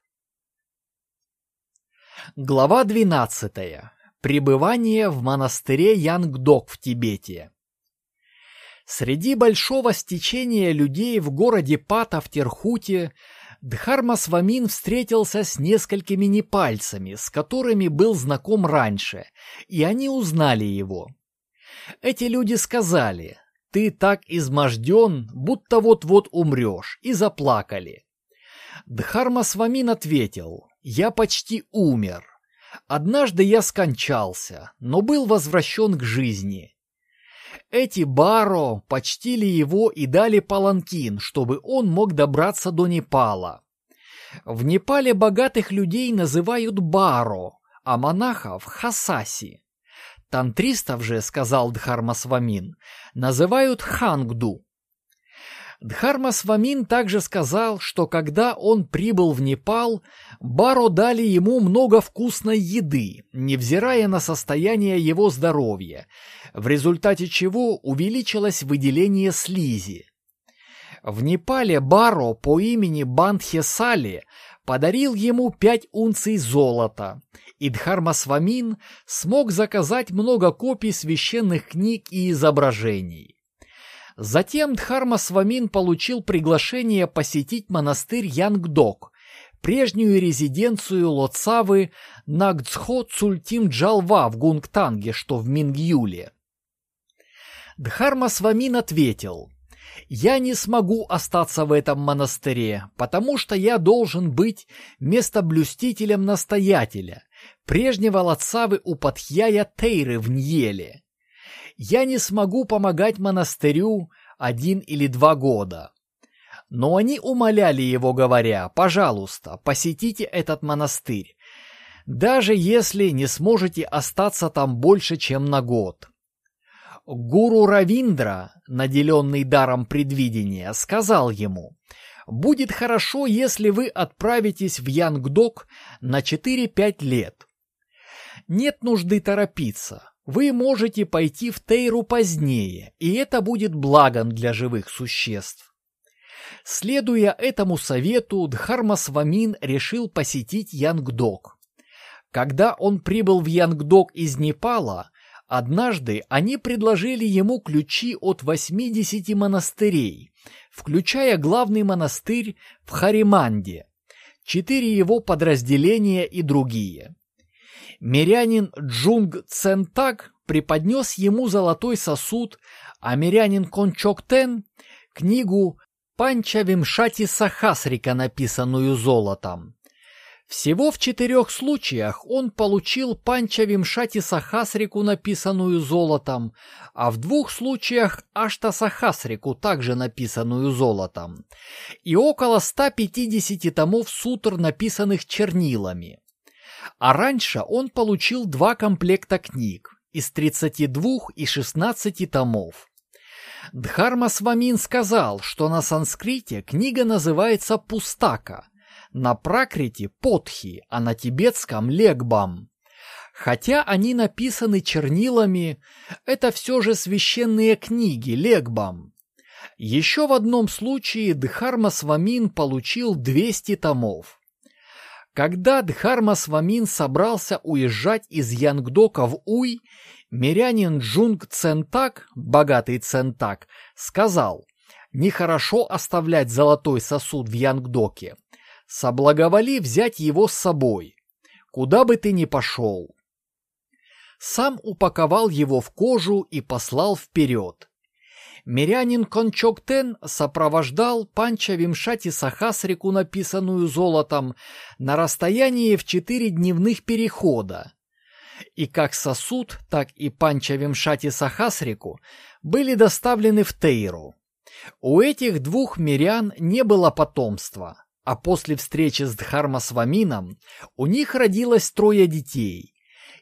Глава 12. Пребывание в монастыре Янгдок в Тибете. Среди большого стечения людей в городе Пата в Терхуте Дхармасвамин встретился с несколькими непальцами, с которыми был знаком раньше, и они узнали его. Эти люди сказали, ты так изможден, будто вот-вот умрешь, и заплакали. Дхарма Свамин ответил, я почти умер. Однажды я скончался, но был возвращен к жизни. Эти Баро почтили его и дали паланкин, чтобы он мог добраться до Непала. В Непале богатых людей называют Баро, а монахов – Хасаси. Тантристов же, сказал Дхармасвамин, называют Хангду. Дхармасвамин также сказал, что когда он прибыл в Непал, Баро дали ему много вкусной еды, невзирая на состояние его здоровья, в результате чего увеличилось выделение слизи. В Непале Баро по имени Бандхесали подарил ему пять унций золота, и Дхармасвамин смог заказать много копий священных книг и изображений. Затем Дхармасвамин получил приглашение посетить монастырь Янгдок, прежнюю резиденцию Лоцавы Нагдсхо Цультим Джалва в Гунгтанге, что в Мингюле. Дхармасвамин ответил – я не смогу остаться в этом монастыре, потому что я должен быть местоблюстителем настоятеля, прежнего Лацавы у Патхьяя Тейры в Ньеле. Я не смогу помогать монастырю один или два года. Но они умоляли его, говоря, «Пожалуйста, посетите этот монастырь, даже если не сможете остаться там больше, чем на год». Гуру Равиндра, наделенный даром предвидения, сказал ему, «Будет хорошо, если вы отправитесь в Янгдок на 4-5 лет. Нет нужды торопиться. Вы можете пойти в Тейру позднее, и это будет благом для живых существ. Следуя этому совету, Дхармасвамин решил посетить Янгдок. Когда он прибыл в Янгдок из Непала, однажды они предложили ему ключи от 80 монастырей, включая главный монастырь в Хариманде, четыре его подразделения и другие. Мирянин Джунг Центак преподнес ему золотой сосуд, а мирянин Кончоктен — книгу Панча Вимшати Сахасрика, написанную золотом. Всего в четырех случаях он получил Панча Вимшати Сахасрику, написанную золотом, а в двух случаях Ашта Сахасрику, также написанную золотом, и около 150 томов сутр, написанных чернилами. А раньше он получил два комплекта книг из 32 и 16 томов. Дхарма Свамин сказал, что на санскрите книга называется «Пустака», на пракрите – Потхи, а на тибетском – Легбам. Хотя они написаны чернилами, это все же священные книги Легбам. Еще в одном случае Дхарма Свамин получил 200 томов. Когда Дхарма Свамин собрался уезжать из Янгдока в Уй, мирянин Джунг Центак, богатый Центак, сказал, нехорошо оставлять золотой сосуд в Янгдоке соблаговоли взять его с собой, куда бы ты ни пошел. Сам упаковал его в кожу и послал вперед. Мирянин Кончоктен сопровождал Панча Вимшати Сахасрику, написанную золотом, на расстоянии в четыре дневных перехода. И как сосуд, так и Панча Вимшати Сахасрику были доставлены в Тейру. У этих двух мирян не было потомства а после встречи с Дхармасвамином у них родилось трое детей.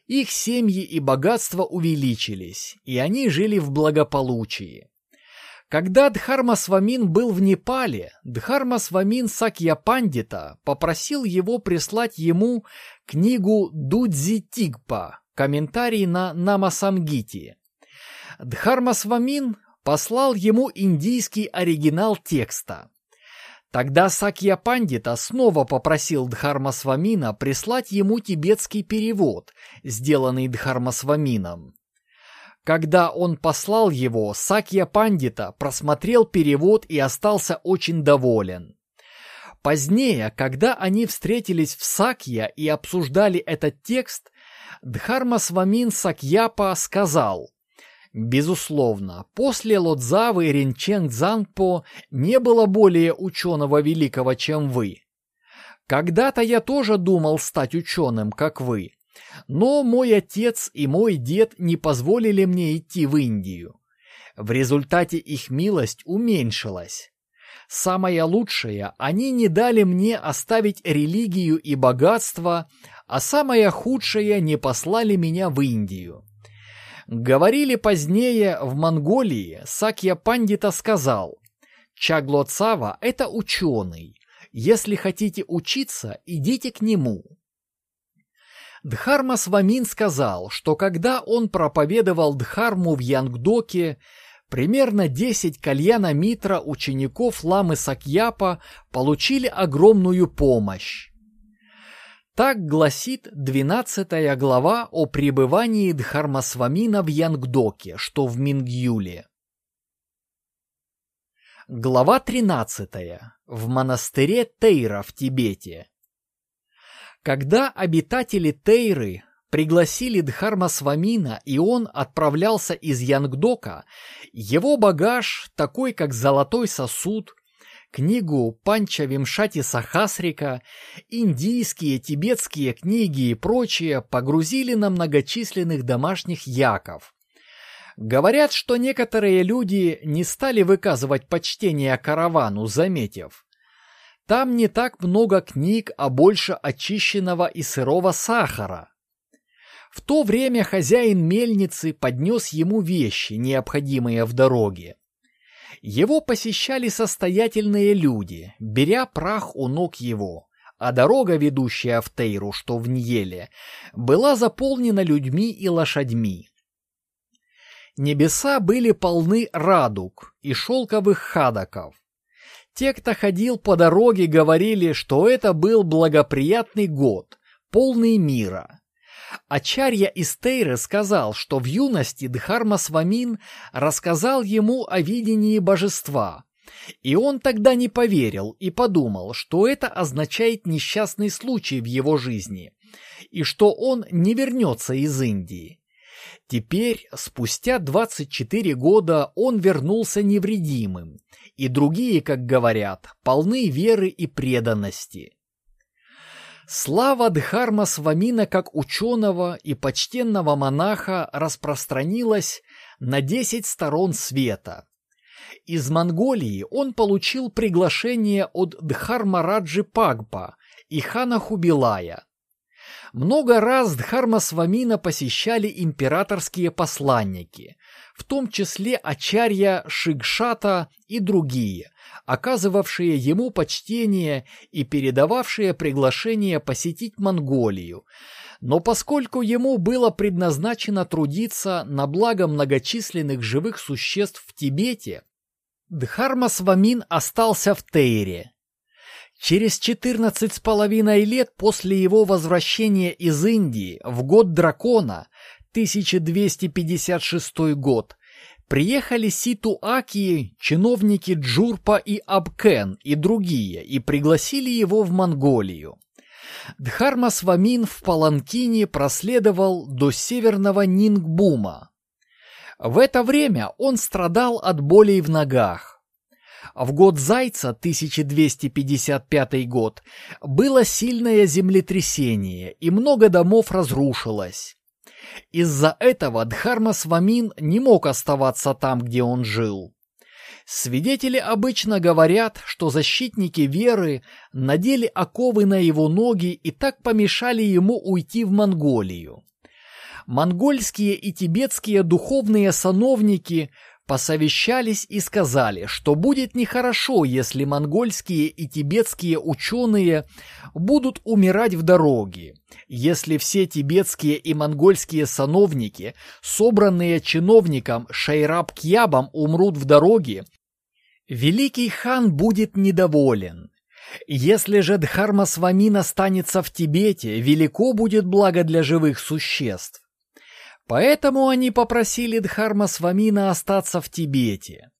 Их семьи и богатства увеличились, и они жили в благополучии. Когда Дхармасвамин был в Непале, Дхармасвамин Сакьяпандита попросил его прислать ему книгу Дудзи Тигпа, комментарий на Намасамгити. Дхармасвамин послал ему индийский оригинал текста. Тогда Сакья Пандита снова попросил Дхармасвамина прислать ему тибетский перевод, сделанный Дхармасвамином. Когда он послал его, Сакья Пандита просмотрел перевод и остался очень доволен. Позднее, когда они встретились в Сакья и обсуждали этот текст, Дхармасвамин Сакьяпа сказал – Безусловно, после Лодзавы Ринчен Цзанпо не было более ученого великого, чем вы. Когда-то я тоже думал стать ученым, как вы, но мой отец и мой дед не позволили мне идти в Индию. В результате их милость уменьшилась. Самое лучшее, они не дали мне оставить религию и богатство, а самое худшее, не послали меня в Индию. Говорили позднее в Монголии, Сакья Пандита сказал, Чагло Цава – это ученый. Если хотите учиться, идите к нему. Дхарма Свамин сказал, что когда он проповедовал Дхарму в Янгдоке, примерно 10 кальяна Митра учеников Ламы Сакьяпа получили огромную помощь. Так гласит 12 глава о пребывании Дхармасвамина в Янгдоке, что в Мингюле. Глава 13. В монастыре Тейра в Тибете. Когда обитатели Тейры пригласили Дхармасвамина, и он отправлялся из Янгдока, его багаж, такой как золотой сосуд, книгу Панча Вимшати Сахасрика, индийские, тибетские книги и прочее погрузили на многочисленных домашних яков. Говорят, что некоторые люди не стали выказывать почтение каравану, заметив. Там не так много книг, а больше очищенного и сырого сахара. В то время хозяин мельницы поднес ему вещи, необходимые в дороге. Его посещали состоятельные люди, беря прах у ног его, а дорога, ведущая в Тейру, что в Ньеле, была заполнена людьми и лошадьми. Небеса были полны радуг и шелковых хадаков. Те, кто ходил по дороге, говорили, что это был благоприятный год, полный мира. Ачарья Истейры сказал, что в юности Дхарма Свамин рассказал ему о видении божества, и он тогда не поверил и подумал, что это означает несчастный случай в его жизни, и что он не вернется из Индии. Теперь, спустя 24 года, он вернулся невредимым, и другие, как говорят, полны веры и преданности. Слава Дхарма Свамина как ученого и почтенного монаха распространилась на десять сторон света. Из Монголии он получил приглашение от Дхармараджи Пагпа и хана Хубилая. Много раз Дхарма Свамина посещали императорские посланники, в том числе Ачарья Шигшата и другие, оказывавшие ему почтение и передававшие приглашение посетить Монголию, но поскольку ему было предназначено трудиться на благо многочисленных живых существ в Тибете, Дхарма Свамин остался в Тейре. Через четырнадцать с половиной лет после его возвращения из Индии в год дракона, 1256 год, приехали Ситу Акии, чиновники Джурпа и Абкен и другие и пригласили его в Монголию. Дхарма Свамин в Паланкине проследовал до северного Нингбума. В это время он страдал от болей в ногах. В год Зайца, 1255 год, было сильное землетрясение, и много домов разрушилось. Из-за этого Дхарма Свамин не мог оставаться там, где он жил. Свидетели обычно говорят, что защитники веры надели оковы на его ноги и так помешали ему уйти в Монголию. Монгольские и тибетские духовные сановники посовещались и сказали, что будет нехорошо, если монгольские и тибетские ученые будут умирать в дороге, если все тибетские и монгольские сановники, собранные чиновником Шайраб Кьябом, умрут в дороге, великий хан будет недоволен. Если же Дхарма Свамин останется в Тибете, велико будет благо для живых существ. Поэтому они попросили Дхарма Свамина остаться в Тибете.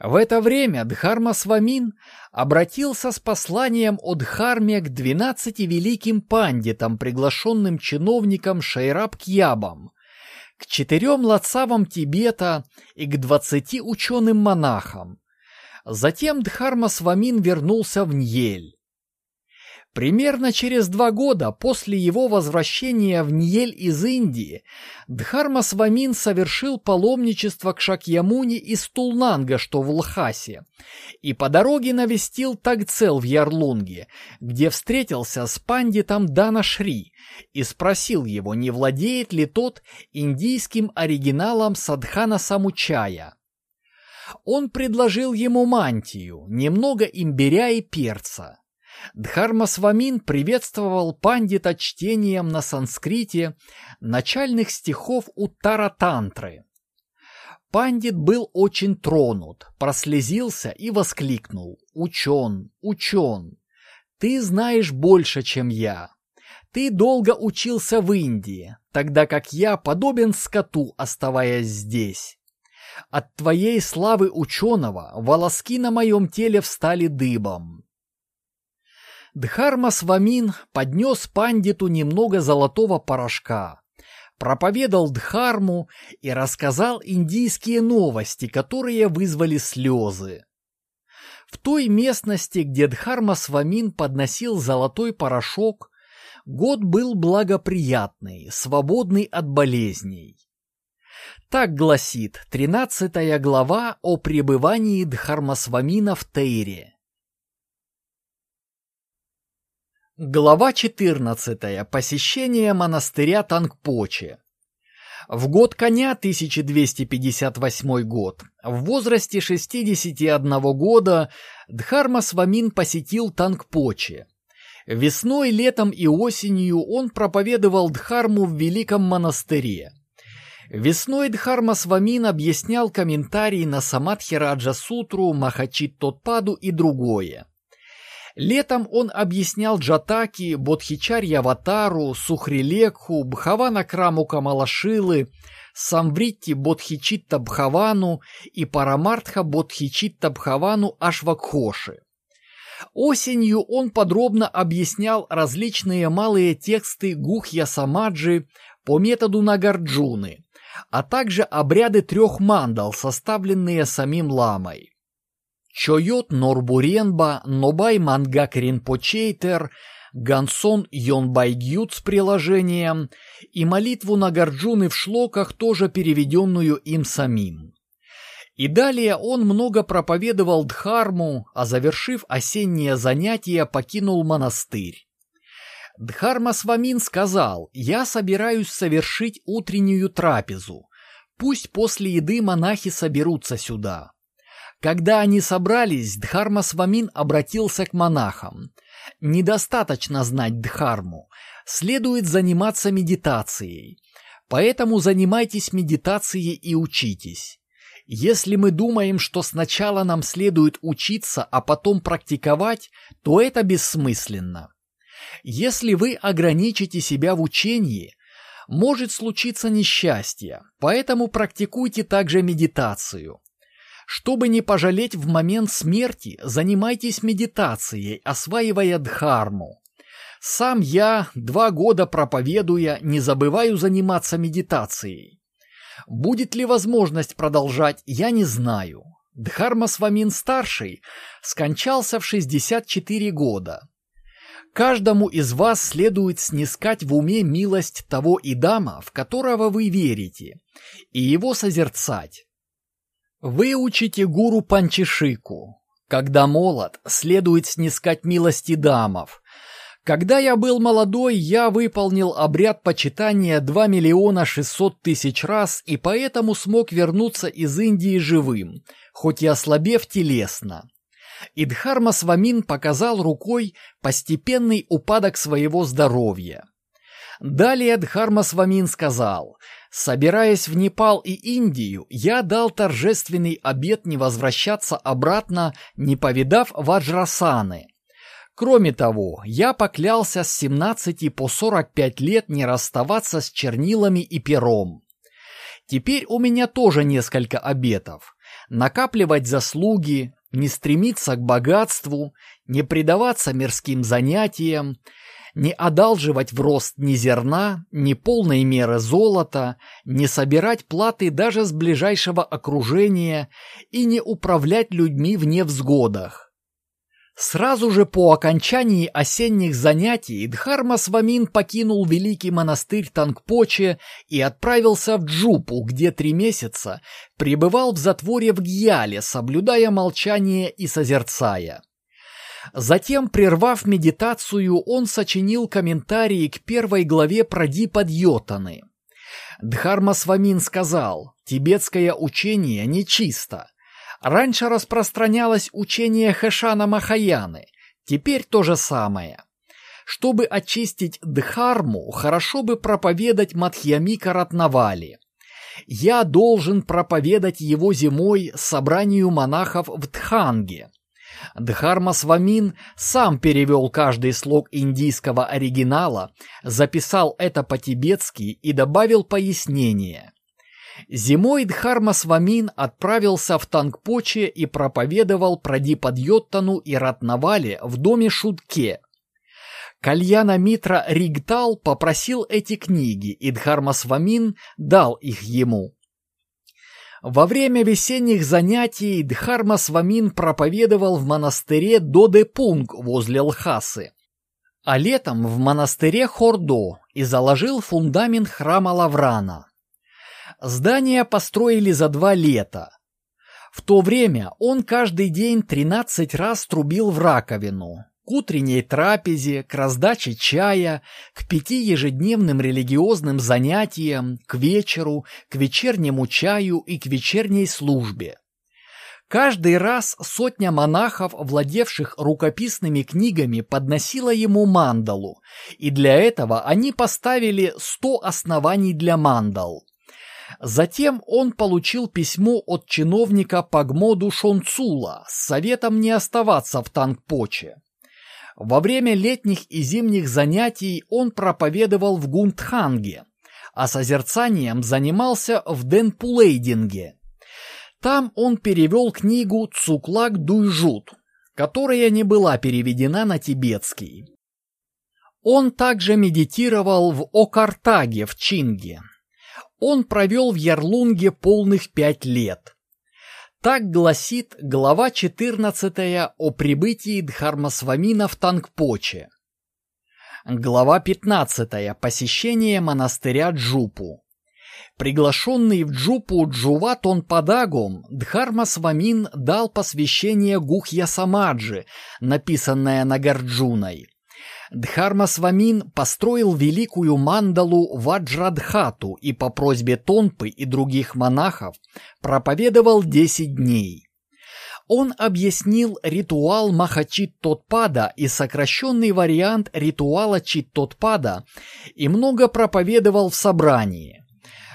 В это время Дхарма Свамин обратился с посланием о Дхарме к двенадцати великим пандитам, приглашенным чиновникам Шайраб Кьябам, к четырем лацавам Тибета и к двадцати ученым-монахам. Затем Дхарма Свамин вернулся в Ньель. Примерно через два года после его возвращения в Ньель из Индии Дхарма Свамин совершил паломничество к Шакьямуни из Тулнанга, что в Лхасе, и по дороге навестил Тагцел в Ярлунге, где встретился с пандитом Дана Шри и спросил его, не владеет ли тот индийским оригиналом Садхана Самучая. Он предложил ему мантию, немного имбиря и перца. Дхарма Свамин приветствовал пандита чтением на санскрите начальных стихов Уттара-тантры. Пандит был очень тронут, прослезился и воскликнул «Учен, учен, ты знаешь больше, чем я. Ты долго учился в Индии, тогда как я подобен скоту, оставаясь здесь. От твоей славы ученого волоски на моем теле встали дыбом. Дхарма Свамин поднес пандиту немного золотого порошка, проповедал Дхарму и рассказал индийские новости, которые вызвали слезы. В той местности, где Дхарма Свамин подносил золотой порошок, год был благоприятный, свободный от болезней. Так гласит тринадцатая глава о пребывании Дхармасвамина в Тейре. Глава 14. Посещение монастыря Тангпоче. В год коня 1258 год, в возрасте 61 года, Дхарма Свамин посетил Тангпоче. Весной, летом и осенью он проповедовал Дхарму в Великом монастыре. Весной Дхарма Свамин объяснял комментарии на Самадхираджа Сутру, Махачит Тотпаду и другое. Летом он объяснял Джатаки, Бодхичарья Аватару, Сухрилекху, Бхавана Краму Камалашилы, Самвритти Бодхичитта Бхавану и Парамартха Бодхичитта Бхавану Ашвакхоши. Осенью он подробно объяснял различные малые тексты Гухья Самаджи по методу Нагарджуны, а также обряды трех мандал, составленные самим ламой. Чойот Норбуренба, Нобай Мангак Ринпочейтер, Гансон Йонбайгют с приложением и молитву Нагарджуны в шлоках, тоже переведенную им самим. И далее он много проповедовал Дхарму, а завершив осеннее занятие, покинул монастырь. Дхарма Свамин сказал, «Я собираюсь совершить утреннюю трапезу. Пусть после еды монахи соберутся сюда». Когда они собрались, Дхарма Свамин обратился к монахам. Недостаточно знать Дхарму, следует заниматься медитацией. Поэтому занимайтесь медитацией и учитесь. Если мы думаем, что сначала нам следует учиться, а потом практиковать, то это бессмысленно. Если вы ограничите себя в учении, может случиться несчастье, поэтому практикуйте также медитацию. Чтобы не пожалеть в момент смерти, занимайтесь медитацией, осваивая дхарму. Сам я, два года проповедуя, не забываю заниматься медитацией. Будет ли возможность продолжать, я не знаю. Дхарма Свамин-старший скончался в 64 года. Каждому из вас следует снискать в уме милость того Идама, в которого вы верите, и его созерцать. Вы учите гуру Панчишику. Когда молод, следует снискать милости дамов, когда я был молодой, я выполнил обряд почитания 2 миллиона 600 тысяч раз и поэтому смог вернуться из Индии живым, хоть и ослабев телесно. Идхарма Свамин показал рукой постепенный упадок своего здоровья. Далее Дхарма Свамин сказал, «Собираясь в Непал и Индию, я дал торжественный обет не возвращаться обратно, не повидав Ваджрасаны, Кроме того, я поклялся с 17 по 45 лет не расставаться с чернилами и пером. Теперь у меня тоже несколько обетов. Накапливать заслуги, не стремиться к богатству, не предаваться мирским занятиям, не одалживать в рост ни зерна, ни полной меры золота, не собирать платы даже с ближайшего окружения и не управлять людьми в невзгодах. Сразу же по окончании осенних занятий Дхарма Свамин покинул великий монастырь Тангпоче и отправился в Джупу, где три месяца пребывал в затворе в Гьяле, соблюдая молчание и созерцая. Затем, прервав медитацию, он сочинил комментарии к первой главе Прадипадьотаны. Дхарма Свамин сказал, «Тибетское учение нечисто, Раньше распространялось учение Хэшана Махаяны, теперь то же самое. Чтобы очистить Дхарму, хорошо бы проповедать Мадхьямика Ратнавали. Я должен проповедать его зимой собранию монахов в Дханге. Дхарма Свамин сам перевел каждый слог индийского оригинала, записал это по-тибетски и добавил пояснение. Зимой Дхарма Свамин отправился в Тангпоче и проповедовал про Дипадьоттану и Ратнавале в доме Шутке. Кальяна Митра Ригтал попросил эти книги, и Дхарма Свамин дал их ему. Во время весенних занятий Дхарма Свамин проповедовал в монастыре Додепунг возле Лхасы, а летом в монастыре Хордо и заложил фундамент храма Лаврана. Здание построили за два лета. В то время он каждый день 13 раз трубил в раковину. Утренней трапезе, к раздаче чая, к пяти ежедневным религиозным занятиям, к вечеру, к вечернему чаю и к вечерней службе. Каждый раз сотня монахов, владевших рукописными книгами, подносила ему мандалу, и для этого они поставили сто оснований для мандал. Затем он получил письмо от чиновника Пагмоду Шонцула с советом не оставаться в Тангпоче. Во время летних и зимних занятий он проповедовал в Гундханге, а созерцанием занимался в Денпулейдинге. Там он перевел книгу «Цуклак Дуйжут», которая не была переведена на тибетский. Он также медитировал в Окартаге в Чинге. Он провел в Ярлунге полных пять лет. Так гласит глава 14 о прибытии Дхармасвамина в Тангпоче. Глава 15. Посещение монастыря Джупу. Приглашенный в Джупу Джуватон Падагом, Дхарма дал посвящение Гухья Самаджи, написанное Нагарджуной. Дхарма Свамин построил великую мандалу Ваджрадхату и по просьбе Тонпы и других монахов проповедовал 10 дней. Он объяснил ритуал Махачит-Тотпада и сокращенный вариант ритуала Чит-Тотпада и много проповедовал в собрании.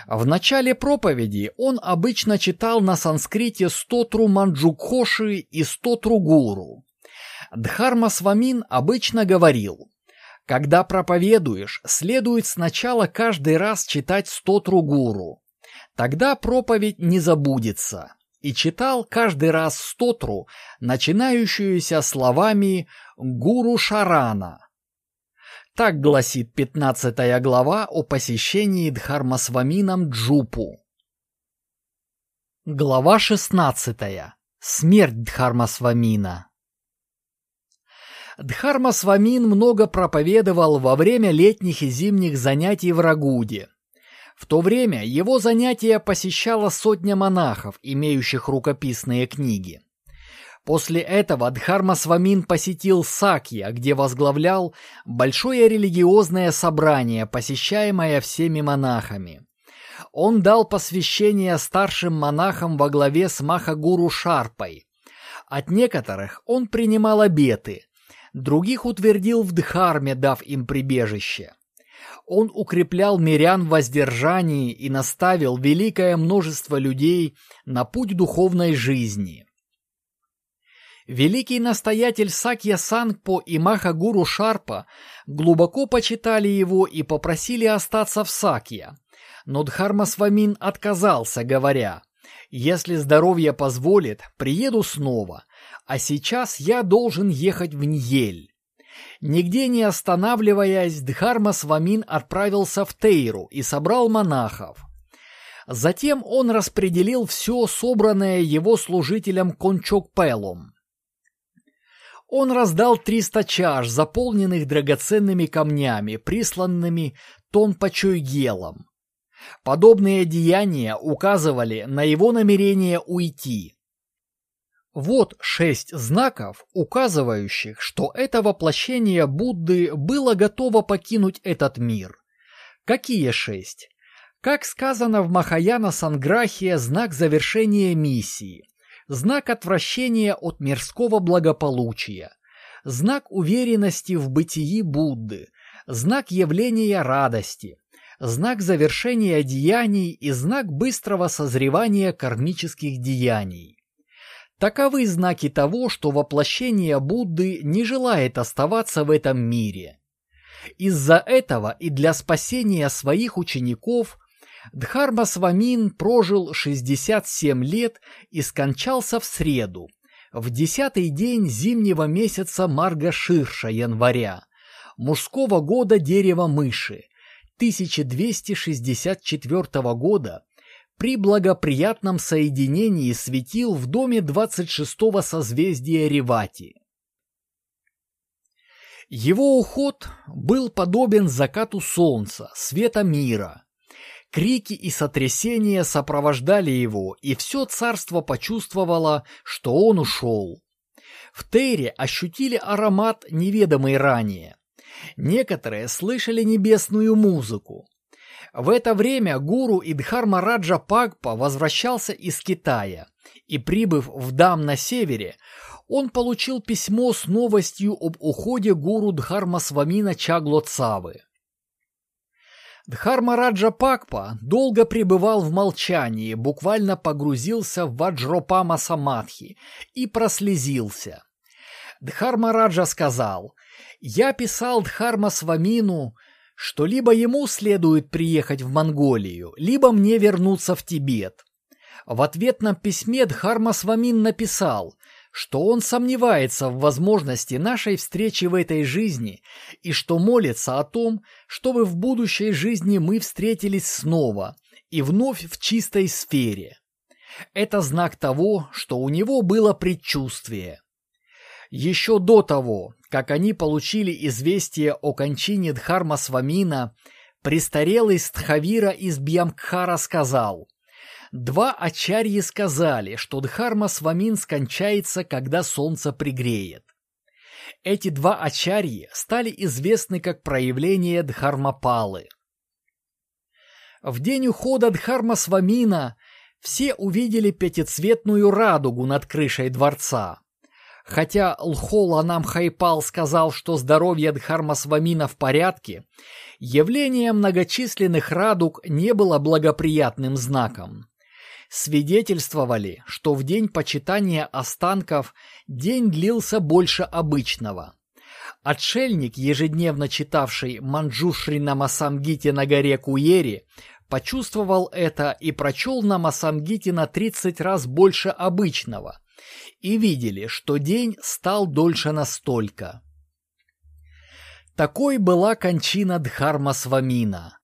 В начале проповеди он обычно читал на санскрите стотру Манджукхоши и стотру Гуру. Дхарма Свамин обычно говорил, когда проповедуешь, следует сначала каждый раз читать стотру Гуру. Тогда проповедь не забудется. И читал каждый раз стотру, начинающуюся словами «Гуру Шарана», так гласит 15 глава о посещении Дхармасвамином Джупу. Глава 16. Смерть Дхармасвамина. Дхармасвамин много проповедовал во время летних и зимних занятий в Рагуде. В то время его занятия посещала сотня монахов, имеющих рукописные книги. После этого Дхарма Свамин посетил Сакья, где возглавлял большое религиозное собрание, посещаемое всеми монахами. Он дал посвящение старшим монахам во главе с Махагуру Шарпой. От некоторых он принимал обеты, других утвердил в Дхарме, дав им прибежище. Он укреплял мирян в воздержании и наставил великое множество людей на путь духовной жизни. Великий настоятель Сакья Сангпо и Махагуру Шарпа глубоко почитали его и попросили остаться в Сакья. Но Дхармасвамин отказался, говоря, «Если здоровье позволит, приеду снова, а сейчас я должен ехать в Ньель». Нигде не останавливаясь, Дхармасвамин отправился в Тейру и собрал монахов. Затем он распределил все собранное его служителям Кончокпелом. Он раздал 300 чаш, заполненных драгоценными камнями, присланными Тонпачойгелом. Подобные деяния указывали на его намерение уйти. Вот шесть знаков, указывающих, что это воплощение Будды было готово покинуть этот мир. Какие шесть? Как сказано в Махаяна Санграхе, знак завершения миссии знак отвращения от мирского благополучия, знак уверенности в бытии Будды, знак явления радости, знак завершения деяний и знак быстрого созревания кармических деяний. Таковы знаки того, что воплощение Будды не желает оставаться в этом мире. Из-за этого и для спасения своих учеников Дхарма Свамин прожил 67 лет и скончался в среду, в десятый день зимнего месяца Марга-Ширша января, мужского года дерева мыши, 1264 года, при благоприятном соединении светил в доме 26-го созвездия Ревати. Его уход был подобен закату солнца, света мира – Крики и сотрясения сопровождали его, и все царство почувствовало, что он ушел. В Тейре ощутили аромат, неведомый ранее. Некоторые слышали небесную музыку. В это время гуру Идхармараджа Пагпа возвращался из Китая, и, прибыв в Дам на севере, он получил письмо с новостью об уходе гуру Дхармасвамина Чаглоцавы. Дхармараджа Пакпа долго пребывал в молчании, буквально погрузился в Ваджропама Самадхи и прослезился. Дхармараджа сказал, «Я писал Дхарма Свамину, что либо ему следует приехать в Монголию, либо мне вернуться в Тибет. В ответном письме Дхарма Свамин написал, что он сомневается в возможности нашей встречи в этой жизни и что молится о том, чтобы в будущей жизни мы встретились снова и вновь в чистой сфере. Это знак того, что у него было предчувствие. Еще до того, как они получили известие о кончине Дхарма Свамина, престарелый Стхавира из Бьямкхара сказал – Два ачарьи сказали, что Дхарма Свамин скончается, когда солнце пригреет. Эти два ачарьи стали известны как проявление Дхармапалы. В день ухода Дхарма Свамина все увидели пятицветную радугу над крышей дворца. Хотя Лхола нам Хайпал сказал, что здоровье Дхарма Свамина в порядке, явление многочисленных радуг не было благоприятным знаком свидетельствовали, что в день почитания останков день длился больше обычного. Отшельник, ежедневно читавший Манджушри на Масамгите на горе Куери, почувствовал это и прочел на Масамгите на 30 раз больше обычного, и видели, что день стал дольше настолько. Такой была кончина Дхарма Свамина.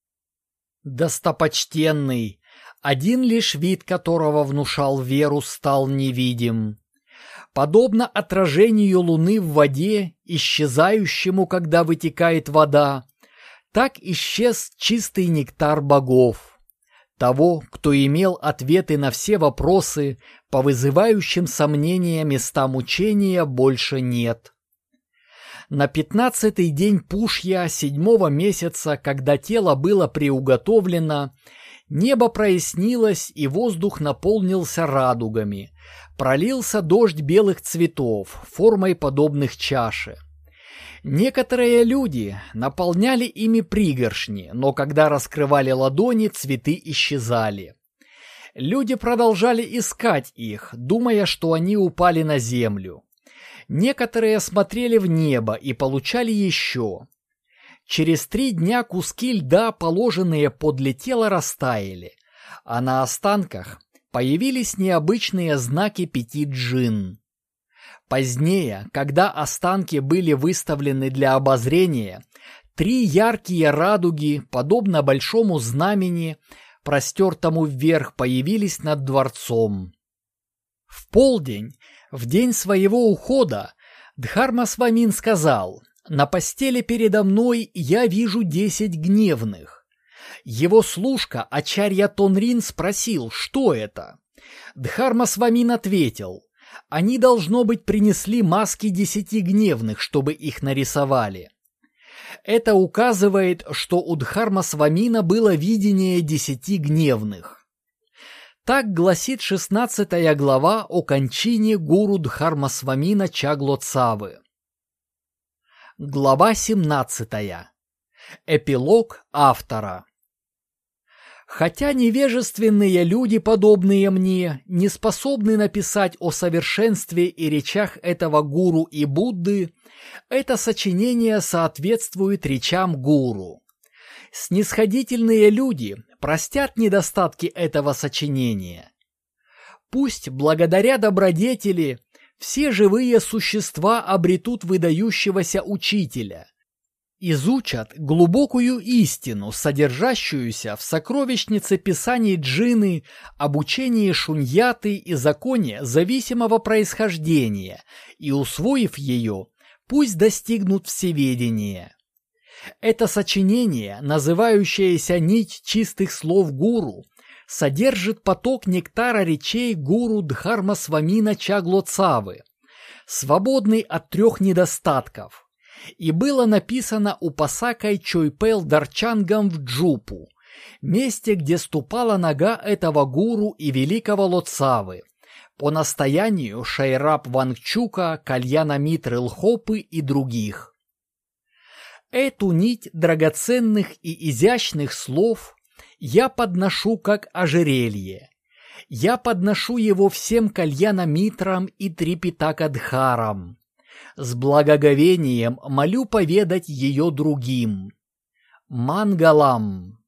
Достопочтенный, один лишь вид которого внушал веру, стал невидим. Подобно отражению луны в воде, исчезающему, когда вытекает вода, так исчез чистый нектар богов. Того, кто имел ответы на все вопросы, по вызывающим сомнения местам учения больше нет. На пятнадцатый день Пушья седьмого месяца, когда тело было приуготовлено, Небо прояснилось, и воздух наполнился радугами. Пролился дождь белых цветов, формой подобных чаше. Некоторые люди наполняли ими пригоршни, но когда раскрывали ладони, цветы исчезали. Люди продолжали искать их, думая, что они упали на землю. Некоторые смотрели в небо и получали еще. Через три дня куски льда, положенные подле тела, растаяли, а на останках появились необычные знаки пяти джин. Позднее, когда останки были выставлены для обозрения, три яркие радуги, подобно большому знамени, простертому вверх, появились над дворцом. В полдень, в день своего ухода, Дхарма Свамин сказал – на постели передо мной я вижу десять гневных. Его служка Ачарья Тонрин спросил, что это. Дхарма Свамин ответил, они, должно быть, принесли маски десяти гневных, чтобы их нарисовали. Это указывает, что у Дхарма Свамина было видение десяти гневных. Так гласит шестнадцатая глава о кончине гуру Дхарма Свамина Чаглоцавы. Глава 17. Эпилог автора. Хотя невежественные люди, подобные мне, не способны написать о совершенстве и речах этого гуру и Будды, это сочинение соответствует речам гуру. Снисходительные люди простят недостатки этого сочинения. Пусть благодаря добродетели все живые существа обретут выдающегося учителя, изучат глубокую истину, содержащуюся в сокровищнице писаний джины, обучении шуньяты и законе зависимого происхождения, и, усвоив ее, пусть достигнут всеведения. Это сочинение, называющееся «Нить чистых слов гуру», содержит поток нектара речей гуру Дхарма Свамина Чаглоцавы, свободный от трех недостатков, и было написано у Пасакай Чойпел Дарчангам в Джупу, месте, где ступала нога этого гуру и великого Лоцавы, по настоянию Шайраб Вангчука, Кальяна Митры Лхопы и других. Эту нить драгоценных и изящных слов я подношу как ожерелье. Я подношу его всем кальяна-митрам и трипитакадхарам. С благоговением молю поведать ее другим. Мангалам.